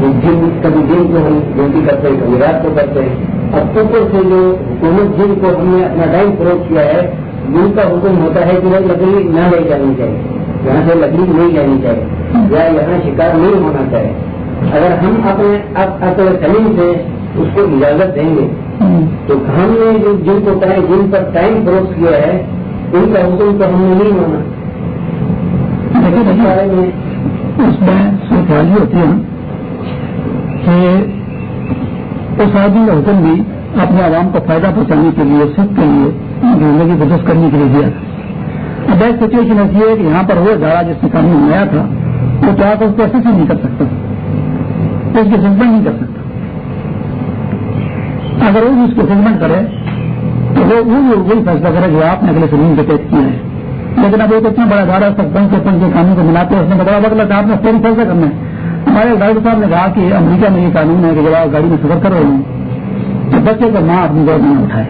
جن کبھی دن کو ہم ڈیوٹی کرتے ہیں کبھی رات کو کرتے ہیں اب اوپر سے جو حکومت جن کو ہم نے اپنا ٹائم فروخت کیا ہے جن کا حکم ہوتا ہے کہ وہ لکڑی نہ لے جانی چاہیے. یہاں سے لکڑی نہیں جانی چاہیے. یا یہاں شکار نہیں ہونا چاہیے. اگر ہم اپنے اپنے سلیم سے اس کو اجازت دیں گے تو ہم نے جن کو جن پر ٹائم فروخت کیا ہے ان کا حکم تو ہم نے نہیں مانا۔ اس میں سوچالی ہوتی ہے کہ اس آدمی کا حکم بھی اپنے عوام کو فائدہ پہنچانے کے لیے سکھ کے لیے زندگی بدست کرنے کے لیے دیا۔ تھا اب ایک سچویشن ایسی ہے کہ یہاں پر وہ ادارہ جس نے قانون بنایا تھا وہ چاہ کر اس کو ایسے نہیں کر سکتا اس کی سسپینڈ نہیں کر سکتا اگر وہ اس کو سسپینڈ کرے، تو وہ وہی فیصلہ کرے جو آپ نے اگلے زمین کے تحت کیا ہے۔ لیکن اب وہ تو اتنا بڑا ادارہ سب بند کے پنچ کے قانون کو ملاتے ہیں، اس نے بڑا بدلا تھا آپ نے فوری فیصلہ کرنا ہے۔ ہمارے ڈاکٹر صاحب نے کہا کہ امریکہ میں یہ قانون ہے کہ جب آپ گاڑی میں سفر کر رہے ہیں تو بچے کا ماں اپنی گود میں اٹھائے۔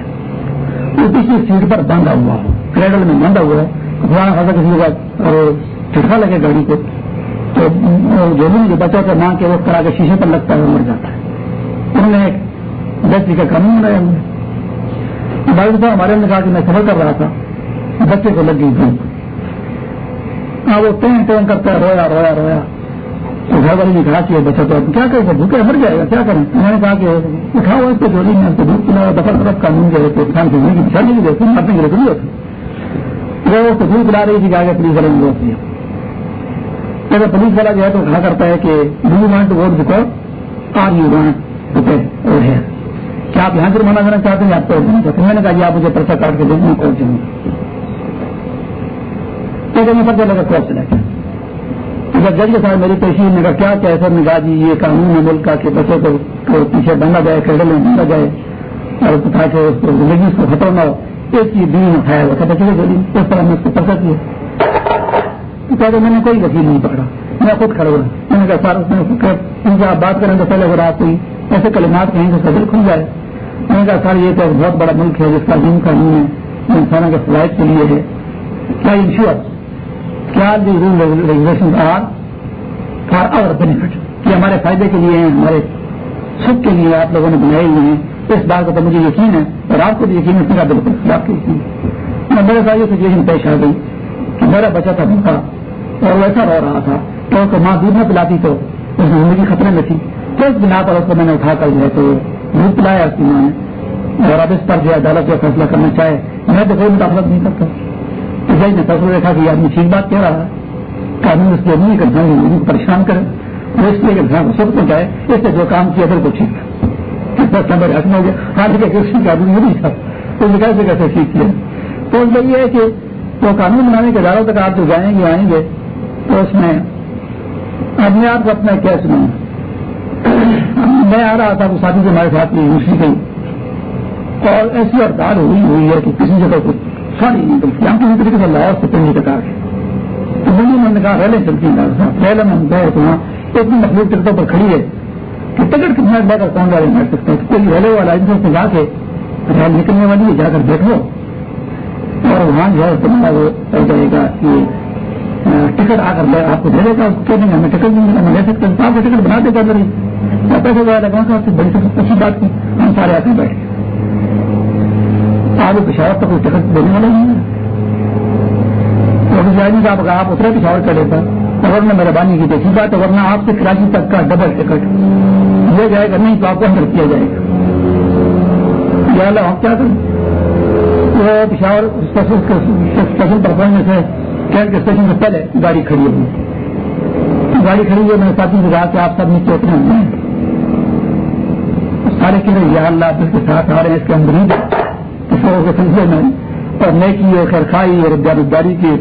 وہ کسی سیٹ پر باندھا ہوا ہو کریڈل میں باندھا ہوا ہے۔ پرانا خاصا کسی کا چٹکا لگے گاڑی کو، تو جو بچوں کا ماں کے وہ کرا کے شیشے پر لگتا ہے مر جاتا ہے۔ انہوں نے ایک بچے کا قانون بنایا ہوا ہمارے صاحب، ہمارے نے کہا کہ میں سفر کر رہا تھا۔ بچے کو لگ گئی بھوک۔ ہاں وہ ٹین ٹین کرتا ہے، رویا رویا رویا۔ تو گھر والے نے کہا کہ بچہ تو کیا کرے بھوکے مر جائے گا، کیا کریں انہوں نے کہا کہ اٹھاؤ اس کو جوڑی میں دھوپ پلایا دفعہ طرف قانون جو ہے تو انسان کی زندگی بچانے کی دیکھتے مرنے کے لیے تھوڑی ہوتی وہ اس کو دھوپ پلا رہی تھی کہ آگے پولیس والے نے روک دیا۔ اگر پولیس والا جو ہے تو کہا کرتا ہے کہ do you want vote because are you want to اور ہے۔ کیا آپ یہاں جرمانہ دینا چاہتے ہیں، آپ کو میں نے کہا جی آپ مجھے پرچہ کاٹ کے دیں گے کون چاہوں میں پرچہ لگا کورٹ چلا گیا جب جج کے ساتھ میری پیشی نے کہا، کیا کیا سر؟ نے کہا جی یہ قانون ہے ملک کا کہ بچوں کو پیچھے بندہ جائے کیڈل میں بندہ جائے، اور تاکہ اس کو زندگی اس کو خطرہ نہ ہو۔ ایک چیز دین اٹھایا ہوا تھا بچے کو اس طرح میں اس کو پرچہ کیا۔ کہتے میں نے کوئی وکیل نہیں پکڑا، میں خود کھڑا ہوا۔ میں نے کہا، سر، اس میں آپ بات کریں تو پہلے اگر آپ کوئی ایسے کلمات کہیں کہ اس کھل جائے۔ میں نے کہا، سر، یہ تو ایک بہت بڑا ملک ہے جس کا دین قانون ہے، انسانوں کے فوائد کے لیے ہے۔ کیا انشور کیا the rule regulation are for our benefit کہ ہمارے فائدے کے لیے ہیں، ہمارے سکھ کے لیے آپ لوگوں نے بنائے ہوئے ہیں۔ اس بات کا تو مجھے یقین ہے اور آپ کو بھی یقین ہے میرا بالکل خلاف کے یقین میں میرے ساتھ یہ سچویشن پیش آ گئی کہ میرا بچہ تھا بھوکا اور ویسا رو رہا تھا تو کو ماں دودھ نہ پلاتی تو اس میں زندگی خطرے میں تھی۔ تو اس بنا پر اس کو میں نے اٹھا کر جو ہے تو دودھ پلایا اس کی اور اب اس پر جو ہے عدالت کا فیصلہ کرنا چاہے، میں تو کوئی مداخلت نہیں کرتا۔ جج نے فیصلہ دیکھا کہ یہ آدمی ٹھیک بات کہہ رہا ہے، قانون اس لیے نہیں کرنا کو پریشان کرے۔ اور اس لیے کہ کو سب کو جائے اس سے جو کام کیا پھر کو ٹھیک دس نمبر حسن ہو گیا؟ ہاتھ کے کسی کا آدمی نہیں تھا۔ تو کیسے کیسے ٹھیک کیا؟ تو یہ ہے کہ وہ قانون بنانے کے اداروں تک آپ جو جائیں گے، آئیں گے، تو اس میں اپنے آپ کو اپنا کیا سنا میں آ رہا تھا، وہ ساتھی سے ہمارے ساتھ یونیورسٹی گئی اور ایسی ہڑتال ہوئی ہوئی ہے کہ کسی جگہ کو ساری نہیں نکلتی ہم کسی طریقے سے لایا سے پنجی کٹا کے تو میں نے کہا ریلیں چلتی ہیں ریلیں میں گئے تو وہاں اتنی مخلوق ٹکٹوں پر کھڑی ہے کہ ٹکٹ کتنا لے کر کون والے بیٹھ سکتے ہیں کوئی ریلے والا ان سے جا کے ریل نکلنے والی ہے، جا کر بیٹھو اور وہاں جو ہے تمہارا وہ جائے گا کہ ٹکٹ آ کر آپ کو دے دے گا کہنے ہمیں ٹکٹ نہیں ملے ہم لے سکتے ہیں آپ کو ٹکٹ بنا دے گا میری پیسے وغیرہ لگا تھا بڑی سب اچھی بات کی، ہم سارے آ کر بیٹھ گئے آگے پشاور تک کوئی ٹکٹ دینے والا نہیں ہے۔ صاحب اگر آپ اترے پشاور کا لیتا اگر نے مہربانی کی دیکھی بات ورنہ آپ سے کراچی تک کا ڈبل ٹکٹ لے جائے گا، نہیں تو آپ کو اندر کیا جائے گا۔ ہم کیا کریں؟ وہ پشاور اسٹیشن پر پہنچنے سے ٹرین کے اسٹیشن سے پہلے گاڑی کھڑی ہوئی گاڑی کھڑی ہوئی میں نے ساتھی سے کہا کہ آپ سب نیچے اتنے ہیں سارے کہہ رہے یا اللہ جس کے ساتھ آ رہے ہیں اس کے اندر ہی کے سلسلے میں۔ اور نیکی اور خیر خائی اور جانبداری کی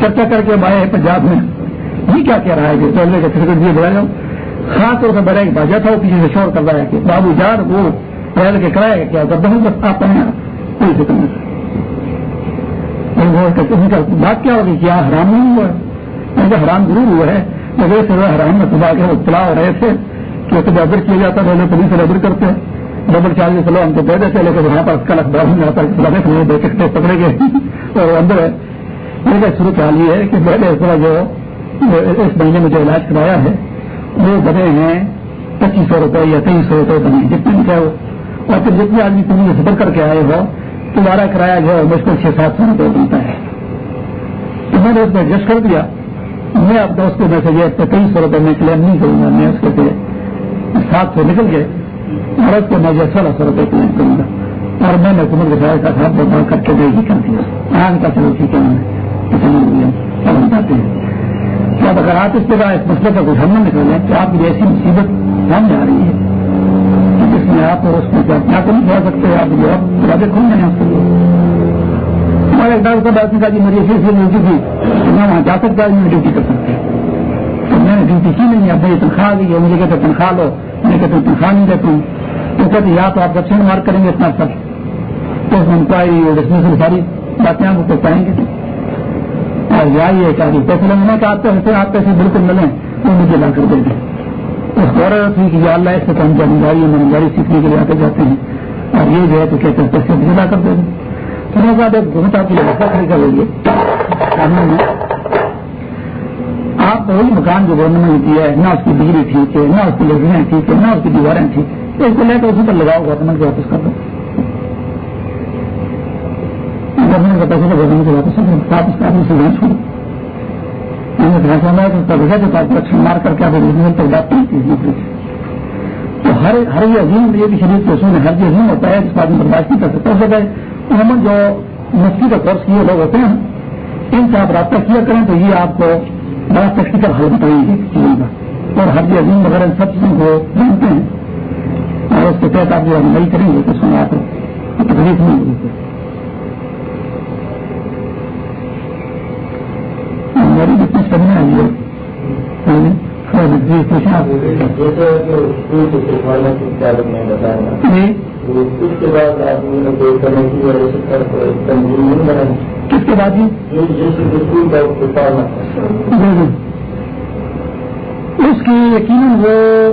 چرچا کر کے آئے ہیں پنجاب میں۔ یہ کیا کہہ رہا ہے کہ چلنے کا سرکٹ یہ بڑھایا خاص طور سے بڑا ایک باجا تھا، وہ پیچھے سے شور کر رہا ہے کہ بابو جان، وہ ریل کے کرایہ کیا کرتا ہوں؟ بس آپ پہنے کوئی فکر نہیں۔ بات کیا ہوگی؟ کیا حرام نہیں ہوا؟ ہے کہ حرام ضرور ہوا ہے۔ مگر سے حرام میں صبح کے اطلاع ہو رہے تھے۔ کہ اسے ڈبر کیا جاتا ہے پولیس ڈبر کرتے ہیں ڈبر چارج چلو ہم تو دے دیتے لیکن وہاں پر کل اخبار میں جاتا ہے دے سکتے پکڑے گئے۔ اور اندر ہے۔ میرا شروع خیال یہ ہے کہ میں نے اس طرح جو اس مہینے میں جو علاج کرایا ہے، وہ بنے ہیں پچیس سو روپئے یا تیئیس سو روپئے بنے جتنے بھی چاہے اور پھر جتنے آدمی پوری سفر کر کے آئے ہو تمہارا کرایہ جو ہے مشکل چھ سات سو روپئے بنتا ہے۔ تو میں نے اس میں ایڈجسٹ کر دیا۔ میں اب دوستوں میں سے یہ تیئیس سو روپئے میں کلیم نہیں کروں گا، میں اس کے سات سو نکل گئے اور اس کو میں جو سولہ سو روپئے کلیم کروں گا اور میں نے حکومت کے ساتھ ساتھ بتا کر کے دے گی کر دیا آج کا چلو ٹھیک ہے۔ میں نے جاتے ہیں؟ اب اگر آپ اس طرح اس مسئلے کا کچھ ہم نہ نکلیں تو آپ کی ایسی مصیبت سامنے آ رہی ہے۔ جس میں آپ اور اس میں کیا تو نہیں جا سکتے آپ جو آپ زیادہ کھل جائیں اس کے لیے۔ ہمارے ایک ڈاکٹر صاحب کا جی میری ایسی ایسی ڈیوٹی تھی۔ میں وہاں جا سکتا میں ڈیوٹی کر سکتے تو جی، ڈیوٹی کی نہیں اب میری تنخواہ لی ہے۔ مجھے کہتے تنخواہ لو۔ میں کہتے تنخواہ نہیں دیتا ہوں۔ تو کہتے یا تو آپ دکشن مارک کریں گے اتنا سب تو انکوائری اور ڈسمسل ساری باتیں آپ کو پہنچائیں گے۔ اور یا یہ کہ پیسے لینے کا آپ پیسے آپ پیسے بالکل ملیں وہ مجھے لا کر دے دیں۔ اس غور تھی کہ یا اللہ اس سے ہم جانکاری ایمانداری سیکھنے کے لیے آتے جاتے ہیں۔ اور یہ جو ہے تو کہتے ہیں، پیسے مجھے لا کر دے دیں۔ تھوڑا سا ایک گھومتا آپ کی ویوستھا کھڑی رہی ہے آپ وہی مکان جو گورنمنٹ نے دیا ہے، نہ اس کی بجلی ٹھیک ہے، نہ اس کی لکڑیاں ٹھیک ہے نہ اس کی دیواریں ٹھیک ہے اس کو لے کر اسی پر لگاؤ گورنمنٹ کو واپس کر دو۔ گورنمنٹ کا پیسے گورنمنٹ کو واپس واپس کرنے سے نہیں چھوڑو میں نے کہ کے پاس رکشن مار کر کے آپ ریجنل تک بات کی تو ہر ہر یہ عظیم یہ بھی شریف کے اصول ہر یہ عظیم ہوتا ہے جس کو آدمی برداشت نہیں کر سکتا۔ اس جگہ عموماً جو مفتی کا کورس کیے لوگ ہوتے ہیں، ان سے آپ رابطہ کیا کریں تو یہ آپ کو بڑا ٹیکنیکل حل بتائیں گے چیزوں کا اور ہر یہ عظیم وغیرہ سب چیزوں کو جانتے ہیں۔ اور اس کے تحت آپ جو نہیں کریں گے تو اس میں آپ تکلیف نہیں ہوگی۔ میری جتنی کرنا ہے۔ یہ اس کے بعد کس کے بعد اس کی یقیناً وہ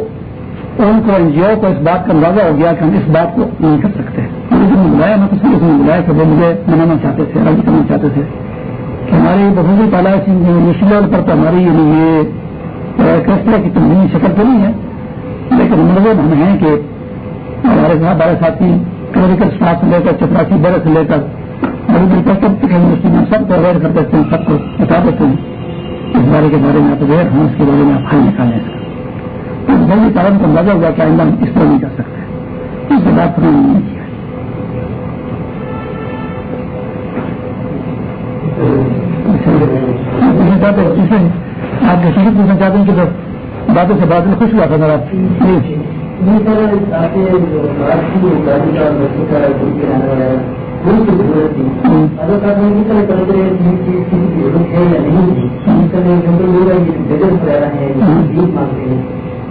ان کو این جی او کو اس بات کا اندازہ ہو گیا کہ ہم اس بات کو نہیں کر سکتے۔ بلایا میں کسی کو بلایا کہ وہ مجھے منانا چاہتے تھے، راضی کرنا چاہتے تھے۔ کہ ہماری بہت تعالیٰ نیشنل لیول پر تو ہماری یعنی یہ فیصلہ کی تنظیمی شکل تو نہیں ہے، لیکن مطلب ہم ہیں کہ ہمارے ساتھ بڑے ساتھی کلریکل اسٹاف سے لے کر چپراسی برس سے لے کر بڑی بڑی سب یونیورسٹی میں سب کو اویئر کر دیتے ہیں، سب کو بتا دیتے ہیں۔ اس بارے کے بارے میں آپ اویئر ہوں اس کے بارے میں آپ حل نکالیں اس کا بڑی تعلیم کو اندازہ ہوا کہ آئندہ اس طرح نہیں کر سکتے۔ اس کے بعد ہم نہیں کیا آپ کے شروع پوچھنا چاہتے ہیں کہ باتوں سے بات میں خوش ہوا تھا میرا آپ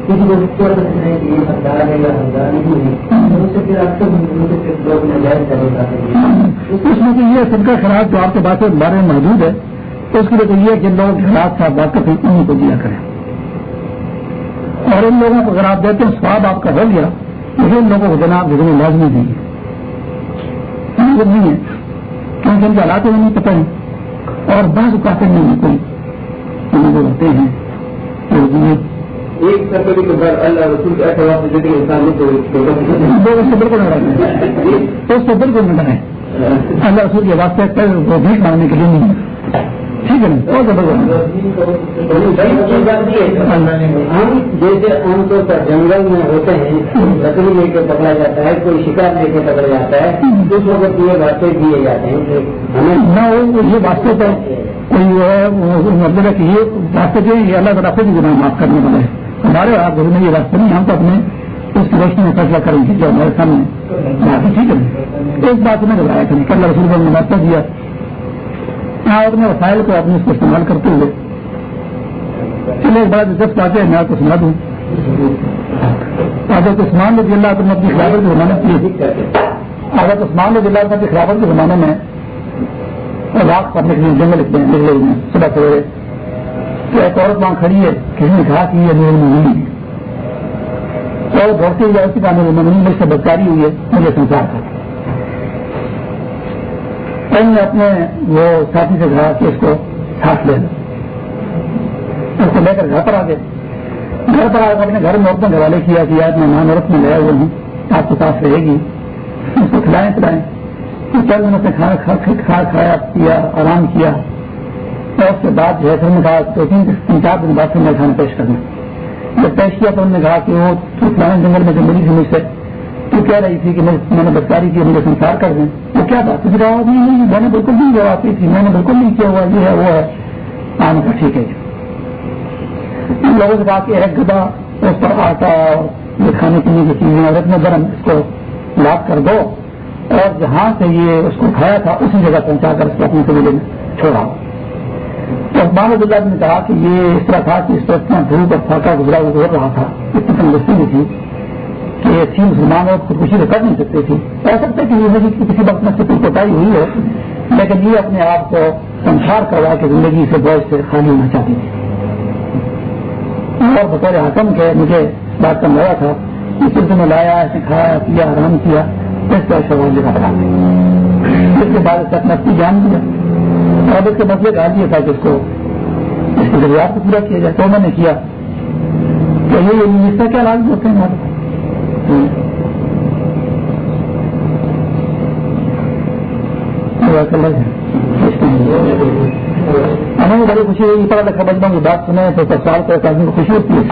کسی کو ہزار ہے یا ہزار نہیں ہے اس میں تو یہ سب کا خراب جو آپ کے بات بارے میں موجود ہے تو اس کے لیے تو یہ جن لوگوں کے خلاف سے واقف ہیں انہیں کو دیا کریں۔ اور ان لوگوں کو اگر آپ دیتے ہیں سواب آپ کا ہو گیا، لیکن ان لوگوں کو جناب ذریعے لازمی دیں گے نہیں ہے۔ کیونکہ ان کے حالات میں نہیں پتہ نہیں۔ اور بعض اوقات نہیں ہے جو رہتے ہیں۔ ایک سفر کے بعد اللہ رسول کے سے دیتے انسان سے بالکل نہ رہے اللہ رسول کے واسطے وہ بھیک مانگنے کے لیے نہیں۔ ہے ٹھیک ہے ہم جیسے عام طور پر جنگل میں ہوتے ہیں لکڑی لے کے پکڑا جاتا ہے کوئی شکار لے کے پکڑا جاتا ہے اس وقت یہ باتیں دیے جاتے ہیں ہمیں یہ واسطے تو کوئی مطلب ہے کہ یہ واسطے یہ اللہ تعالیٰ خود گنا معاف کرنے والے ہمارے ہاتھ میں یہ واسطے نہیں ہم تو اپنے اس روشنی میں فیصلہ کریں گے جو ہمارے سامنے۔ ٹھیک ہے۔ ایک بات میں گھبرایا تھا کل رسول نے واسطہ دیا۔ یہاں اپنے وسائل کو اپنے اس کو استعمال کرتے ہوئے۔ چلے ایک بار دلچسپ آتے ہیں میں آپ کو سنا دوں۔ حضرت عثمان رضی اللہ نے اپنی خلافت کے زمانے کی۔ حضرت عثمان رضی اللہ اپنی خلافت کے زمانے میں رات پڑھنے کے لیے جنگل نکلے ہوئے ہیں صبح سویرے۔ کہ ایک عورت وہاں کھڑی ہے، کسی نے کہا کہ یہ میری مہنگی ہے۔ اور دوڑتے ہوئے اسی کا میری مہنگی مجھ سے بدکاری ہوئی ہے مجھے سنسار کر نے اپنے وہ ساتھی سے کہا کہ اس کو ساتھ لے لو اس کو لے کر گھر پر آ گئے۔ گھر پر آ کر اپنے گھر میں عورتوں کے حوالے کیا کہ آج مہمان عورت میں لیا ہوئے ہوں، آپ کے پاس رہے گی۔ اس کو کھلائیں، پلائیں۔ چند دنوں سے کھانا کھایا، پیا، آرام کیا۔ اور اس کے بعد جو ہے پھر نے کہا، دو تین چار دن بعد سے میں کھانا پیش کرنا۔ جب پیش کیا تو انہوں نے کہا کہ وہ فلانے جنگل میں جو ملی تھی مجھ سے تو کہہ رہی تھی کہ میں نے بدکاری کی مجھے سنسار کر دیں۔ وہ کیا بات تھی جواب نہیں میں نے بالکل نہیں جواب کی تھی۔ میں نے بالکل نہیں کیا ہوا، یہ ہے، وہ ہے۔ ہاں، آنے کا ٹھیک ہے۔ ان لوگوں سے کہا کہ ایک گدا، اس پر آٹا اور یہ کھانے پینے کی چیزیں، اور اتنے گرم اس کو لاپ کر دو۔ اور جہاں سے یہ اس کو کھایا تھا، اسی جگہ پہنچا کر اس کو اپنے قبیلے میں چھوڑا۔ تو اقبال عبداللہ نے کہا کہ یہ اس طرح تھا کہ اس طرح اتنا دھوپ اور پھاکا گزرا گزر رہا تھا، اتنی تندرستی بھی تھی۔ کہ تھی مسلمان اور خودکشی تو کر نہیں سکتے تھی کہہ سکتے کہ زندگی کی کسی وقت میں سے کوئی کوٹائی ہوئی ہے، لیکن یہ اپنے آپ کو سنسار کروا کہ زندگی سے بوجھ سے خالی ہونا چاہتی تھی اور بطور حکم کے مجھے بات کا مزہ تھا، اس سلسلے میں لایا ایسے کھایا، پیا، آرام کیا، اس طرح شوال جگہ بنا اس کے بعد تک نفسی جان دیا۔ اور اس کے مسئلے کا دیا تھا کہ اس کو اس کی ضروریات کو پورا کیا جائے۔ تو میں نے کیا تو یہ اس کا کیا علاج ہوتے ہیں؟ ہمیں بڑی خوشی ہوئی پڑھا لکھا بچپن کی بات سنے تو سال کو آدمی کو خوشی ہوتی ہے۔